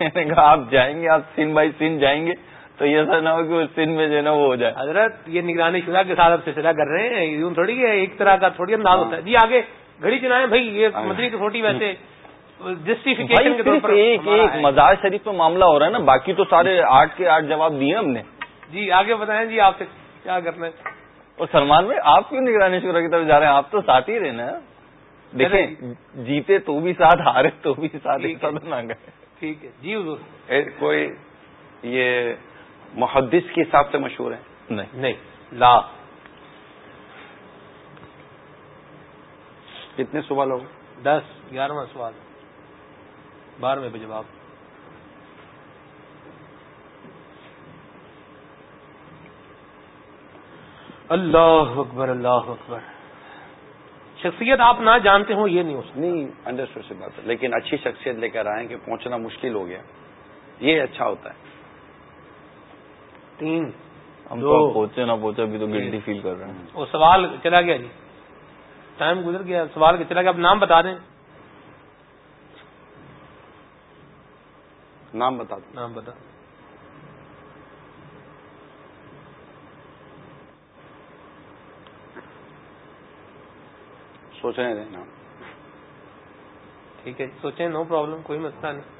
[SPEAKER 2] میں نے کہا آپ جائیں گے آپ سن بائی سن جائیں گے۔ تو یہ ایسا نہ ہو کہ سن میں جو ہے نا وہ ہو جائے۔
[SPEAKER 1] حضرت یہ نگرانی شدہ کے ساتھ سلسلہ کر رہے ہیں یوں تھوڑی ہے ایک طرح کا تھوڑی انداز ہوتا ہے۔ جی آگے گھڑی چلائیں بھائی یہ مدری کی چھوٹی ویسے جسٹیفکیشن کے طور پر
[SPEAKER 2] ایک ایک مزاج شریف میں معاملہ ہو رہا ہے نا باقی تو سارے آٹھ کے آٹھ جواب دیے ہم نے۔
[SPEAKER 1] جی آگے بتائیں جی آپ سے کیا کرنا ہے؟
[SPEAKER 2] اور سلمان بھائی آپ کیوں نگرانی شکر کی طرف جا رہے ہیں؟ آپ تو ساتھ ہی رہنا دیکھیں جیتے تو بھی ساتھ ہارے تو بھی ساتھ نہ گئے
[SPEAKER 1] ٹھیک ہے۔ جی حضور۔
[SPEAKER 3] کوئی یہ محدث کے حساب سے مشہور ہے
[SPEAKER 1] نہیں. نہیں. لا.
[SPEAKER 3] کتنے سوال ہو
[SPEAKER 1] دس. گیارہواں سوال. بارہویں بجے جواب. اللہ اکبر اللہ اکبر. شخصیت آپ نہ جانتے ہوں یہ نہیں ہو سکتا.
[SPEAKER 3] نہیں انڈرسٹوڈ سے بات ہے. لیکن اچھی شخصیت لے کر آئیں کہ پہنچنا مشکل ہو گیا. یہ اچھا ہوتا ہے.
[SPEAKER 1] تین
[SPEAKER 2] ہم تو پہنچے نہ پہنچے ابھی تو گلٹی فیل کر رہے ہیں۔
[SPEAKER 1] وہ سوال چلا گیا جی۔ ٹائم گزر گیا سوال چلا گیا اب نام بتا دیں۔
[SPEAKER 3] نام بتا دیں۔
[SPEAKER 1] نام بتا۔
[SPEAKER 3] سوچنے دیں نام۔
[SPEAKER 1] ٹھیک ہے سوچیں نو پرابلم کوئی مسئلہ نہیں۔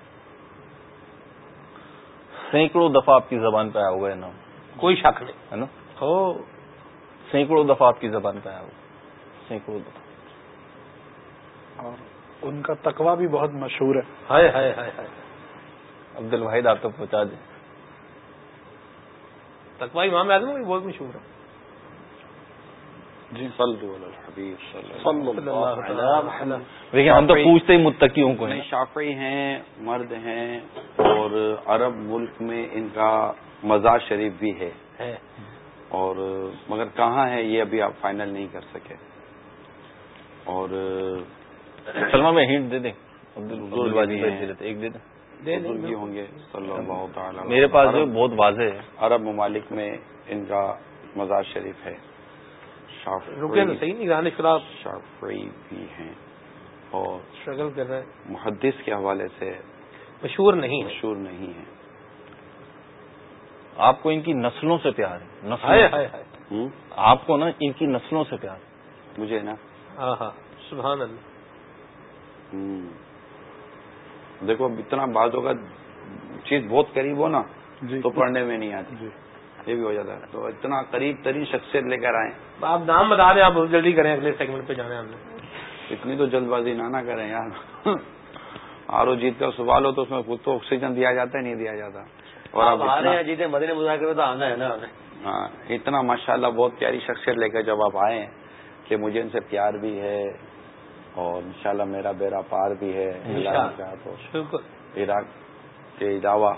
[SPEAKER 2] سینکڑوں دفعہ آپ کی زبان پہ آیا ہوا ہے نام۔
[SPEAKER 1] کوئی شک نہیں۔
[SPEAKER 2] ہے نا؟
[SPEAKER 1] ہو۔
[SPEAKER 2] سینکڑوں دفعہ آپ کی زبان پہ آیا ہوا سینکڑوں دفعہ۔
[SPEAKER 5] اور ان کا تقوا بھی بہت مشہور ہے۔
[SPEAKER 1] ہائے ہائے ہائے ہائے۔
[SPEAKER 2] عبد الواحد آپ تک پہنچا دیں۔
[SPEAKER 1] تقوا امام اعظم بھی بہت مشہور ہے۔
[SPEAKER 3] جی
[SPEAKER 2] دیکھیے ہم تو پوچھتے ہی متقیوں کو
[SPEAKER 3] ہیں۔ شافعی ہیں مرد ہیں اور عرب ملک میں ان کا مزار شریف بھی ہے۔ اور مگر کہاں ہے یہ ابھی آپ فائنل نہیں کر سکے۔ اور
[SPEAKER 2] سلما میں ہینٹ دے دیں۔
[SPEAKER 3] ایک دے دیں۔ ہوں گے
[SPEAKER 2] میرے پاس جو بہت واضح ہے۔
[SPEAKER 3] عرب ممالک میں ان کا مزار شریف ہے۔
[SPEAKER 1] صحیح نہیں
[SPEAKER 3] شافری بھی ہیں اور
[SPEAKER 1] اسٹرگل کر رہے ہیں۔
[SPEAKER 3] محدث کے حوالے سے
[SPEAKER 1] مشہور نہیں
[SPEAKER 3] مشہور نہیں ہے
[SPEAKER 2] آپ کو ان کی نسلوں سے پیار ہے۔ آپ کو نا ان کی نسلوں سے پیار
[SPEAKER 3] مجھے نا۔
[SPEAKER 1] ہاں ہاں۔ سبحان اللہ۔
[SPEAKER 3] دیکھو اتنا بات ہوگا چیز بہت قریب ہو نا جی۔ تو پڑھنے میں نہیں آتی۔ جی۔ یہ بھی ہو جاتا ہے۔ تو اتنا قریب ترین شخصیت لے کر آئے
[SPEAKER 1] آپ نام بتا دیں آپ بہت جلدی کریں اگلے سیگمنٹ پہ جانے ہم نے۔
[SPEAKER 3] اتنی تو جلد بازی نہ نہ کریں یار۔ آرو جیت کا سوال ہو تو اس میں خود تو آکسیجن دیا جاتا ہے نہیں دیا جاتا۔
[SPEAKER 4] اور آپ جیتے مدنی مذاکرے تو آنا ہے نا
[SPEAKER 3] ہاں اتنا ماشاء اللہ بہت پیاری شخصیت لے کر جب آپ آئے ہیں کہ مجھے ان سے پیار بھی ہے اور انشاءاللہ میرا بیرا پار بھی ہے۔ عراق کے علاوہ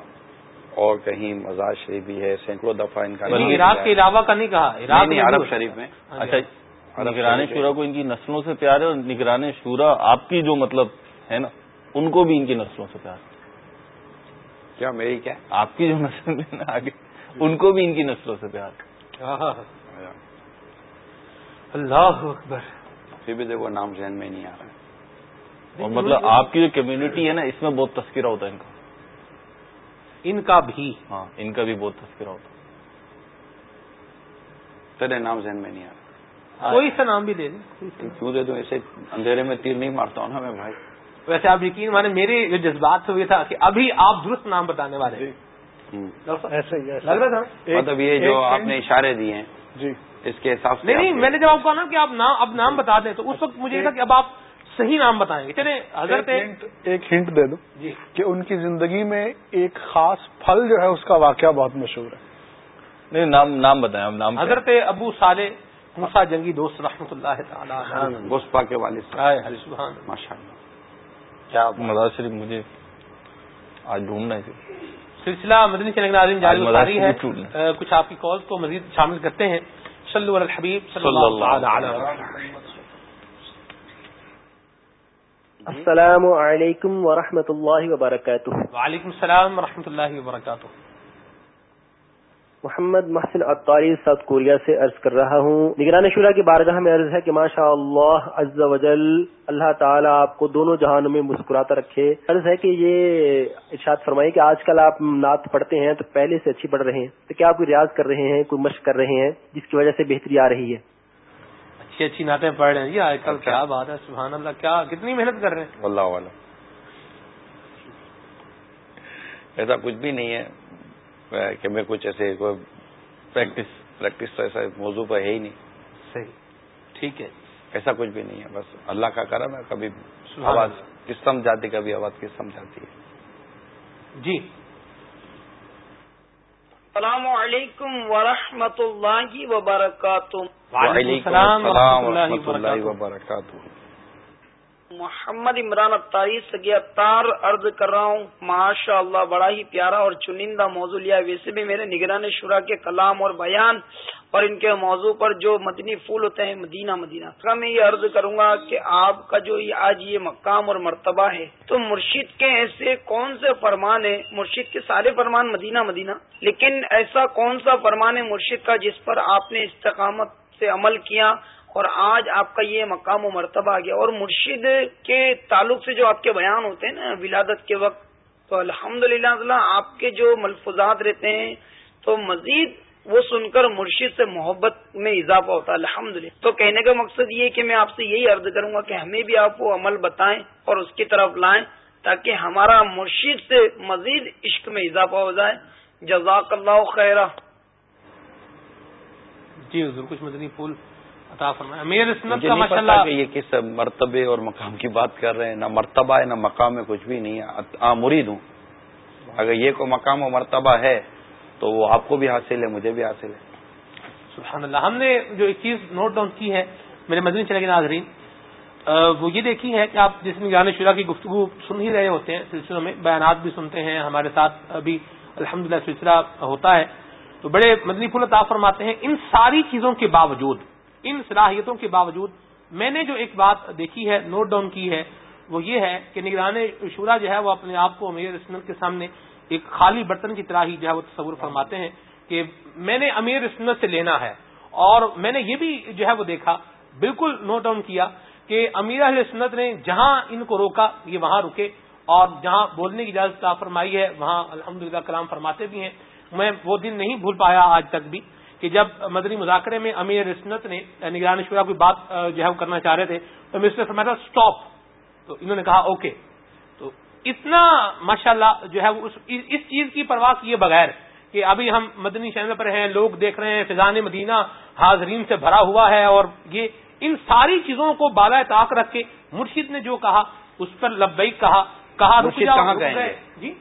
[SPEAKER 3] اور کہیں مزاج شریف بھی ہے سینکڑوں دفعہ ان کا
[SPEAKER 1] عراق کے علاوہ کا نہیں کہا
[SPEAKER 3] نہیں عرب شریف میں۔
[SPEAKER 2] اچھا نگران شورا کو ان کی نسلوں سے پیار ہے اور نگران شورا آپ کی جو مطلب ہے نا ان کو بھی ان کی نسلوں سے پیار
[SPEAKER 3] کیا میری کیا؟
[SPEAKER 2] آپ کی جو نسل ہے نا آگے ان کو بھی ان کی نسلوں سے پیار
[SPEAKER 1] اللہ اکبر۔
[SPEAKER 3] پھر بھی دیکھو نام ذہن میں نہیں آ رہا۔
[SPEAKER 2] اور مطلب آپ کی جو کمیونٹی ہے نا اس میں بہت تذکرہ ہوتا ہے ان کا۔
[SPEAKER 1] ان کا بھی۔
[SPEAKER 2] ہاں ان کا بھی بہت تذکرہ ہوتا۔
[SPEAKER 3] تیرے نام ذہن میں نہیں آ
[SPEAKER 1] رہا۔ کوئی سا نام بھی دے دیں
[SPEAKER 3] کیوں دے دوں؟ ایسے اندھیرے میں تیر نہیں مارتا ہوں نا میں بھائی۔
[SPEAKER 1] ویسے آپ یقین مانے میرے جو جذبات سے ہوئے تھا کہ ابھی آپ درست نام بتانے والے
[SPEAKER 5] ایسے ہی
[SPEAKER 1] لگ رہا تھا؟
[SPEAKER 3] مطلب یہ جو آپ نے اشارے دیے ہیں
[SPEAKER 5] جی۔
[SPEAKER 3] اس کے حساب سے
[SPEAKER 1] نہیں میں نے جب آپ کہا نا کہ آپ نام اب نام بتا دیں تو اس وقت مجھے یہ تھا کہ اب آپ صحیح نام بتائیں گے۔ چلے حضرت
[SPEAKER 5] ایک ہنٹ دے دوں
[SPEAKER 1] جی۔
[SPEAKER 5] کہ ان کی زندگی میں ایک خاص پھل جو ہے اس کا واقعہ بہت مشہور ہے۔
[SPEAKER 2] نہیں نام نام بتائیں اب نام
[SPEAKER 1] حضرت ابو صالح موسا جنگی دوست رحمۃ اللہ تعالی
[SPEAKER 3] گوشپا کے والد
[SPEAKER 1] علیہ سبحان
[SPEAKER 3] ماشاء اللہ
[SPEAKER 2] کیا مزار شریف مجھے آج ڈھونڈنا ہے۔
[SPEAKER 1] سلسلہ مدنی چینل ناظرین جاری
[SPEAKER 2] آج
[SPEAKER 1] مداری ہے۔ کچھ آپ کی کال کو مزید شامل کرتے ہیں۔ الحبیب صلی
[SPEAKER 2] صلی
[SPEAKER 1] اللہ
[SPEAKER 2] اللہ
[SPEAKER 1] تعالی
[SPEAKER 2] علیہ
[SPEAKER 1] علیہ وسلم۔
[SPEAKER 9] السلام علیکم ورحمۃ اللہ وبرکاتہ۔
[SPEAKER 1] وعلیکم السلام ورحمۃ اللہ وبرکاتہ۔
[SPEAKER 9] محمد محسن عطاری ساؤتھ کوریا سے عرض کر رہا ہوں۔ نگران شورا کی بارگاہ میں عرض ہے کہ ماشاء اللہ عز و جل اللہ تعالیٰ آپ کو دونوں جہانوں میں مسکراتا رکھے۔ عرض ہے کہ یہ ارشاد فرمائے کہ آج کل آپ نعت پڑھتے ہیں تو پہلے سے اچھی پڑھ رہے ہیں۔ تو کیا آپ کوئی ریاض کر رہے ہیں کوئی مشق کر رہے ہیں جس کی وجہ سے بہتری آ رہی ہے؟
[SPEAKER 1] اچھی اچھی نعتیں پڑھ رہے ہیں۔ جی آج کل کیا بات ہے سبحان اللہ کیا کتنی محنت کر رہے ہیں۔
[SPEAKER 3] اللہ والا ایسا کچھ بھی نہیں ہے کہ میں کچھ ایسے کوئی پریکٹس پریکٹس تو ایسا موضوع پہ ہے ہی نہیں۔
[SPEAKER 1] صحیح۔ ٹھیک ہے۔
[SPEAKER 3] ایسا کچھ بھی نہیں ہے بس اللہ کا کرم ہے کبھی آواز۔ کس سم جاتی کبھی آواز کس سم جاتی ہے۔
[SPEAKER 1] جی۔
[SPEAKER 10] السلام علیکم ورحمۃ اللہ وبرکاتہ۔
[SPEAKER 1] وعلیکم السلام ورحمۃ اللہ وبرکاتہ۔
[SPEAKER 10] محمد عمران اتاری سگی اتار عرض کر رہا ہوں۔ ماشاء اللہ بڑا ہی پیارا اور چنندہ موضوع لیا۔ ویسے بھی میرے نگران شورا کے کلام اور بیان اور ان کے موضوع پر جو مدنی پھول ہوتے ہیں، مدینہ مدینہ۔ کا میں یہ عرض کروں گا کہ آپ کا جو آج یہ مقام اور مرتبہ ہے، تو مرشد کے ایسے کون سے فرمان ہیں؟ مرشد کے سارے فرمان مدینہ مدینہ۔ لیکن ایسا کون سا فرمان ہے مرشد کا جس پر آپ نے استقامت سے عمل کیا اور آج آپ کا یہ مقام و مرتبہ آ گیا؟ اور مرشد کے تعلق سے جو آپ کے بیان ہوتے ہیں نا، ولادت کے وقت، تو الحمد للہ آپ کے جو ملفوظات رہتے ہیں، تو مزید وہ سن کر مرشد سے محبت میں اضافہ ہوتا ہے الحمد للہ تو کہنے کا مقصد یہ کہ میں آپ سے یہی عرض کروں گا کہ ہمیں بھی آپ وہ عمل بتائیں اور اس کی طرف لائیں تاکہ ہمارا مرشد سے مزید عشق میں اضافہ ہو جائے۔ جزاک اللہ خیرہ۔
[SPEAKER 1] جی حضور کچھ مدنی پھول عطا فرمائے امیر سنت کا
[SPEAKER 3] کہ یہ کس مرتبے اور مقام کی بات کر رہے ہیں نہ مرتبہ ہے نہ مقام ہے کچھ بھی نہیں ہے۔ مرید ہوں۔ اگر یہ کوئی مقام و مرتبہ ہے تو وہ آپ کو بھی حاصل ہے، مجھے بھی حاصل ہے۔
[SPEAKER 1] سبحان اللہ۔ ہم نے جو ایک چیز نوٹ ڈاؤن کی ہے، میرے مدنی چلے کے ناظرین۔ وہ یہ دیکھی ہے کہ آپ جس میں جان شورا کی گفتگو سن ہی رہے ہوتے ہیں، سلسلوں میں بیانات بھی سنتے ہیں، ہمارے ساتھ ابھی الحمد سلسلہ ہوتا ہے۔ تو بڑے مدنی پھول عطا فرماتے ہیں، ان ساری چیزوں کے باوجود، ان صلاحیتوں کے باوجود میں نے جو ایک بات دیکھی ہے، نوٹ ڈاؤن کی ہے، وہ یہ ہے کہ نگران شورا جو ہے، وہ اپنے آپ کو امیر اسنت کے سامنے ایک خالی برتن کی طرح ہی جو ہے وہ تصور فرماتے ہیں کہ میں نے امیر اسنت سے لینا ہے اور میں نے یہ بھی جو ہے وہ دیکھا، بالکل نوٹ ڈاؤن کیا کہ امیر اہل سنت نے جہاں ان کو روکا، یہ وہاں رکے اور جہاں بولنے کی اجازت فرمائی ہے، وہاں الحمدللہ کلام فرماتے بھی ہیں۔ میں وہ دن نہیں بھول پایا آج تک بھی کہ جب مدنی مذاکرے میں امیر رسنت نے یعنی نگران شورا کوئی بات جو ہے وہ کرنا چاہ رہے تھے تو میں اس نے فرمایا تھا اسٹاپ تو انہوں نے کہا اوکے اتنا ماشاءاللہ جو ہے وہ اس چیز کی پرواہ کیے بغیر کہ ابھی ہم مدنی چینل پر ہیں لوگ دیکھ رہے ہیں فضان مدینہ حاضرین سے بھرا ہوا ہے اور یہ ان ساری چیزوں کو بالا طاق رکھ کے مرشد نے جو کہا اس پر لبیک کہا کہا
[SPEAKER 3] کہاں گئے
[SPEAKER 1] جی؟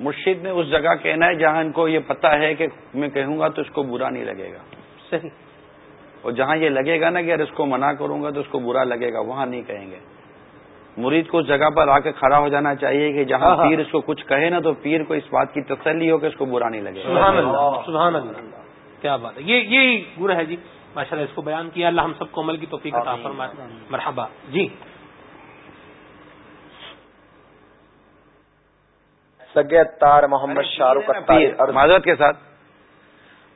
[SPEAKER 3] مرشد نے اس جگہ کہنا ہے جہاں ان کو یہ پتا ہے کہ میں کہوں گا تو اس کو برا نہیں لگے گا۔
[SPEAKER 1] صحیح۔
[SPEAKER 3] اور جہاں یہ لگے گا نا کہ اگر اس کو منع کروں گا تو اس کو برا لگے گا وہاں نہیں کہیں گے۔ مرید کو اس جگہ پر آ کے کھڑا ہو جانا چاہیے کہ جہاں پیر اس کو کچھ کہے نا تو پیر کو اس بات کی تسلی ہو کہ اس کو برا نہیں لگے۔
[SPEAKER 1] سبحان اللہ سبحان اللہ۔ کیا بات ہے۔ یہ یہی گر ہے جی۔ ماشاء اللہ اس کو بیان کیا۔ اللہ ہم سب کو عمل کی توفیق عطا فرمائے۔ مرحبا۔ جی۔
[SPEAKER 4] سگے محمد شاہ رخ
[SPEAKER 3] معذرت کے ساتھ۔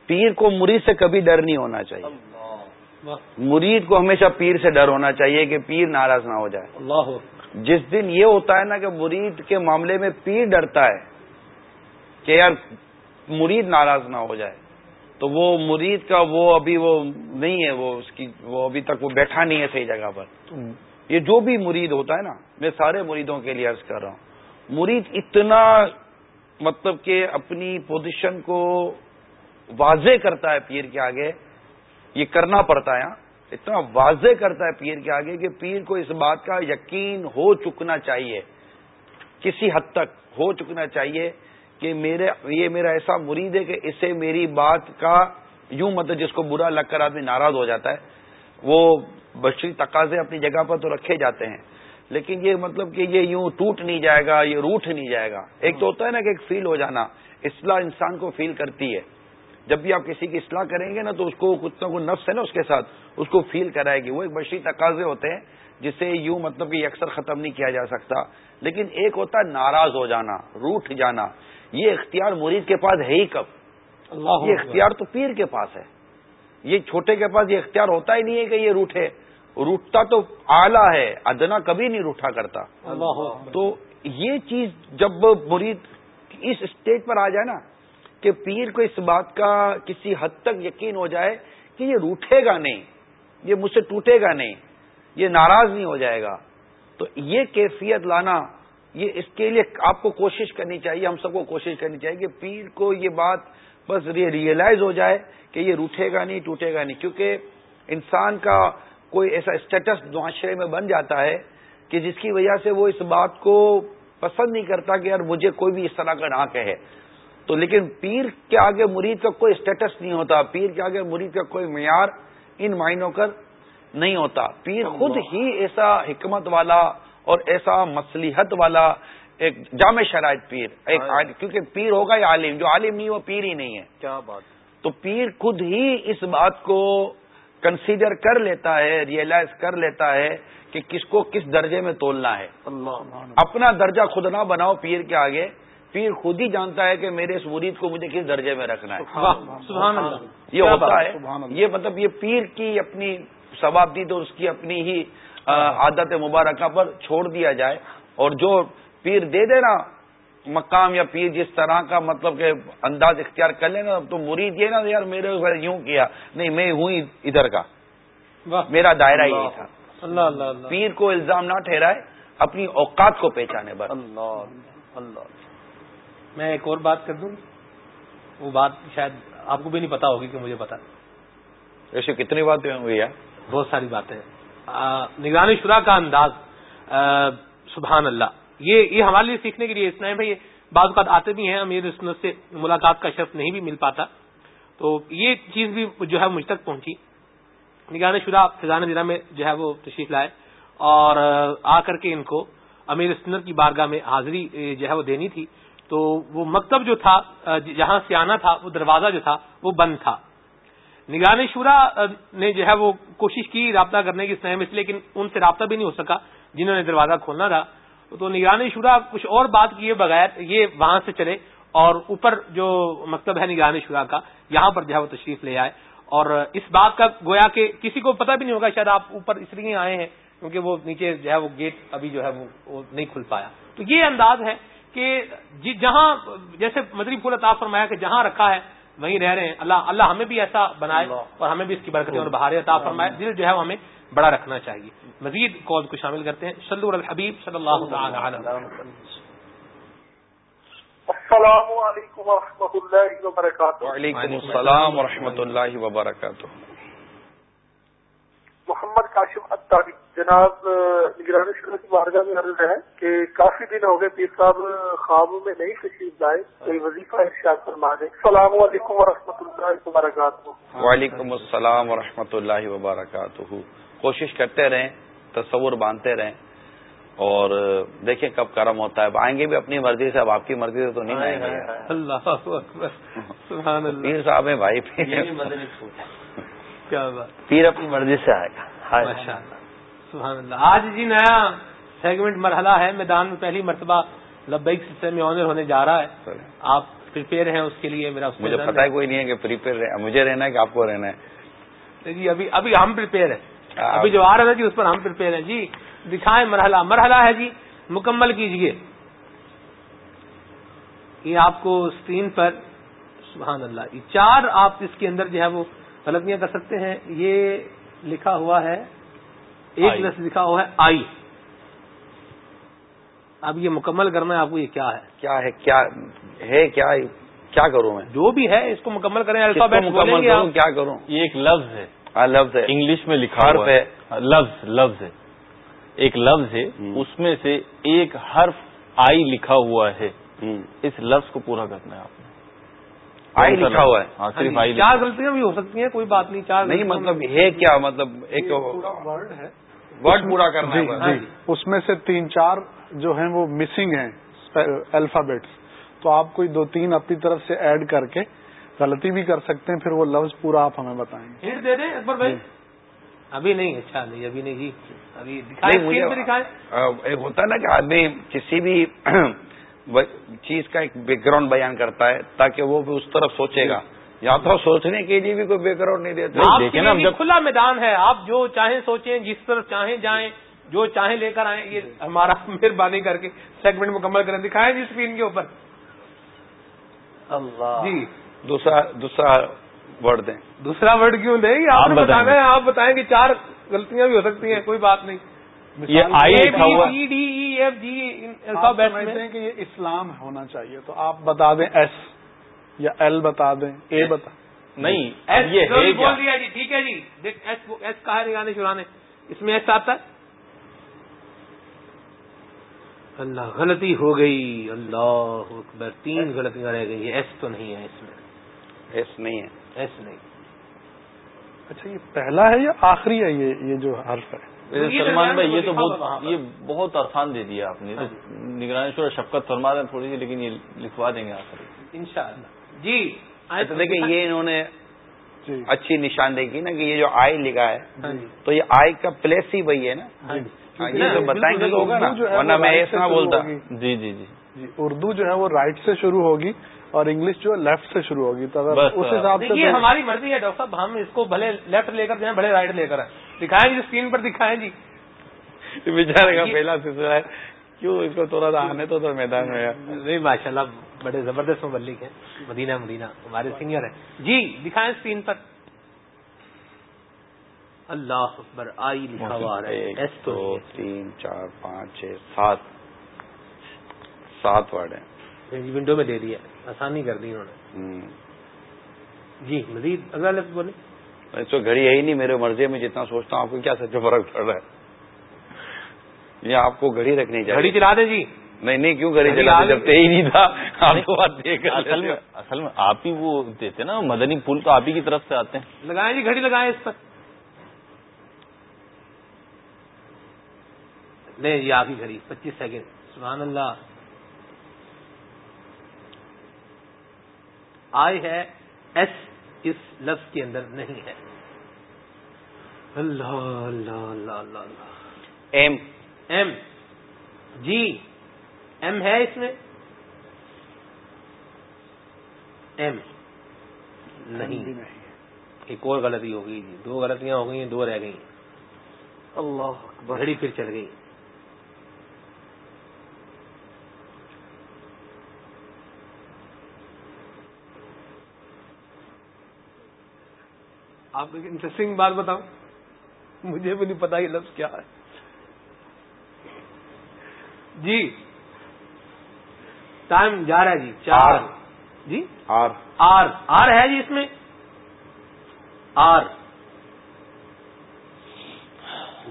[SPEAKER 3] پیر کو مرید سے کبھی ڈر نہیں ہونا چاہیے۔ مرید کو ہمیشہ پیر سے ڈر ہونا چاہیے کہ پیر ناراض نہ ہو جائے۔
[SPEAKER 1] اللہ
[SPEAKER 3] جس دن یہ ہوتا ہے نا کہ مرید کے معاملے میں پیر ڈرتا ہے کہ یار مرید ناراض نہ ہو جائے تو وہ مرید کا وہ ابھی وہ نہیں ہے وہ اس کی وہ ابھی تک وہ بیٹھا نہیں ہے صحیح جگہ پر۔ یہ جو بھی مرید ہوتا ہے نا میں سارے مریدوں کے لیے عرض کر رہا ہوں۔ مرید اتنا مطلب کہ اپنی پوزیشن کو واضح کرتا ہے پیر کے آگے یہ کرنا پڑتا ہے ہاں؟ اتنا واضح کرتا ہے پیر کے آگے کہ پیر کو اس بات کا یقین ہو چکنا چاہیے۔ کسی حد تک ہو چکنا چاہیے کہ میرے، یہ میرا ایسا مرید ہے کہ اسے میری بات کا یوں مطلب جس کو برا لگ کر آدمی ناراض ہو جاتا ہے، وہ بشری تقاضے اپنی جگہ پر تو رکھے جاتے ہیں۔ لیکن یہ مطلب کہ یہ یوں ٹوٹ نہیں جائے گا، یہ روٹ نہیں جائے گا۔ ایک تو ہوتا ہے نا کہ ایک فیل ہو جانا، اصلاح انسان کو فیل کرتی ہے۔ جب بھی آپ کسی کی اصلاح کریں گے نا تو اس کو کچھ نہ کچھ نفس ہے نا اس کے ساتھ اس کو فیل کرائے گی۔ وہ ایک بشری تقاضے ہوتے ہیں جسے یوں مطلب کہ اکثر ختم نہیں کیا جا سکتا۔ لیکن ایک ہوتا ہے ناراض ہو جانا روٹ جانا۔ یہ اختیار مرید کے پاس ہے ہی کب؟ اللہ یہ اختیار تو پیر کے پاس ہے۔ یہ چھوٹے کے پاس یہ اختیار ہوتا ہی نہیں ہے کہ یہ روٹے روٹتا تو آلہ ہے ادنا کبھی نہیں روٹا کرتا۔ تو یہ چیز جب مرید اس اسٹیج پر آ جائے نا کہ پیر کو اس بات کا کسی حد تک یقین ہو جائے کہ یہ روٹے گا نہیں، یہ مجھ سے ٹوٹے گا نہیں، یہ ناراض نہیں ہو جائے گا۔ تو یہ کیفیت لانا، یہ اس کے لیے آپ کو کوشش کرنی چاہیے، ہم سب کو کوشش کرنی چاہیے کہ پیر کو یہ بات بس ریئلائز ہو جائے کہ یہ روٹے گا نہیں، ٹوٹے گا نہیں۔ کیونکہ انسان کا کوئی ایسا اسٹیٹس معاشرے میں بن جاتا ہے کہ جس کی وجہ سے وہ اس بات کو پسند نہیں کرتا کہ یار مجھے کوئی بھی اس طرح کا نہ کہے۔ تو لیکن پیر کے آگے مرید کا کوئی اسٹیٹس نہیں ہوتا پیر کے آگے مرید کا کوئی معیار ان معنوں کر نہیں ہوتا۔ پیر خود ہی ایسا حکمت والا اور ایسا مصلیحت والا ایک جامع شرائط پیر ایک کیونکہ پیر ہوگا یا عالم جو عالم نہیں وہ پیر ہی نہیں ہے۔
[SPEAKER 1] کیا بات۔
[SPEAKER 3] تو پیر خود ہی اس بات کو کنسیڈر کر لیتا ہے ریئلائز کر لیتا ہے کہ کس کو کس درجے میں تولنا ہے۔ اپنا درجہ خود نہ بناؤ پیر کے آگے۔ پیر خود ہی جانتا ہے کہ میرے اس مرید کو مجھے کس درجے میں رکھنا ہے۔
[SPEAKER 1] سبحان اللہ
[SPEAKER 3] یہ ہوتا ہے۔ یہ مطلب یہ پیر کی اپنی ثواب دی تو اس کی اپنی ہی عادت مبارکہ پر چھوڑ دیا جائے۔ اور جو پیر دے دے نا مقام یا پیر جس طرح کا مطلب کہ انداز اختیار کر لینا تو مرید یہ نا یار میرے یوں کیا؟ نہیں میں ہوں ادھر کا۔ میرا دائرہ یہی تھا۔ اللہ اللہ پیر کو الزام نہ ٹھہرائے اپنی اوقات کو پہچانے بس۔ اللہ
[SPEAKER 1] اللہ۔ میں ایک اور بات کر دوں وہ بات شاید آپ کو بھی نہیں پتا ہوگی کہ مجھے پتا۔
[SPEAKER 3] ایسے کتنی باتیں ہوں گی
[SPEAKER 1] بہت ساری باتیں۔ نگرانی شرا کا انداز۔ سبحان اللہ۔ یہ یہ ہمارے لیے سیکھنے کے لیے اتنا ہے۔ بھائی بعض اوقات آتے بھی ہیں امیر سنت سے ملاقات کا شرف نہیں بھی مل پاتا۔ تو یہ چیز بھی جو ہے مجھ تک پہنچی۔ نگران شرا فضان ضلع میں جو ہے وہ تشریف لائے۔ اور آ کر کے ان کو امیر سنت کی بارگاہ میں حاضری جو ہے وہ دینی تھی۔ تو وہ مکتب جو تھا جہاں سے آنا تھا، وہ دروازہ جو تھا، وہ بند تھا۔ نگران شورا نے جو ہے وہ کوشش کی رابطہ کرنے کی سہم اس لیکن ان سے رابطہ بھی نہیں ہو سکا، جنہوں نے دروازہ کھولنا تھا۔ تو نگران شورا کچھ اور بات کیے بغیر یہ وہاں سے چلے اور اوپر جو مکتب ہے نگران شورا کا، یہاں پر جو ہے وہ تشریف لے آئے۔ اور اس بات کا گویا کہ کسی کو پتہ بھی نہیں ہوگا، شاید آپ اوپر اس لیے آئے ہیں کیونکہ وہ نیچے جو ہے وہ گیٹ ابھی جو ہے وہ نہیں کھل پایا۔ تو یہ انداز ہے کہ جی جہاں جیسے مدری پھول عطا فرمایا کہ جہاں رکھا ہے وہیں رہ رہے ہیں۔ اللہ اللہ ہمیں بھی ایسا بنائے اور ہمیں بھی اس کی برکتیں اور بہار عطا فرمائے۔ دل جو ہے وہ ہمیں بڑا رکھنا چاہیے۔ مزید کال کو شامل کرتے ہیں۔ سلو الحبیب صلی اللہ
[SPEAKER 11] السلام علیکم و اللہ وبرکاتہ۔
[SPEAKER 3] وعلیکم السلام و اللہ وبرکاتہ۔
[SPEAKER 11] محمد کاشم اتاری جناب نگرانی شروع کی بارگاہ میں عرض ہے کہ کافی دن ہو گئے پیر صاحب خوابوں میں نہیں تشریف لائے کوئی وظیفہ ارشاد فرما دیں السلام علیکم و اللہ وبرکاتہ۔
[SPEAKER 3] وعلیکم السلام و اللہ وبرکاتہ۔ کوشش کرتے رہیں تصور باندھتے رہیں۔ اور دیکھیں کب کرم ہوتا ہے۔ آئیں گے بھی اپنی مرضی سے اب آپ کی مرضی سے تو نہیں آئیں گے۔
[SPEAKER 1] اللہ
[SPEAKER 3] پیر صاحب ہیں بھائی پیر پیر اپنی مرضی سے آئے گا.
[SPEAKER 1] سبحان اللہ. آج جی نیا سیگمنٹ مرحلہ ہے میدان میں پہلی مرتبہ لبیک سسٹم میں آنر ہونے جا رہا ہے. آپ پریپیئر ہیں اس کے لیے میرا
[SPEAKER 3] مجھے پتا ہے کوئی نہیں ہے کہ پریپیئر مجھے رہنا ہے کہ آپ کو رہنا ہے.
[SPEAKER 1] جی ابھی ابھی ہم پریپیئر ہیں. ابھی جو آ رہا ہے جی اس پر ہم پریپیئر ہیں. جی دکھائیں مرحلہ. مرحلہ ہے جی مکمل کیجیے. یہ آپ کو اسکرین پر سبحان اللہ. یہ چار آپ اس کے اندر جو ہے وہ غلطیاں کر سکتے ہیں۔ یہ لکھا ہوا ہے۔ ایک لفظ لکھا ہوا ہے۔ آئی۔ اب یہ مکمل کرنا ہے آپ کو یہ کیا ہے؟
[SPEAKER 3] کیا ہے؟ کیا ہے؟ کیا کیا کروں میں؟
[SPEAKER 1] جو بھی ہے اس کو مکمل کریں۔
[SPEAKER 3] کو مکمل کروں؟ کیا کروں؟
[SPEAKER 2] یہ ایک لفظ ہے۔
[SPEAKER 3] لفظ ہے۔
[SPEAKER 2] انگلش میں لکھا ہوا
[SPEAKER 3] ہے۔
[SPEAKER 2] لفظ لفظ ہے۔ ایک لفظ ہے۔ اس میں سے ایک حرف آئی لکھا ہوا ہے۔ اس لفظ کو پورا کرنا ہے آپ۔
[SPEAKER 3] آئی لکھا ہوا ہے۔
[SPEAKER 2] ہاں صرف آئی
[SPEAKER 1] چار غلطیاں بھی ہو سکتی ہیں کوئی بات نہیں چار
[SPEAKER 3] نہیں مطلب ہے کیا؟ مطلب ایک
[SPEAKER 5] ورڈ ہے۔
[SPEAKER 3] ورڈ پورا کرنا
[SPEAKER 5] جی
[SPEAKER 3] ہے۔
[SPEAKER 5] جی اس میں سے تین چار جو ہیں وہ مسنگ ہیں الفابیٹس تو آپ کوئی دو تین اپنی طرف سے ایڈ کر کے غلطی بھی کر سکتے ہیں پھر وہ لفظ پورا آپ ہمیں بتائیں گے۔
[SPEAKER 1] دے دیں اکبر بھائی؟ ابھی نہیں اچھا نہیں ابھی نہیں۔ جی ابھی دکھائیں
[SPEAKER 3] ایک ہوتا ہے نا کہ آدمی کسی بھی چیز کا ایک بیک گراؤنڈ بیان کرتا ہے تاکہ وہ بھی اس طرف سوچے گا۔ یا تو سوچنے کے لیے بھی کوئی بیک گراؤنڈ نہیں دیتے
[SPEAKER 2] دیکھیں نا جب-
[SPEAKER 1] کھلا میدان ہے آپ جو چاہیں سوچیں جس طرف چاہیں جائیں جو چاہیں لے کر آئیں یہ ہمارا مہربانی کر کے سیگمنٹ مکمل کریں دکھائیں جی اسکرین کے اوپر۔
[SPEAKER 4] اللہ۔
[SPEAKER 1] جی۔
[SPEAKER 3] دوسرا دوسرا ورڈ دیں۔
[SPEAKER 1] دوسرا ورڈ کیوں دیں؟ گے
[SPEAKER 2] آپ
[SPEAKER 1] بتانا ہے آپ بتائیں کہ چار غلطیاں بھی ہو سکتی ہیں کوئی بات نہیں۔
[SPEAKER 2] یہ I
[SPEAKER 1] B D E F G
[SPEAKER 5] سمجھتے
[SPEAKER 1] میں
[SPEAKER 5] ہیں کہ یہ اسلام ہونا چاہیے تو آپ بتا دیں ایس یا ایل بتا دیں اے بتا
[SPEAKER 2] نہیں
[SPEAKER 1] ایس
[SPEAKER 2] یہ ہے
[SPEAKER 1] بول دیا جی ٹھیک ہے جی۔ ایس ایس کہا ہے نگانے شرانے اس میں ایس آتا ہے۔ اللہ غلطی ہو گئی اللہ اکبر تین غلطیاں رہ گئی ایس تو نہیں ہے اس میں۔
[SPEAKER 3] ایس نہیں ہے۔
[SPEAKER 1] ایس نہیں۔
[SPEAKER 5] اچھا یہ پہلا ہے یا آخری ہے یہ یہ جو حرف ہے؟
[SPEAKER 2] سلمان بھائی یہ تو بہت۔ یہ بہت آسان دے دیا آپ نے۔ نگرانی شور شفقت فرما رہے ہیں تھوڑی سی لیکن یہ لکھوا دیں گے آخر
[SPEAKER 1] انشاءاللہ۔ جی آئے
[SPEAKER 3] تو دیکھیں یہ انہوں نے
[SPEAKER 5] جی۔
[SPEAKER 3] اچھی نشاندہی کی نا کہ یہ جو آئی لکھا ہے
[SPEAKER 1] ہاں جی۔
[SPEAKER 3] تو یہ آئی کا پلیس ہی وہی ہے نا۔
[SPEAKER 1] ہاں جی۔
[SPEAKER 3] ہاں، یہ جو بتائیں گے تو ہوگا نا ورنہ میں
[SPEAKER 5] رائٹ
[SPEAKER 3] ایس
[SPEAKER 5] سے
[SPEAKER 3] نہ
[SPEAKER 5] شروع
[SPEAKER 3] بولتا۔
[SPEAKER 2] جی جی جی۔
[SPEAKER 5] جی اردو جو ہے وہ رائٹ سے شروع ہوگی اور انگلش جو ہے لیفٹ سے شروع ہوگی۔ تو اگر اس حساب سے تو-
[SPEAKER 1] ہماری مرضی ہے ڈاکٹر صاحب ہم اس کو بھلے لیفٹ لے کر جائیں بھلے رائٹ لے کر آئیں۔ دکھائیں جی اسکرین پر دکھائیں جی۔
[SPEAKER 3] بیچارے کا پہلا سلسلہ ہے۔ کیوں اس کو تھوڑا سا آنے تو میدان میں
[SPEAKER 1] نہیں ماشاء اللہ بڑے زبردست مبلک ہیں۔ مدینہ مدینہ۔ ہمارے سینئر ہیں۔ جی دکھائیں اسکرین پر۔ اللہ اکبر آئی لکھا ہوا ہے۔ ایس تو۔
[SPEAKER 3] دو۔ تین چار پانچ چھ سات۔ سات ورڈ ہیں۔
[SPEAKER 1] جی ونڈو میں دے دیا آسانی کر دی انہوں نے۔ جی مزید اگلا لفظ بولیں۔
[SPEAKER 3] اس کو گھڑی ہے ہی نہیں میرے مرضی میں جتنا سوچتا ہوں آپ کو کیا سچ فرق پڑ رہا ہے۔ یہ آپ کو گھڑی رکھنی
[SPEAKER 1] گھڑی
[SPEAKER 3] چاہیے
[SPEAKER 1] چلا دیں جی۔
[SPEAKER 3] نہیں نہیں کیوں گھڑی
[SPEAKER 1] گھڑی
[SPEAKER 3] چلا۔ جب تے ہی نہیں تھا آپ کو بات دیکھ کر
[SPEAKER 2] اصل میں اصل میں آپ ہی وہ دیتے نا مدنی پھول تو آپ ہی کی طرف سے آتے ہیں۔
[SPEAKER 1] لگائیں جی گھڑی لگائیں اس پر۔ لیں جی آپ کی گھڑی پچیس سیکنڈ۔ سبحان اللہ۔ آئی ہے ایس اس لفظ کے اندر نہیں ہے۔ اللہ اللہ اللہ اللہ اللہ۔
[SPEAKER 3] ایم۔
[SPEAKER 1] ایم۔ جی۔ ایم ہے اس میں۔ ایم۔ نہیں۔ ایک اور غلطی ہو گئی۔ جی دو غلطیاں ہو گئی ہیں دو رہ گئی
[SPEAKER 4] اللہ
[SPEAKER 1] گھڑی پھر چل گئی۔ آپ کو انٹرسٹنگ بات بتاؤں۔ مجھے بھی نہیں پتا یہ لفظ کیا ہے۔ جی۔ ٹائم جا رہا ہے جی۔ چار۔ جی؟
[SPEAKER 3] آر۔
[SPEAKER 1] آر۔ آر ہے جی اس میں۔ آر۔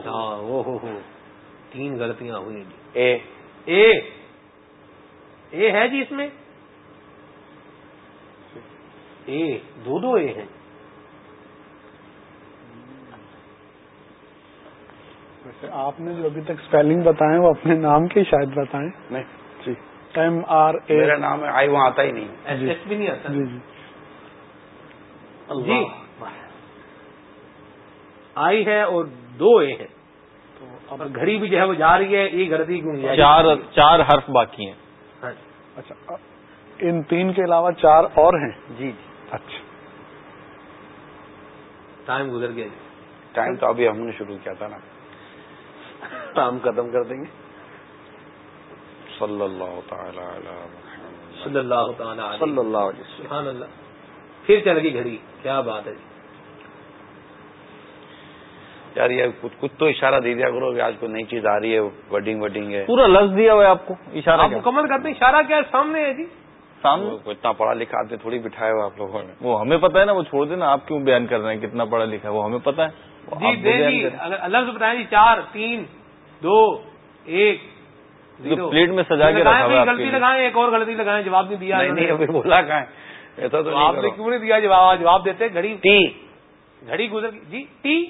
[SPEAKER 1] او ہو ہو۔ تین غلطیاں ہوئی جی۔
[SPEAKER 3] اے۔
[SPEAKER 1] اے۔ اے ہے جی اس میں۔ اے۔ دو دو اے ہیں۔
[SPEAKER 5] ویسے آپ نے جو ابھی تک اسپیلنگ بتائے وہ اپنے نام کے شاید بتائیں۔
[SPEAKER 3] نہیں
[SPEAKER 5] جی۔ ایم آر اے
[SPEAKER 3] میرا نام ہے آئی وہاں آتا ہی نہیں۔
[SPEAKER 1] S
[SPEAKER 5] G.
[SPEAKER 1] بھی نہیں آتا۔
[SPEAKER 5] جی جی۔
[SPEAKER 1] جی۔ آئی ہے اور دو اے ہیں۔ اور گھڑی بھی جو ہے وہ جا رہی ہے یہ غلطی نہیں
[SPEAKER 2] چار چار حرف باقی ہیں۔
[SPEAKER 1] ہاں۔
[SPEAKER 5] اچھا ان تین کے علاوہ چار اور ہیں؟
[SPEAKER 4] جی جی۔
[SPEAKER 5] اچھا۔
[SPEAKER 1] ٹائم گزر گیا۔ جی
[SPEAKER 3] ٹائم تو ابھی ہم نے شروع کیا تھا نا۔
[SPEAKER 4] کام ختم کر دیں گے۔
[SPEAKER 3] صلی اللہ تعالی علی
[SPEAKER 1] صلی اللہ تعالی علیہ۔
[SPEAKER 4] صلی اللہ علیہ وسلم۔
[SPEAKER 1] سبحان اللہ۔ پھر چل گئی گھڑی۔ کیا بات ہے جی؟
[SPEAKER 3] یار یہ کچھ کچھ تو اشارہ دے دیا کرو کہ آج کوئی نئی چیز آ رہی ہے وڈنگ وڈنگ ہے۔
[SPEAKER 2] پورا لفظ دیا ہوا ہے آپ کو۔ اشارہ
[SPEAKER 1] آپ مکمل کرتے ہیں اشارہ کیا ہے؟ سامنے ہے جی۔
[SPEAKER 2] سامنے؟
[SPEAKER 3] اتنا پڑھا لکھا آدمی تھوڑی بٹھایا ہوا آپ لوگوں نے۔
[SPEAKER 2] وہ ہمیں پتا ہے نا وہ چھوڑ دینا آپ کیوں بیان کر رہے ہیں؟ کتنا پڑھا لکھا ہے؟ وہ ہمیں پتا ہے۔
[SPEAKER 1] جی دے جی۔ لفظ بتائیں جی چار تین۔ دو ایک
[SPEAKER 2] پلیٹ میں سجا کے
[SPEAKER 1] غلطی لگائیں ایک اور غلطی لگائیں جواب نہیں دیا
[SPEAKER 3] نہیں ابھی بولا کہاں ایسا تو
[SPEAKER 1] آپ نے کیوں نہیں دیا جواب؟ جواب دیتے گھڑی۔ ٹی۔ گھڑی گزر جی ٹی۔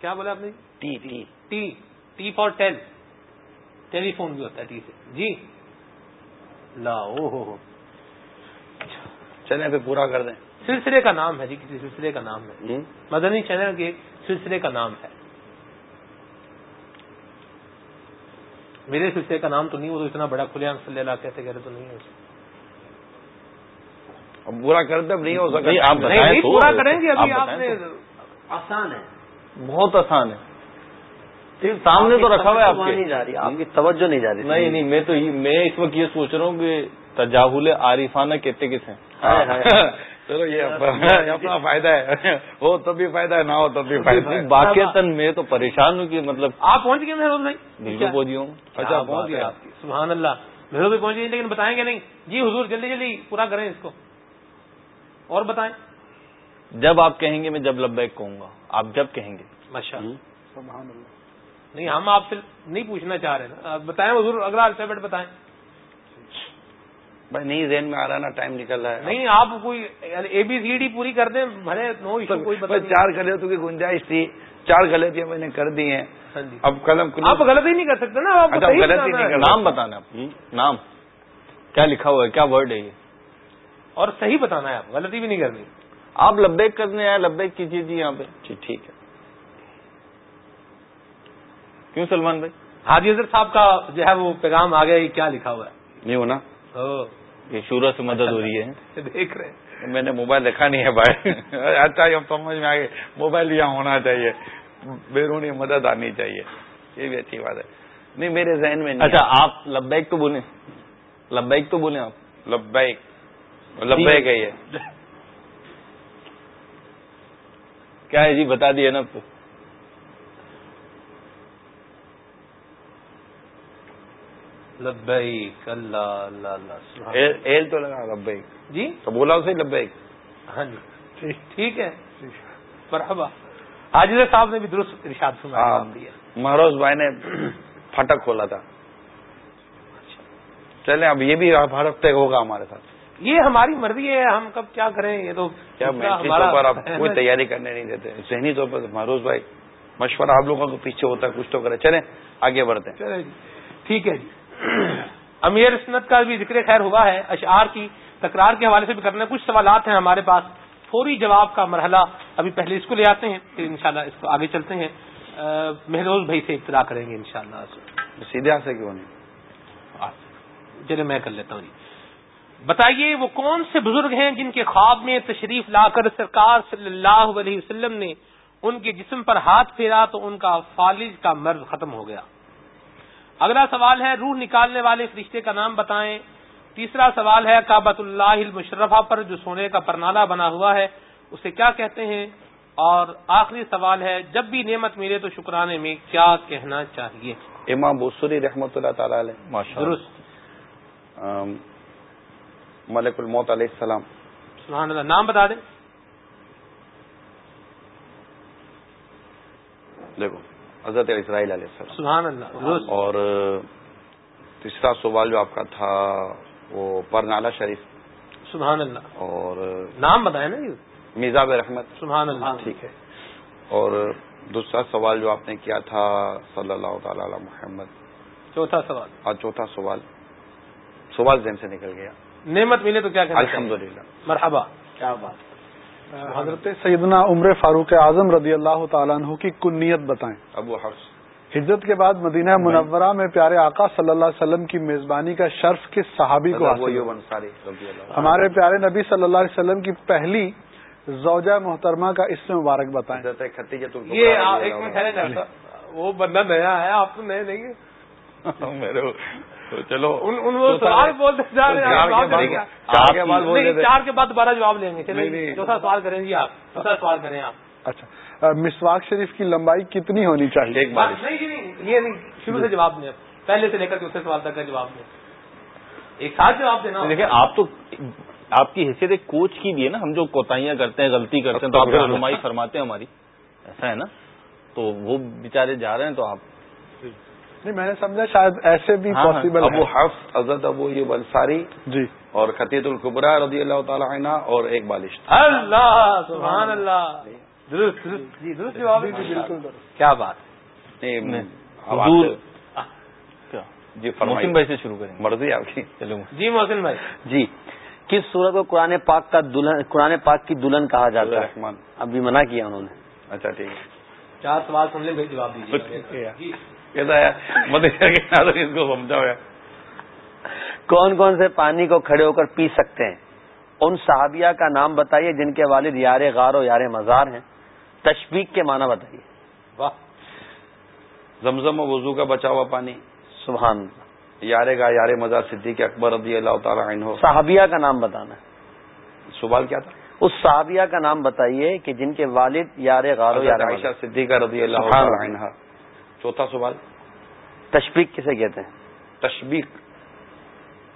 [SPEAKER 1] کیا بولا آپ نے؟
[SPEAKER 3] T T.
[SPEAKER 1] T. T for tell. Telephone بھی ہوتا ہے ٹی سے۔ جی۔ لا او ہو
[SPEAKER 3] چلیں پھر پورا کر دیں۔
[SPEAKER 1] سلسلے کا نام ہے جی کسی سلسلے کا نام ہے۔ مدنی چینل کے سلسلے کا نام ہے۔ میرے سلسلے کا نام تو نہیں وہ تو اتنا بڑا کھلے صلی اللہ کیسے کہہ رہے تو نہیں ہے۔
[SPEAKER 3] اب پورا کر دیں نہیں ہو سکتا۔
[SPEAKER 1] پورا کریں گے ابھی آپ نے
[SPEAKER 4] آسان ہے۔
[SPEAKER 2] بہت آسان ہے۔ سامنے تو رکھا ہوا ہے آپ
[SPEAKER 4] نہیں جا رہی آپ کی توجہ نہیں جا رہی۔
[SPEAKER 2] نہیں نہیں میں تو میں اس وقت یہ سوچ رہا ہوں کہ تجاہل عارفانہ کہتے کس ہیں؟
[SPEAKER 3] چلو یہ اپنا فائدہ ہے۔ ہو تب بھی فائدہ ہے نہ ہو تب بھی فائدہ ہے۔
[SPEAKER 2] باقی تن میں تو پریشان ہوں کہ مطلب
[SPEAKER 1] آپ پہنچ گئے محروز بھائی؟
[SPEAKER 2] بالکل پہنچ گیا ہوں۔
[SPEAKER 3] اچھا پہنچ گیا
[SPEAKER 1] سبحان اللہ۔ محروز بھی پہنچ گئے لیکن بتائیں گے نہیں۔ جی حضور جلدی جلدی پورا کریں اس کو۔ اور بتائیں۔
[SPEAKER 2] جب آپ کہیں گے میں جب لبیک کہوں گا۔ آپ جب کہیں گے۔
[SPEAKER 1] ماشاء اللہ۔ نہیں ہم آپ سے نہیں پوچھنا چاہ رہے۔ بتائیں حضور اگلا الفابیٹ بتائیں۔
[SPEAKER 3] بھائی نہیں ذہن میں آ رہا نا ٹائم نکل رہا ہے۔
[SPEAKER 1] نہیں آپ کوئی اے بی سی ڈی پوری کر دیں بھلے نو کوئی
[SPEAKER 3] چار غلطوں کی گنجائش تھی۔ چار غلطیاں میں نے کر دی ہیں۔ اب قلم
[SPEAKER 1] آپ غلط ہی نہیں کر سکتے نا آپ
[SPEAKER 3] غلط ہی نہیں
[SPEAKER 2] نام بتانا آپ نام۔ کیا لکھا ہوا ہے؟ کیا ورڈ ہے یہ؟
[SPEAKER 1] اور صحیح بتانا ہے آپ غلطی بھی نہیں کرنی۔
[SPEAKER 2] آپ لبیک کرنے آئے لبیک کیجیے جی یہاں پہ۔
[SPEAKER 3] جی ٹھیک ہے۔
[SPEAKER 2] کیوں سلمان بھائی؟
[SPEAKER 1] حاجی حضرت صاحب کا جو ہے وہ پیغام آ گیا کیا لکھا ہوا ہے؟
[SPEAKER 3] نہیں ہونا۔
[SPEAKER 2] یہ شورا سے مدد ہو رہی ہے۔
[SPEAKER 1] دیکھ رہے ہیں۔
[SPEAKER 3] میں نے موبائل دیکھا نہیں ہے بھائی۔ اچھا اب سمجھ میں آگے موبائل یہاں ہونا چاہیے۔ بیرونی مدد آنی چاہیے۔ یہ بھی اچھی بات ہے۔ نہیں میرے ذہن میں
[SPEAKER 2] اچھا آپ لبیک تو بولیں۔ لبیک تو بولیں آپ۔
[SPEAKER 3] لبیک۔ لبیک ہے یہ۔
[SPEAKER 2] کیا ہے جی؟ بتا دیے نا آپ کو
[SPEAKER 1] لبیک اللہ اللہ اللہ
[SPEAKER 3] ایل تو لگا لبیک۔
[SPEAKER 1] جی؟
[SPEAKER 3] تو بولا اسے لبیک۔
[SPEAKER 1] ہاں جی۔ ٹھیک۔ ہے۔ مرحبا۔ حاجر صاحب نے بھی درست ارشاد سنا
[SPEAKER 3] مہروز بھائی نے پھٹک کھولا تھا۔ چلیں اب یہ بھی ہر ہفتے ہوگا ہمارے ساتھ۔
[SPEAKER 1] یہ ہماری مرضی ہے ہم کب کیا کریں یہ تو
[SPEAKER 3] کیا پر آپ کوئی تیاری کرنے نہیں دیتے۔ ذہنی طور پر مہروز بھائی مشورہ آپ لوگوں کو پیچھے ہوتا ہے کچھ تو کرے چلیں آگے بڑھتے ہیں۔
[SPEAKER 1] جی۔ ٹھیک ہے جی۔ امیر سنت کا بھی ذکر خیر ہوا ہے اشعار کی تکرار کے حوالے سے بھی کرنے کچھ سوالات ہیں ہمارے پاس۔ فوری جواب کا مرحلہ ابھی پہلے اس کو لے آتے ہیں پھر انشاءاللہ اس کو آگے چلتے ہیں۔ مہروز بھائی سے ابتدا کریں گے انشاءاللہ۔
[SPEAKER 3] سیدھے سے کیوں نہیں؟
[SPEAKER 1] چلے میں کر لیتا ہوں جی۔ بتائیے وہ کون سے بزرگ ہیں جن کے خواب میں تشریف لا کر سرکار صلی اللہ علیہ وسلم نے ان کے جسم پر ہاتھ پھیرا تو ان کا فالج کا مرض ختم ہو گیا؟ اگلا سوال ہے روح نکالنے والے فرشتے کا نام بتائیں۔ تیسرا سوال ہے کابت اللہ المشرفہ پر جو سونے کا پرنالہ بنا ہوا ہے اسے کیا کہتے ہیں؟ اور آخری سوال ہے جب بھی نعمت ملے تو شکرانے میں کیا کہنا چاہیے؟
[SPEAKER 3] امام بسری رحمۃ اللہ تعالی علیہ
[SPEAKER 1] درست۔
[SPEAKER 3] ملک الموت علیہ السلام۔
[SPEAKER 1] سبحان اللہ نام بتا دیں۔
[SPEAKER 3] دیکھو حضرت اسرائیل علیہ السلام۔
[SPEAKER 1] سبحان اللہ
[SPEAKER 3] اور تیسرا سوال جو آپ کا تھا وہ پرنالہ شریف۔
[SPEAKER 1] سبحان اللہ۔
[SPEAKER 3] اور
[SPEAKER 1] نام بتائیں نا
[SPEAKER 3] میزاب رحمت۔
[SPEAKER 1] سبحان اللہ۔
[SPEAKER 3] ٹھیک ہے۔ اور دوسرا سوال جو آپ نے کیا تھا صلی اللہ تعالی علی محمد۔
[SPEAKER 1] چوتھا سوال۔
[SPEAKER 3] اور چوتھا سوال۔ سوال ذہن سے نکل گیا۔
[SPEAKER 1] نعمت ملے تو کیا
[SPEAKER 3] الحمد للہ
[SPEAKER 1] مرحبا۔ کیا بات۔
[SPEAKER 5] حضرت سیدنا عمر فاروق اعظم رضی اللہ تعالیٰ عنہ کی کنیت بتائیں؟
[SPEAKER 3] ابو حفظ
[SPEAKER 5] ہجرت کے بعد مدینہ منورہ میں پیارے آقا صلی اللہ علیہ وسلم کی میزبانی کا شرف کس صحابی کو حاصل ہمارے پیارے نبی صلی اللہ علیہ وسلم کی پہلی زوجہ محترمہ کا اس سے مبارک بتائیں۔
[SPEAKER 1] یہ وہ بندہ نیا ہے آپ تو نئے نہیں۔
[SPEAKER 3] چلو
[SPEAKER 1] سوال بولتے چار کے بعد دوبارہ جواب لیں گے چوتھا سوال کریں جی آپ چوتھا سوال کریں آپ۔
[SPEAKER 5] اچھا مسواک شریف کی لمبائی کتنی ہونی چاہیے؟
[SPEAKER 3] ایک بار۔
[SPEAKER 1] نہیں جی نہیں یہ نہیں شروع سے جواب دیں۔ پہلے سے لے کر دوسرے سوال تک کا جواب دیں۔ ایک ساتھ جواب دینا۔
[SPEAKER 2] دیکھیں آپ تو آپ کی حیثیت ایک کوچ کی بھی ہے نا ہم جو کوتاہیاں کرتے ہیں غلطی کرتے ہیں تو آپ رہنمائی فرماتے ہیں ہماری۔ ایسا ہے نا؟ تو وہ بےچارے جا رہے ہیں تو آپ
[SPEAKER 5] نہیں میں نے سمجھا شاید ایسے بھی
[SPEAKER 2] ہاں، ہاں،
[SPEAKER 5] پاسبل
[SPEAKER 3] ابو حفظ عزت ابو یہ انصاری
[SPEAKER 5] جی۔
[SPEAKER 3] اور خطیت القبرا رضی اللہ تعالی عنہ اور ایک بالش
[SPEAKER 1] اللہ سبحان اللہ۔ درست درست۔ جی درست جواب ہے۔
[SPEAKER 5] بالکل
[SPEAKER 1] کیا بات
[SPEAKER 2] حضور۔
[SPEAKER 3] جی
[SPEAKER 2] محسن بھائی سے شروع کریں
[SPEAKER 3] مرضی آپ کی۔
[SPEAKER 2] چلو۔
[SPEAKER 1] جی محسن بھائی۔
[SPEAKER 4] جی۔ کس صورت کو قرآن پاک کا دلہن قرآن پاک کی دلہن کہا جاتا ہے؟ ابھی منع کیا انہوں نے۔
[SPEAKER 3] اچھا ٹھیک ہے۔
[SPEAKER 1] چار سوال سن لیں پھر جواب دیجیے۔ جی۔
[SPEAKER 3] کہتا ہے مدد اس کو سمجھاؤ یار۔
[SPEAKER 4] کون کون سے پانی کو کھڑے ہو کر پی سکتے ہیں؟ ان صحابیہ کا نام بتائیے جن کے والد یار غار و یار مزار ہیں۔ تشبیق کے معنی بتائیے۔
[SPEAKER 1] واہ۔
[SPEAKER 3] زمزم و وضو کا بچا ہوا پانی۔
[SPEAKER 4] سبحان
[SPEAKER 3] یار گا یار مزار صدیق اکبر رضی اللہ تعالی عنہ۔
[SPEAKER 4] صحابیہ کا نام بتانا ہے۔
[SPEAKER 3] سوال کیا تھا؟
[SPEAKER 4] اس صحابیہ کا نام بتائیے کہ جن کے والد یار غار و یار
[SPEAKER 3] عائشہ صدیقہ رضی اللہ
[SPEAKER 4] سبحان
[SPEAKER 3] تعالی
[SPEAKER 4] اللہ۔
[SPEAKER 3] عنہ۔ چوتھا سوال
[SPEAKER 4] تشبیق کسے کہتے ہیں؟
[SPEAKER 3] تشبیق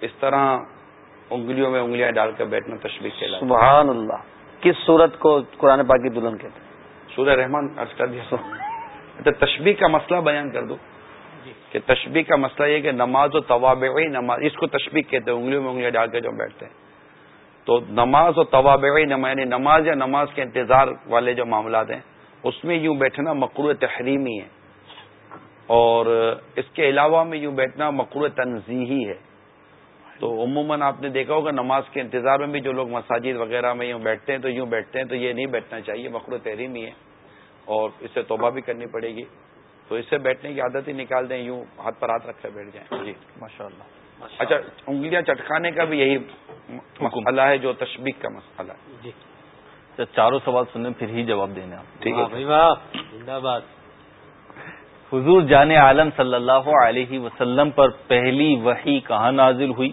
[SPEAKER 3] اس طرح انگلیوں میں انگلیاں ڈال کر بیٹھنا تشبیق کے لائق
[SPEAKER 4] سبحان اللہ۔ کس صورت کو قرآن پاک کی دلہن کہتے ہیں؟
[SPEAKER 3] سورہ رحمان عرض کر دیا۔ اچھا تشبیح کا مسئلہ بیان کر دو۔ کہ تشبیح کا مسئلہ یہ کہ نماز و توابعی نماز اس کو تشبیح کہتے ہیں انگلیوں میں انگلیاں ڈال کے جو بیٹھتے ہیں۔ تو نماز و توابعی نماز یعنی نماز یا نماز کے انتظار والے جو معاملات ہیں اس میں یوں بیٹھنا مقروع تحریمی ہے۔ اور اس کے علاوہ میں یوں بیٹھنا مقروع تنظیحی ہے۔ تو عموماً آپ نے دیکھا ہوگا نماز کے انتظار میں بھی جو لوگ مساجد وغیرہ میں یوں بیٹھتے ہیں تو یوں بیٹھتے ہیں تو یہ نہیں بیٹھنا چاہیے مقروع تحریمی ہے۔ اور اس سے توبہ بھی کرنی پڑے گی۔ تو اس سے بیٹھنے کی عادت ہی نکال دیں یوں ہاتھ پر ہاتھ رکھ کر بیٹھ جائیں۔ جی۔
[SPEAKER 2] ماشاء اللہ
[SPEAKER 3] اچھا انگلیاں چٹکانے کا بھی یہی مسئلہ ہے جو تشبیق کا مسئلہ ہے۔
[SPEAKER 1] جی۔
[SPEAKER 2] اچھا، چاروں سوال سننے پھر ہی جواب دینے آپ
[SPEAKER 3] ٹھیک ہے
[SPEAKER 1] بھائی واہ زندہ باد
[SPEAKER 2] حضور جان عالم صلی اللہ علیہ وسلم پر پہلی وحی کہاں نازل ہوئی؟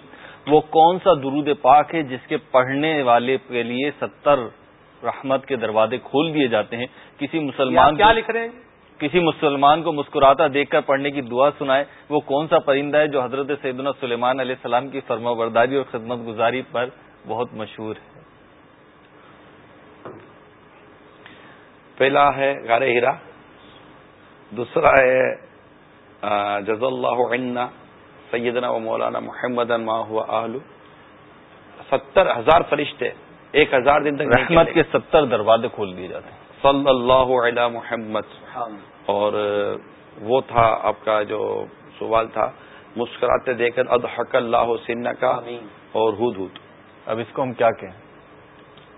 [SPEAKER 2] وہ کون سا درود پاک ہے جس کے پڑھنے والے کے لیے ستر رحمت کے دروازے کھول دیے جاتے ہیں؟ کسی مسلمان
[SPEAKER 1] کیا لکھ رہے ہیں؟
[SPEAKER 2] کسی مسلمان کو مسکراتا دیکھ کر پڑھنے کی دعا سنائے وہ کون سا پرندہ ہے جو حضرت سیدنا سلیمان علیہ السلام کی فرما برداری اور خدمت گزاری پر بہت مشہور ہے؟
[SPEAKER 3] پہلا ہے غار ہیرا دوسرا ہے جز اللہ عنا سیدنا و مولانا محمد ما ہوا آلو. ستر ہزار فرشتے ایک ہزار دن تک
[SPEAKER 2] رحمت۔ کے ستر دروازے کھول دیے جاتے ہیں۔
[SPEAKER 3] صلی اللہ علی محمد۔ اور وہ تھا آپ کا جو سوال تھا مسکراتے دیکھ کر ادحق اللہ سن کا اور ہود ہود۔
[SPEAKER 2] اب اس کو ہم کیا کہیں؟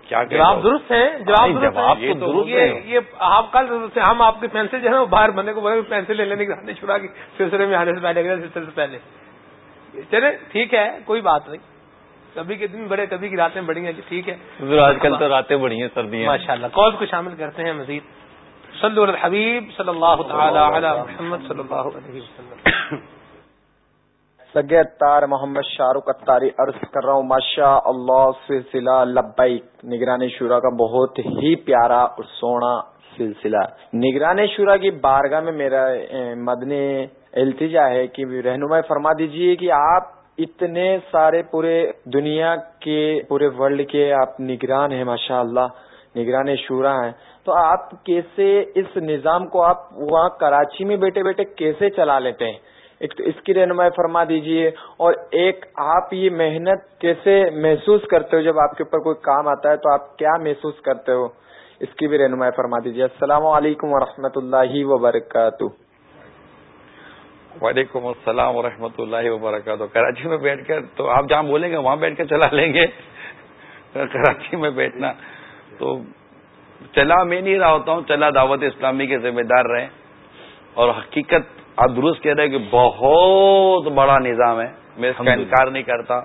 [SPEAKER 3] کیا
[SPEAKER 1] جواب؟ درست ہے جواب درست ہے۔ یہ
[SPEAKER 2] درست
[SPEAKER 1] آپ کل سے ہم آپ کے پینسل جو ہے وہ باہر بندے کو بولے پینسل لے لینے کے آنے چھڑا کے سلسلے میں آنے سے پہلے اگلے سلسلے سے پہلے۔ چلے ٹھیک ہے کوئی بات نہیں۔ کبھی کے دن بڑے کبھی کی راتیں بڑی ہیں جی ٹھیک ہے۔
[SPEAKER 2] آج کل تو راتیں بڑی ہیں سردیاں
[SPEAKER 1] ماشاء اللہ کال کو شامل کرتے ہیں مزید؟ صلی اللہ حبیب صلی اللہ تعالی علی محمد صلی اللہ علیہ وسلم۔
[SPEAKER 12] سگے اتار محمد شاہ رخ اتاری عرض کر رہا ہوں ماشاء اللہ سلسلہ لبیک۔ نگرانی شورا کا بہت ہی پیارا اور سونا سلسلہ۔ نگرانی شورا کی بارگاہ میں میرا مدنی التجا ہے کہ رہنمائی فرما دیجیے کہ آپ اتنے سارے پورے دنیا کے، پورے ورلڈ کے آپ نگران ہیں ماشاء اللہ نگران شورا ہیں۔ تو آپ کیسے اس نظام کو آپ وہاں کراچی میں بیٹھے بیٹھے کیسے چلا لیتے ہیں؟ ایک تو اس کی رہنمائی فرما دیجیے اور ایک آپ یہ محنت کیسے محسوس کرتے ہو جب آپ کے اوپر کوئی کام آتا ہے تو آپ کیا محسوس کرتے ہو؟ اس کی بھی رہنمائی فرما دیجیے السلام علیکم ورحمۃ اللہ وبرکاتہ۔
[SPEAKER 3] وعلیکم السلام ورحمۃ اللہ وبرکاتہ۔ کراچی میں بیٹھ کر تو آپ جہاں بولیں گے وہاں بیٹھ کر چلا لیں گے۔ کراچی میں بیٹھنا۔ تو چلا میں نہیں رہا ہوتا ہوں، چلا دعوت اسلامی کے ذمہ دار رہے۔ اور حقیقت آپ درست کہہ رہے ہیں کہ بہت بڑا نظام ہے میں اس کا انکار نہیں کرتا۔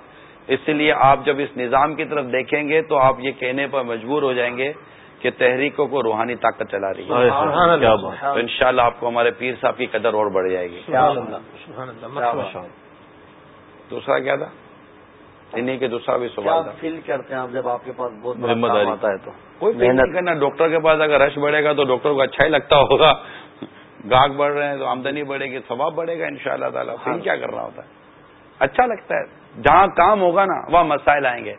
[SPEAKER 3] اسی لیے آپ جب اس نظام کی طرف دیکھیں گے تو آپ یہ کہنے پر مجبور ہو جائیں گے کہ تحریکوں کو روحانی طاقت چلا رہی ہے۔
[SPEAKER 2] کیا بات۔
[SPEAKER 3] تو انشاءاللہ آپ کو ہمارے پیر صاحب کی قدر اور بڑھ جائے گی۔
[SPEAKER 1] سبحان اللہ سبحان اللہ۔ مرحبا
[SPEAKER 3] دوسرا کیا تھا؟ انہیں کے دوسرا بھی سوال تھا۔
[SPEAKER 4] فیل کرتے ہیں آپ جب آپ کے پاس بہت
[SPEAKER 2] ذمہ داری۔
[SPEAKER 4] آتا ہے تو؟
[SPEAKER 3] کوئی محنت۔ کرنا ڈاکٹر کے پاس اگر رش بڑھے گا تو ڈاکٹر کو اچھا ہی لگتا ہوگا۔ گاہک بڑھ رہے ہیں تو آمدنی بڑھے گی ثواب بڑھے گا ان شاء اللہ تعالیٰ پھر کیا کرنا ہوتا ہے؟ اچھا لگتا ہے۔ جہاں کام ہوگا نا وہاں مسائل آئیں گے۔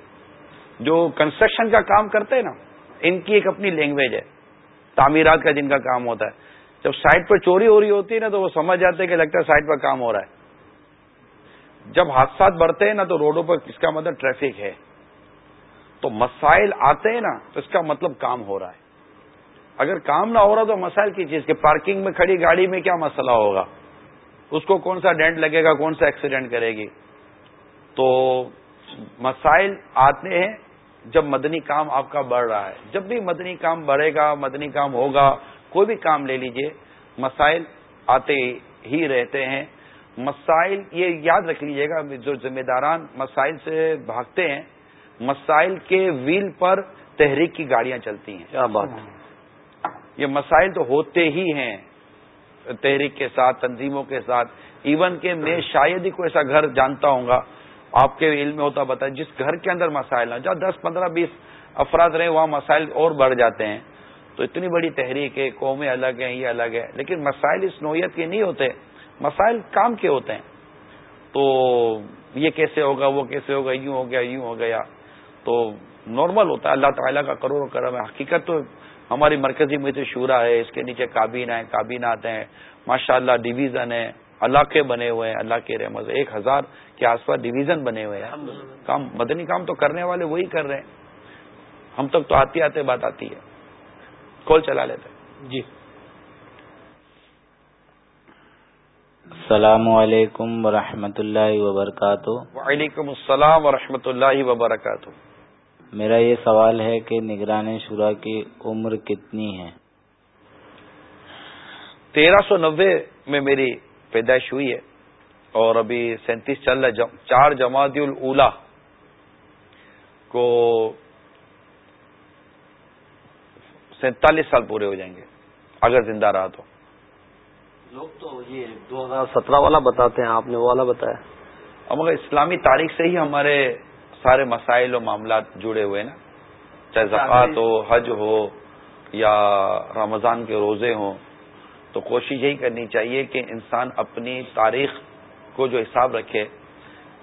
[SPEAKER 3] جو کنسٹرکشن کا کام کرتے ہیں نا ان کی ایک اپنی لینگویج ہے۔ تعمیرات کا جن کا کام ہوتا ہے۔ جب سائٹ پر چوری ہو رہی ہوتی ہے نا تو وہ سمجھ جاتے ہیں کہ لگتا ہے سائٹ پر کام ہو رہا ہے۔ جب حادثات بڑھتے ہیں نا تو روڈوں پر اس کا مطلب ٹریفک ہے۔ تو مسائل آتے ہیں نا تو اس کا مطلب کام ہو رہا ہے۔ اگر کام نہ ہو رہا تو مسائل کی چیز کہ پارکنگ میں کھڑی گاڑی میں کیا مسئلہ ہوگا؟ اس کو کون سا ڈینٹ لگے گا، کون سا ایکسیڈنٹ کرے گی؟ تو مسائل آتے ہیں جب مدنی کام آپ کا بڑھ رہا ہے۔ جب بھی مدنی کام بڑھے گا، مدنی کام ہوگا، کوئی بھی کام لے لیجیے۔ مسائل آتے ہی رہتے ہیں۔ مسائل یہ یاد رکھ لیجیے گا جو ذمہ داران مسائل سے بھاگتے ہیں، مسائل کے ویل پر تحریک کی گاڑیاں چلتی ہیں۔
[SPEAKER 4] کیا بات
[SPEAKER 3] یہ مسائل تو ہوتے ہی ہیں تحریک کے ساتھ، تنظیموں کے ساتھ۔ ایون کہ میں شاید ہی کوئی ایسا گھر جانتا ہوں گا، آپ کے علم میں ہوتا بتا جس گھر کے اندر مسائل ہیں، جہاں دس، پندرہ، بیس افراد رہے وہاں مسائل اور بڑھ جاتے ہیں۔ تو اتنی بڑی تحریک ہے قومیں الگ ہیں یہ الگ ہے۔ لیکن مسائل اس نوعیت کے نہیں ہوتے، مسائل کام کے ہوتے ہیں۔ تو یہ کیسے ہوگا، وہ کیسے ہوگا، یوں ہو گیا، یوں ہو گیا۔ تو نارمل ہوتا ہے، اللہ تعالیٰ کا کروڑ کرم ہے۔ حقیقت تو ہماری مرکزی میں سے شورا ہے اس کے نیچے کابینہ ہے کابینات ہیں ماشاء اللہ ڈویژن ہے علاقے بنے ہوئے ہیں اللہ کے رحمت ایک ہزار کے آس پاس ڈویژن بنے ہوئے ہیں۔ کام مدنی کام تو کرنے والے وہی کر رہے ہیں۔ ہم تک تو آتے آتے بات آتی ہے۔ کال چلا لیتے
[SPEAKER 1] جی۔
[SPEAKER 13] السلام علیکم ورحمۃ اللہ وبرکاتہ۔
[SPEAKER 3] وعلیکم السلام ورحمۃ اللہ وبرکاتہ۔
[SPEAKER 13] میرا یہ سوال ہے کہ نگران شورا کی عمر کتنی ہے؟
[SPEAKER 3] تیرہ سو نوے میں میری پیدائش ہوئی ہے اور ابھی سینتیس چل رہا چار جماعت الا کو سینتالیس سال پورے ہو جائیں گے اگر زندہ رہا تو۔
[SPEAKER 4] لوگ تو یہ دو ہزار سترہ والا بتاتے ہیں آپ نے وہ والا بتایا۔
[SPEAKER 3] اب مگر اسلامی تاریخ سے ہی ہمارے سارے مسائل و معاملات جڑے ہوئے نا۔ چاہے زکوٰۃ ہو حج ہو یا رمضان کے روزے ہوں تو کوشش یہی کرنی چاہیے کہ انسان اپنی تاریخ کو جو حساب رکھے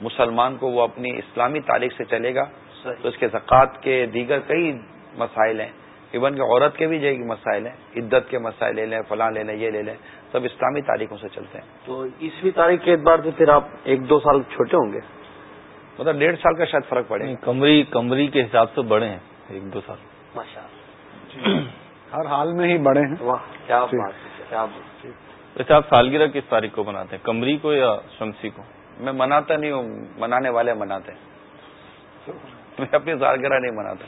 [SPEAKER 3] مسلمان کو وہ اپنی اسلامی تاریخ سے چلے گا۔ تو اس کے زکوٰۃ کے دیگر کئی مسائل ہیں۔ ایون کہ عورت کے بھی جو مسائل ہیں عدت کے مسائل لے لیں فلاں لے لیں یہ لے لیں۔ سب اسلامی تاریخوں سے چلتے ہیں۔
[SPEAKER 4] تو عیسوی تاریخ کے اعتبار سے پھر آپ ایک دو سال چھوٹے ہوں گے؟
[SPEAKER 3] مطلب ڈیڑھ سال کا شاید فرق پڑے
[SPEAKER 2] کمری کمری کے حساب سے بڑے ہیں ایک دو سال۔
[SPEAKER 4] ماشاء
[SPEAKER 5] ہر حال میں ہی بڑے ہیں۔ جی۔
[SPEAKER 2] ویسے آپ سالگرہ کس تاریخ کو مناتے ہیں؟ کمری کو یا شمسی کو؟
[SPEAKER 3] میں مناتا نہیں ہوں منانے والے مناتے ہیں۔ میں اپنی سالگرہ نہیں مناتا۔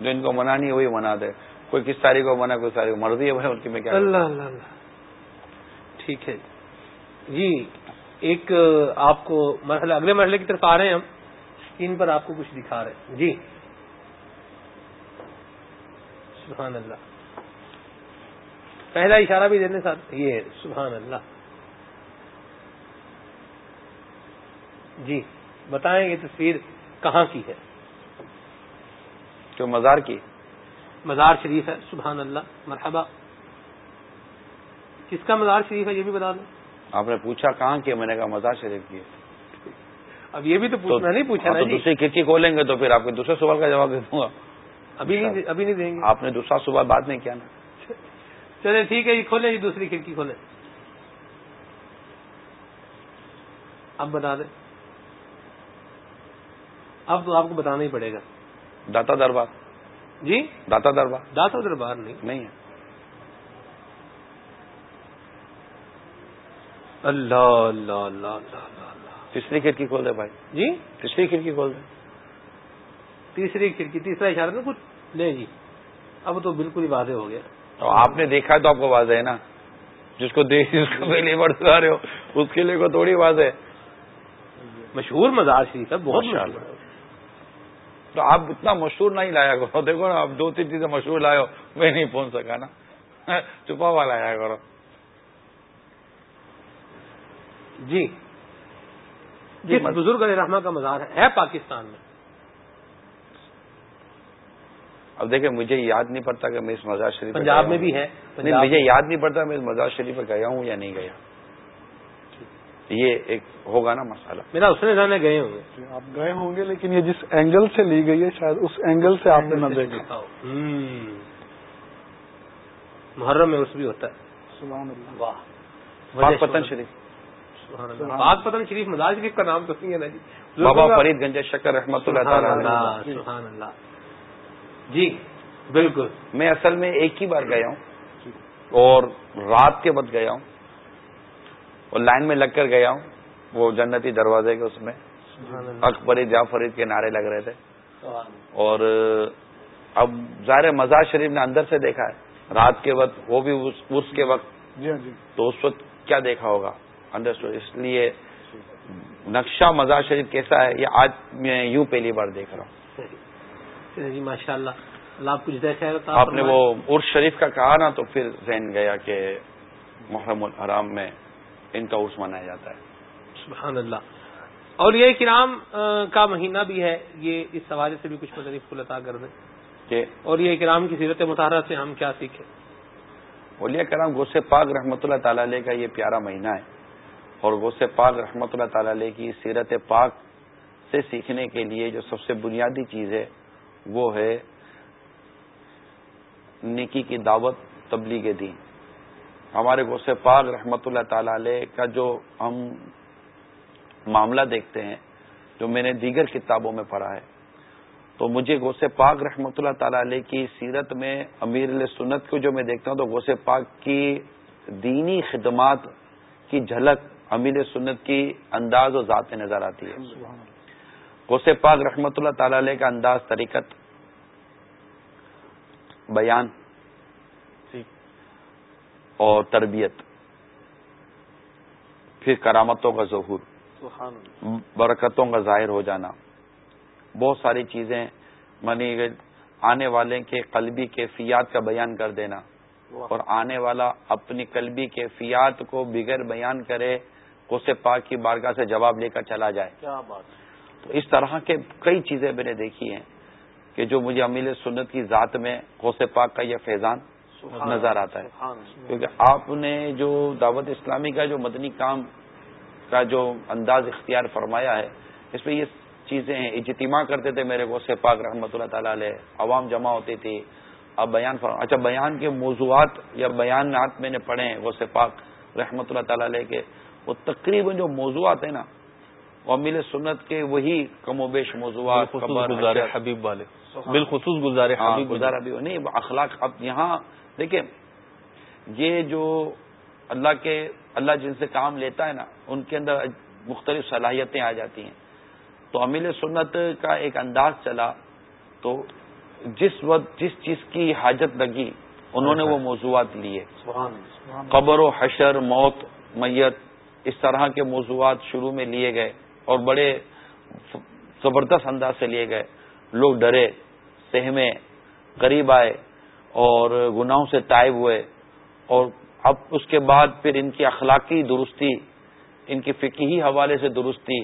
[SPEAKER 3] جو ان کو منانی ہے وہی مناتے کوئی کس تاریخ کو منا کوئی تاریخ مرضی ہے ان کی میں کیا
[SPEAKER 1] اللہ اللہ اللہ۔ ٹھیک ہے۔ جی ایک آپ کو مرحلہ اگلے مرحلے کی طرف آ رہے ہیں ہم اسکرین پر آپ کو کچھ دکھا رہے ہیں۔ جی۔ سبحان اللہ۔ پہلا اشارہ بھی دینے ساتھ یہ سبحان اللہ۔ جی بتائیں یہ تصویر کہاں کی ہے؟
[SPEAKER 3] جو مزار کی۔
[SPEAKER 1] مزار شریف ہے سبحان اللہ مرحبا۔ کس کا مزار شریف ہے یہ بھی بتا دیں۔
[SPEAKER 3] آپ نے پوچھا کہاں کیا؟ میں نے کہا مزار شریف کی
[SPEAKER 1] اب یہ بھی تو پوچھنا نہیں پوچھا نا
[SPEAKER 3] تو دوسری کھڑکی کھولیں گے تو پھر آپ کے دوسرے سوال کا جواب دے دوں گا۔
[SPEAKER 1] ابھی نہیں ابھی نہیں دیں گے۔
[SPEAKER 3] آپ نے دوسرا سوال بات نہیں کیا نا؟
[SPEAKER 1] چلے ٹھیک ہے جی کھولیں جی دوسری کھڑکی کھولیں۔ اب بتا دیں۔ اب تو آپ کو بتانا ہی پڑے گا۔
[SPEAKER 3] داتا دربار۔
[SPEAKER 1] جی؟
[SPEAKER 3] داتا دربار۔
[SPEAKER 1] داتا دربار نہیں۔
[SPEAKER 3] نہیں ہے۔
[SPEAKER 1] اللہ اللہ اللہ اللہ اللہ
[SPEAKER 3] تیسری کھڑکی کھول دے بھائی۔
[SPEAKER 1] جی؟
[SPEAKER 3] تیسری کھڑکی کھول دے۔
[SPEAKER 1] تیسری کھڑکی تیسرا اشارہ میں کچھ۔ لے جی۔ اب تو بالکل ہی واضح ہو گیا۔
[SPEAKER 3] تو آپ نے دیکھا ہے تو آپ کو واضح ہے نا؟ جس کو دیکھ جس کو پہلی بار سکھا رہے ہو اس کے لیے کو تھوڑی واضح ہے۔
[SPEAKER 1] مشہور مزار شریف ہے بہت مشہور۔
[SPEAKER 3] تو آپ اتنا مشہور نہیں لایا کرو۔ دیکھو نا آپ دو تین چیزیں مشہور لائے ہو میں نہیں پہنچ سکا نا۔ چھپا ہوا لایا کرو۔
[SPEAKER 1] جی۔ جس بزرگ علیہ رحمہ کا مزار ہے؟ پاکستان میں۔
[SPEAKER 3] اب دیکھیں مجھے یاد نہیں پڑتا کہ میں اس مزار شریف
[SPEAKER 1] پنجاب میں بھی ہے
[SPEAKER 3] مجھے یاد نہیں پڑتا میں اس مزار شریف پہ گیا ہوں یا نہیں گیا۔ یہ ایک ہوگا نا مسئلہ۔
[SPEAKER 1] میرا اس نے جانے گئے ہوں۔
[SPEAKER 5] گے آپ گئے ہوں گے لیکن یہ جس اینگل سے لی گئی ہے شاید اس اینگل سے آپ نے نہ دیکھا۔
[SPEAKER 1] محرم میں اس بھی ہوتا ہے۔
[SPEAKER 3] واہ۔ پتن شریف۔
[SPEAKER 1] پاک پتن شریف مزار شریف کا نام تو نہیں ہے نا جی
[SPEAKER 3] بابا فرید گنج شکر رحمت اللہ
[SPEAKER 1] تعالی سبحان اللہ جی بالکل.
[SPEAKER 3] میں اصل میں ایک ہی بار گیا ہوں اور رات کے وقت گیا ہوں اور لائن میں لگ کر گیا ہوں وہ جنتی دروازے کے اس میں. اکبرید جا فرید کے نعرے لگ رہے تھے. اور اب ظاہر مزار شریف نے اندر سے دیکھا ہے. رات کے وقت وہ بھی اس کے وقت.
[SPEAKER 5] جی ہاں جی.
[SPEAKER 3] تو اس وقت کیا دیکھا ہوگا؟ انڈرسٹوڈ اس لیے نقشہ مزار شریف کیسا ہے؟ یہ آج میں یوں پہلی بار دیکھ رہا ہوں۔
[SPEAKER 1] جی ماشاء اللہ اللہ آپ کچھ دیکھا
[SPEAKER 3] آپ نے وہ عرش شریف کا کہا نا تو پھر ذہن گیا کہ محرم الحرام میں ان کا عرس منایا جاتا ہے۔
[SPEAKER 1] سبحان اللہ اور یہ کرام کا مہینہ بھی ہے۔ یہ اس حوالے سے بھی کچھ مدنی پھول عطا کر دیں۔ اور یہ کرام کی سیرت مطالعہ سے ہم کیا سیکھیں۔
[SPEAKER 3] بولیے کرام غوث پاک رحمۃ اللہ تعالی علیہ کا یہ پیارا مہینہ ہے۔ اور غوث پاک رحمۃ اللہ تعالی علیہ کی سیرت پاک سے سیکھنے کے لیے جو سب سے بنیادی چیز ہے، وہ ہے نیکی کی دعوت تبلیغ دین۔ ہمارے غوث پاک رحمۃ اللہ تعالی علیہ کا جو ہم معاملہ دیکھتے ہیں، جو میں نے دیگر کتابوں میں پڑھا ہے۔ تو مجھے غوث پاک رحمۃ اللہ تعالی علیہ کی سیرت میں امیر سنت کو جو میں دیکھتا ہوں، تو غوث پاک کی دینی خدمات کی جھلک امیر سنت کی انداز و ذات نظر آتی ہے۔ غوث پاک رحمۃ اللہ تعالی علیہ کا انداز طریقت بیان اور تربیت پھر کرامتوں کا ظہور برکتوں کا ظاہر ہو جانا۔ بہت ساری چیزیں منی آنے والے کے قلبی کیفیات کا بیان کر دینا۔ اور آنے والا اپنی قلبی کیفیات کو بغیر بیان کرے اسے پاک کی بارگاہ سے جواب لے کر چلا جائے۔
[SPEAKER 1] کیا بات
[SPEAKER 3] تو اس طرح کے کئی چیزیں میں نے دیکھی ہیں کہ جو مجھے امیل سنت کی ذات میں غوث پاک کا یہ فیضان نظر آتا ہے۔ کیونکہ آپ نے جو دعوت اسلامی کا جو مدنی کام کا جو انداز اختیار فرمایا ہے اس میں یہ چیزیں ہیں۔ اجتماع کرتے تھے میرے غوث پاک رحمۃ اللہ تعالی علیہ عوام جمع ہوتی تھی اب بیان فرما اچھا بیان کے موضوعات یا بیانات میں نے پڑھے ہیں غوث پاک رحمۃ اللہ تعالی علیہ کے۔ وہ تقریباً جو موضوعات ہیں نا وہ امیل سنت کے وہی کم و بیش موضوعات
[SPEAKER 2] حبیب والے۔ بالخصوص گزارے
[SPEAKER 3] ہاں، گزارا بھی نہیں اخلاق اب یہاں دیکھیں یہ جو اللہ کے اللہ جن سے کام لیتا ہے نا ان کے اندر مختلف صلاحیتیں آ جاتی ہیں۔ تو امیل سنت کا ایک انداز چلا تو جس وقت جس چیز کی حاجت لگی انہوں نے وہ موضوعات لیے۔ قبر و حشر موت میت اس طرح کے موضوعات شروع میں لیے گئے اور بڑے زبردست انداز سے لیے گئے۔ لوگ ڈرے، سہمے، قریب آئے اور گناہوں سے تائب ہوئے اور اب اس کے بعد پھر ان کی اخلاقی درستی، ان کی فقہی حوالے سے درستی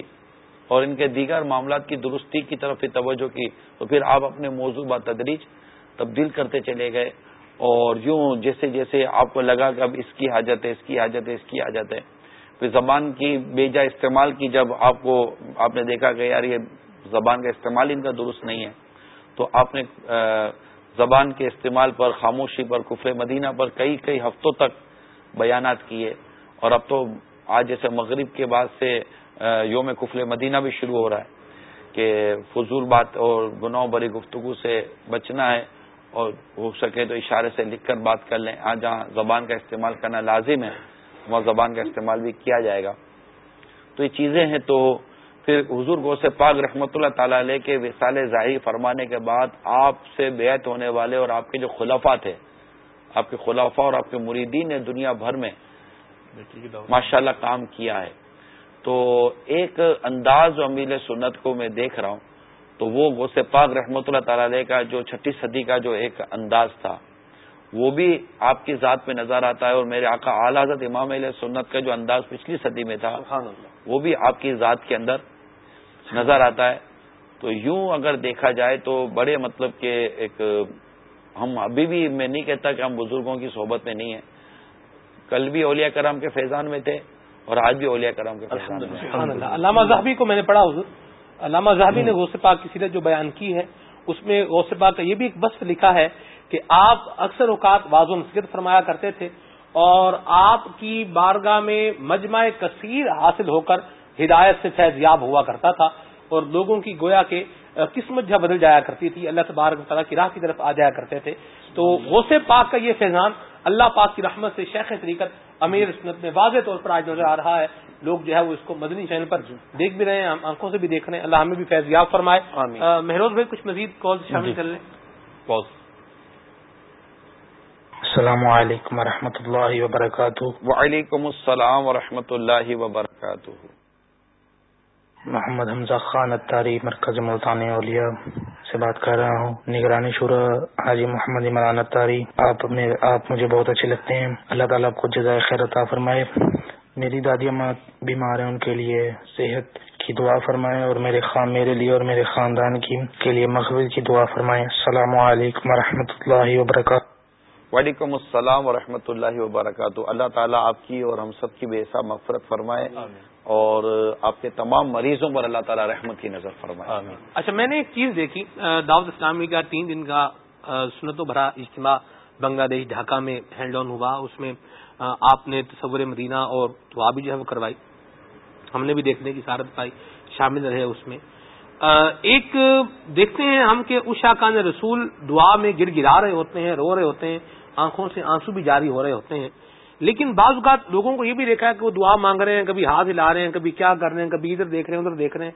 [SPEAKER 3] اور ان کے دیگر معاملات کی درستی کی طرف توجہ کی تو پھر آپ اپنے موضوع با تدریج تبدیل کرتے چلے گئے اور یوں جیسے جیسے آپ کو لگا کہ اب اس کی حاجت ہے، اس کی حاجت ہے، اس کی حاجت ہے۔ پھر زبان کی بیجا استعمال کی جب آپ کو آپ نے دیکھا کہ یار یہ زبان کا استعمال ان کا درست نہیں ہے، تو آپ نے زبان کے استعمال پر، خاموشی پر، کفر مدینہ پر کئی کئی ہفتوں تک بیانات کیے۔ اور اب تو آج جیسے مغرب کے بعد سے یوم کفل مدینہ بھی شروع ہو رہا ہے کہ فضول بات اور گناہ بری گفتگو سے بچنا ہے۔ اور ہو سکے تو اشارے سے لکھ کر بات کر لیں۔ آج جہاں زبان کا استعمال کرنا لازم ہے وہاں زبان کا استعمال بھی کیا جائے گا۔ تو یہ چیزیں ہیں تو پھر حضور گو سے پاک رحمۃ اللہ تعالی علیہ کے وسال ظاہر فرمانے کے بعد آپ سے بیعت ہونے والے اور آپ کے جو خلافہ تھے، آپ کے خلافہ اور آپ کے مریدین نے دنیا بھر میں ماشاء اللہ کام کیا ہے۔ تو ایک انداز امیل سنت کو میں دیکھ رہا ہوں، تو وہ غوث پاک رحمۃ اللہ تعالی علیہ کا جو چھٹی صدی کا جو ایک انداز تھا۔ وہ بھی آپ کی ذات میں نظر آتا ہے اور میرے آقا اعلی حضرت امام علیہ سنت کا جو انداز پچھلی صدی میں تھا وہ بھی آپ کی ذات کے اندر نظر آتا ہے۔ تو یوں اگر دیکھا جائے تو بڑے مطلب کہ ایک ہم ابھی بھی میں نہیں کہتا کہ ہم بزرگوں کی صحبت میں نہیں ہیں۔ کل بھی اولیاء کرام کے فیضان میں تھے اور آج بھی اولیاء کرام کے فیضان
[SPEAKER 1] میں علامہ زہبی کو میں نے پڑھا حضور۔ علامہ زہبی نے غوث پاک کی سیرت جو بیان کی ہے اس میں غوث پاک کا یہ بھی ایک بس لکھا ہے کہ آپ اکثر اوقات واضح و نصیحت فرمایا کرتے تھے اور آپ کی بارگاہ میں مجمع کثیر حاصل ہو کر ہدایت سے فیض یاب ہوا کرتا تھا اور لوگوں کی گویا کے قسمت جہاں بدل جایا کرتی تھی اللہ تبارک تعالیٰ کی راہ کی طرف آ جایا کرتے تھے۔ تو غوث پاک کا یہ فیضان اللہ پاک کی رحمت سے شیخ طریقت امیر اسمت میں واضح طور پر آج نظر آ رہا ہے۔ لوگ جو ہے وہ اس کو مدنی چینل پر دیکھ بھی رہے ہیں آنکھوں سے بھی دیکھ رہے ہیں۔ اللہ ہمیں بھی فیض یاب فرمائے۔ مہروز بھائی کچھ مزید کال شامل جی۔ کر لیں۔
[SPEAKER 14] السلام علیکم و اللہ وبرکاتہ۔
[SPEAKER 3] وعلیکم السلام و اللہ وبرکاتہ۔
[SPEAKER 14] محمد حمزہ خان اتاری مرکز ملتانی اولیا سے بات کر رہا ہوں۔ نگرانی شورا حاجی محمد عمران اتاری آپ آپ مجھے بہت اچھے لگتے ہیں۔ اللہ تعالیٰ آپ کو جزائے خیر عطا فرمائے۔ میری دادی اماں بیمار ہیں ان کے لیے صحت کی دعا فرمائے اور میرے خان میرے لیے اور میرے خاندان کی کے لیے مغرب کی دعا فرمائے السلام علیکم و اللہ وبرکاتہ۔
[SPEAKER 3] وعلیکم السلام ورحمۃ اللہ وبرکاتہ۔ اللہ تعالیٰ آپ کی اور ہم سب کی بے حساب مغفرت فرمائے اور آپ کے تمام مریضوں پر اللہ تعالیٰ رحمت کی نظر فرمائے۔
[SPEAKER 1] اچھا میں نے ایک چیز دیکھی دعوت اسلامی کا تین دن کا سنت و بھرا اجتماع بنگلہ دیش ڈھاکہ میں ہینڈ آن ہوا۔ اس میں آپ نے تصور مدینہ اور دعا بھی جو ہے وہ کروائی۔ ہم نے بھی دیکھنے کی سارت پائی شامل رہے اس میں۔ ایک دیکھتے ہیں ہم کہ اشا کان رسول دعا میں گر گرا رہے ہوتے ہیں رو رہے ہوتے ہیں۔ آنکھوں سے آنسو بھی جاری ہو رہے ہوتے ہیں۔ لیکن بعض اوقات لوگوں کو یہ بھی دیکھا ہے کہ وہ دعا مانگ رہے ہیں کبھی ہاتھ ہلا رہے ہیں کبھی کیا کر رہے ہیں کبھی ادھر دیکھ رہے ہیں ادھر دیکھ رہے ہیں۔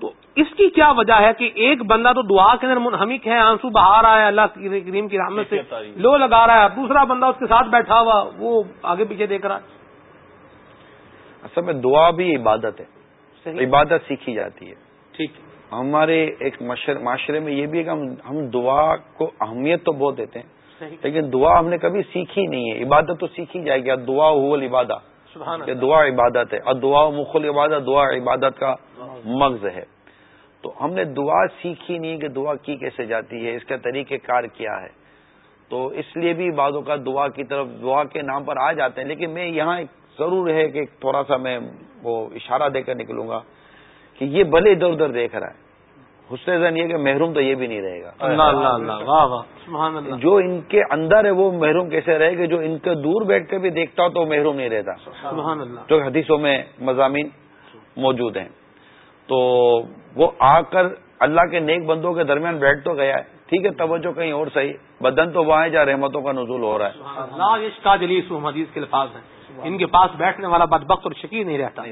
[SPEAKER 1] تو اس کی کیا وجہ ہے کہ ایک بندہ تو دعا کے اندر منہمک ہے آنسو بہا رہا ہے اللہ کریم کی رحمت سے لو لگا رہا ہے دوسرا بندہ اس کے ساتھ بیٹھا ہوا وہ آگے پیچھے دیکھ رہا ہے۔
[SPEAKER 3] اصل میں دعا بھی عبادت ہے۔ عبادت سیکھی جاتی ہے۔
[SPEAKER 1] ٹھیک۔
[SPEAKER 3] ہمارے ایک معاشرے میں یہ بھی ہے کہ ہم دعا کو اہمیت تو بہت دیتے ہیں لیکن دعا ہم نے کبھی سیکھی نہیں ہے۔ عبادت تو سیکھی جائے گی۔ دعا حول عبادت دعا عبادت ہے۔ اور دعا مخل عبادت دعا عبادت کا مغز ہے۔ تو ہم نے دعا سیکھی نہیں کہ دعا کی کیسے جاتی ہے اس کا طریقہ کار کیا ہے۔ تو اس لیے بھی بعدوں کا دعا کی طرف دعا کے نام پر آ جاتے ہیں۔ لیکن میں یہاں ضرور ہے کہ تھوڑا سا میں وہ اشارہ دے کر نکلوں گا کہ یہ بھلے ادھر ادھر دیکھ رہا ہے۔ حسن زن یہ کہ محروم تو یہ بھی نہیں رہے گا۔ جو ان کے اندر ہے وہ محروم کیسے رہے گا؟ جو ان کے دور بیٹھ کے بھی دیکھتا ہو تو محروم نہیں رہتا۔ جو حدیثوں میں مضامین موجود ہیں۔ تو وہ آ کر اللہ کے نیک بندوں کے درمیان بیٹھ تو گیا ہے۔ ٹھیک ہے توجہ کہیں اور صحیح۔ بدن تو وہاں جہاں رحمتوں کا نزول ہو رہا
[SPEAKER 1] ہے۔ حدیث کے الفاظ ہیں۔ ان کے پاس بیٹھنے والا بدبخت اور شکی نہیں رہتا۔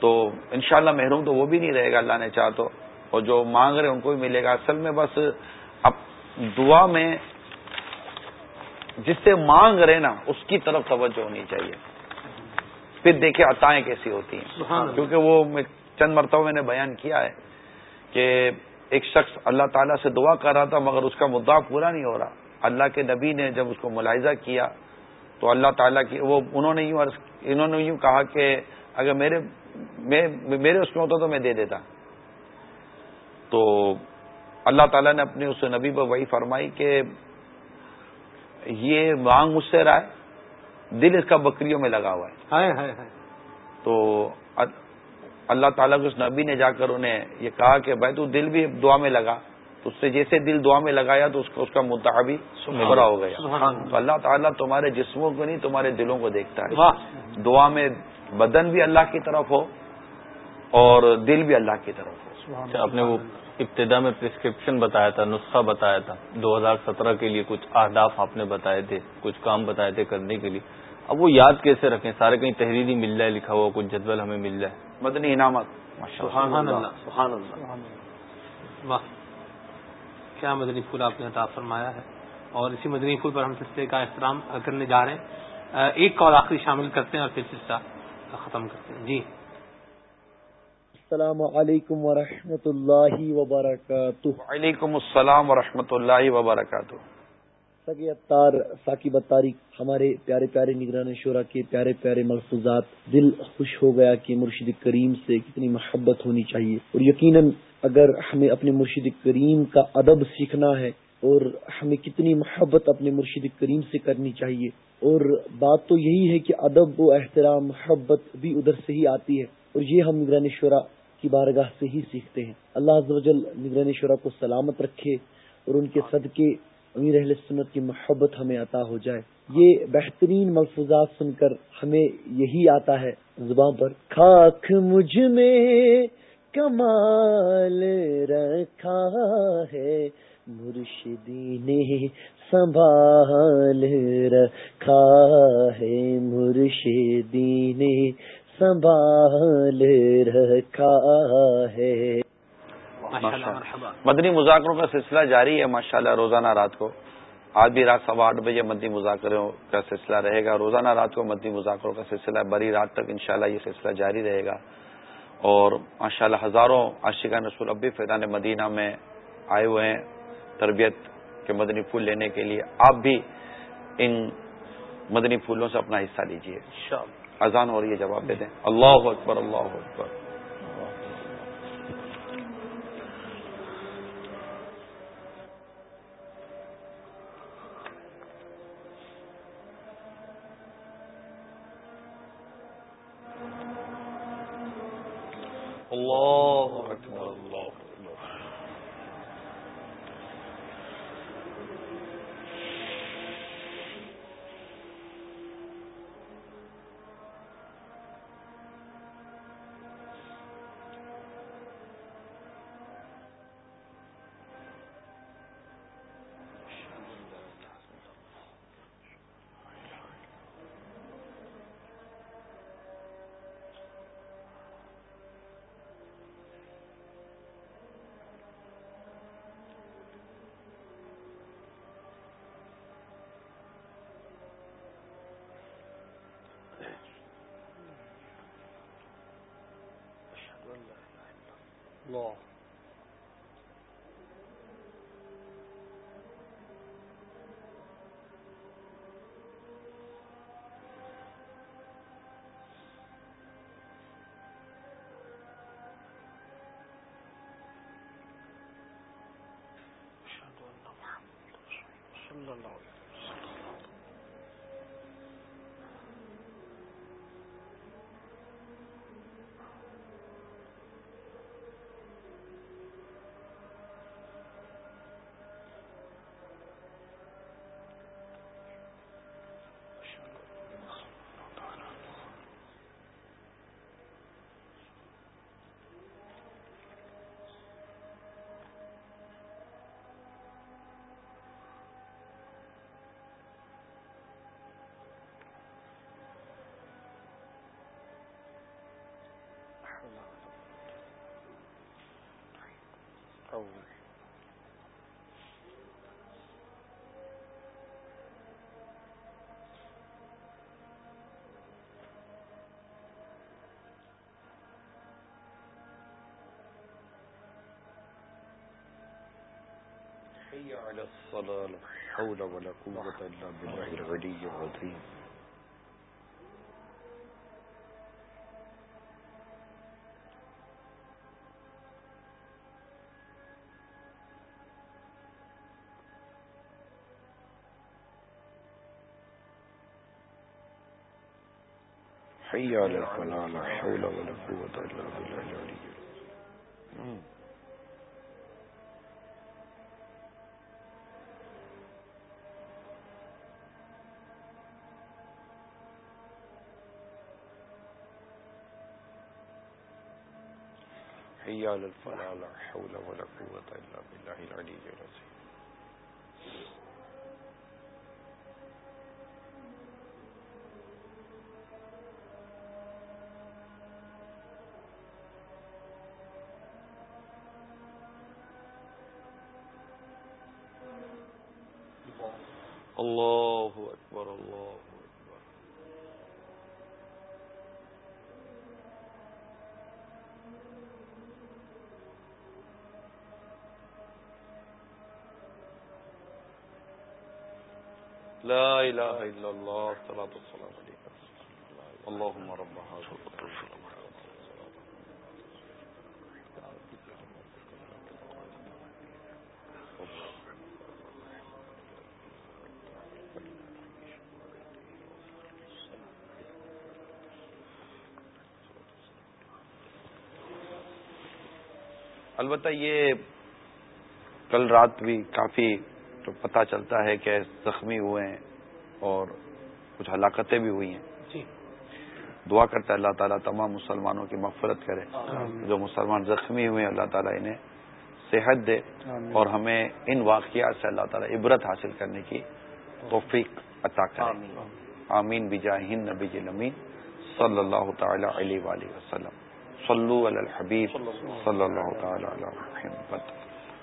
[SPEAKER 3] تو انشاءاللہ محروم تو وہ بھی نہیں رہے گا اللہ نے چاہ تو۔ اور جو مانگ رہے ان کو بھی ملے گا۔ اصل میں بس اب دعا میں جس سے مانگ رہے نا اس کی طرف توجہ ہونی چاہیے۔ پھر دیکھیں عطائیں کیسی ہوتی ہیں۔ کیونکہ وہ چند مرتبہ میں نے بیان کیا ہے کہ ایک شخص اللہ تعالیٰ سے دعا کر رہا تھا مگر اس کا مدعا پورا نہیں ہو رہا۔ اللہ کے نبی نے جب اس کو ملاحظہ کیا تو اللہ تعالیٰ کی وہ انہوں نے یوں انہوں نے یوں کہا کہ اگر میرے میرے اس میں ہوتا تو میں دے دیتا۔ تو اللہ تعالیٰ نے اپنے اس نبی پر وہی فرمائی کہ یہ مانگ مجھ سے رہا ہے دل اس کا بکریوں میں لگا ہوا
[SPEAKER 1] ہے۔
[SPEAKER 3] تو اللہ تعالیٰ کے اس نبی نے جا کر انہیں یہ کہا کہ بھائی تو دل بھی دعا میں لگا تو اس سے جیسے دل دعا میں لگایا تو اس کا اس کا بھی برا ہو گیا۔ تو اللہ تعالیٰ تمہارے جسموں کو نہیں تمہارے دلوں کو دیکھتا ہے۔ دعا میں بدن بھی اللہ کی طرف ہو اور دل بھی اللہ کی طرف ہو۔
[SPEAKER 2] آپ نے وہ ابتدا میں پرسکرپشن بتایا تھا نسخہ بتایا تھا۔ دو ہزار سترہ کے لیے کچھ اہداف آپ نے بتائے تھے کچھ کام بتائے تھے کرنے کے لیے۔ اب وہ یاد کیسے رکھیں؟ سارے کہیں تحریری مل جائے لکھا ہوا کچھ جدول ہمیں مل جائے۔
[SPEAKER 3] مدنی انعامات۔
[SPEAKER 1] واہ۔ کیا مدنی پھول آپ نے عطا فرمایا ہے؟ اور اسی مدنی پھول پر ہم سلسلے کا احترام کرنے جا رہے ہیں۔ ایک کال آخری شامل کرتے ہیں اور پھر سلسلہ ختم کرتے ہیں۔ جی۔
[SPEAKER 15] السلام علیکم ورحمۃ اللہ وبرکاتہ۔
[SPEAKER 3] وعلیکم السلام ورحمۃ اللہ وبرکاتہ۔
[SPEAKER 15] سگے اتار ثاقب اتاری ہمارے پیارے پیارے نگران شعرا کے پیارے پیارے ملفوظات دل خوش ہو گیا کہ مرشد کریم سے کتنی محبت ہونی چاہیے۔ اور یقیناً اگر ہمیں اپنے مرشد کریم کا ادب سیکھنا ہے اور ہمیں کتنی محبت اپنے مرشد کریم سے کرنی چاہیے۔ اور بات تو یہی ہے کہ ادب و احترام محبت بھی ادھر سے ہی آتی ہے۔ اور یہ ہم نگران شعرا کی بارگاہ سے ہی سیکھتے ہیں۔ اللہ جل نگران شعرا کو سلامت رکھے اور ان کے صدقے امیر اہل سنت کی محبت ہمیں عطا ہو جائے۔ یہ بہترین ملفوظات سن کر ہمیں یہی آتا ہے زبان پر۔ خاک مجھ میں کمال رکھا ہے مرشدی نے سنبھال رکھا ہے مرشدی نے سنبھال رکھا ہے۔
[SPEAKER 3] مدنی مذاکروں کا سلسلہ جاری ہے ماشاءاللہ روزانہ رات کو۔ آج بھی رات سوا آٹھ بجے مدنی مذاکروں کا سلسلہ رہے گا۔ روزانہ رات کو مدنی مذاکروں کا سلسلہ بڑی رات تک انشاءاللہ یہ سلسلہ جاری رہے گا۔ اور ماشاءاللہ ہزاروں عاشقان رسول ابی فیضان مدینہ میں آئے ہوئے ہیں۔ تربیت کے مدنی پھول لینے کے لیے آپ بھی ان مدنی پھولوں سے اپنا حصہ لیجیے اذان ہو رہی ہے جواب دے دیں۔ اللہ اکبر اللہ اکبر۔
[SPEAKER 5] الله أشهد صلى الله. عليه وسلم أول
[SPEAKER 3] حي على الصلاة لا حول ولا قوة إلا بالله العلي العظيم. حي على الفلاح لا حول ولا قوة إلا بالله العلي العظيم حي على الفلاح لا حول ولا قوة إلا بالله العلي العظيم الله أكبر الله أكبر لا الہ الا اللہ صلاۃ السلام علیکم اللهم رب البتہ یہ کل رات بھی کافی تو پتہ چلتا ہے کہ زخمی ہوئے ہیں اور کچھ ہلاکتیں بھی ہوئی ہیں۔
[SPEAKER 1] جی۔
[SPEAKER 3] دعا کرتا ہے اللہ تعالیٰ تمام مسلمانوں کی مغفرت کرے۔ جو مسلمان زخمی ہوئے ہیں اللہ تعالیٰ انہیں صحت دے اور ہمیں ان واقعات سے اللہ تعالیٰ عبرت حاصل کرنے کی توفیق عطا کرے۔ آمین۔ بجا ہند نبی نمین صلی اللہ تعالی علیہ وآلہ وسلم۔ صلو علی الحبیب۔ صلی اللہ تعالی علی محمد۔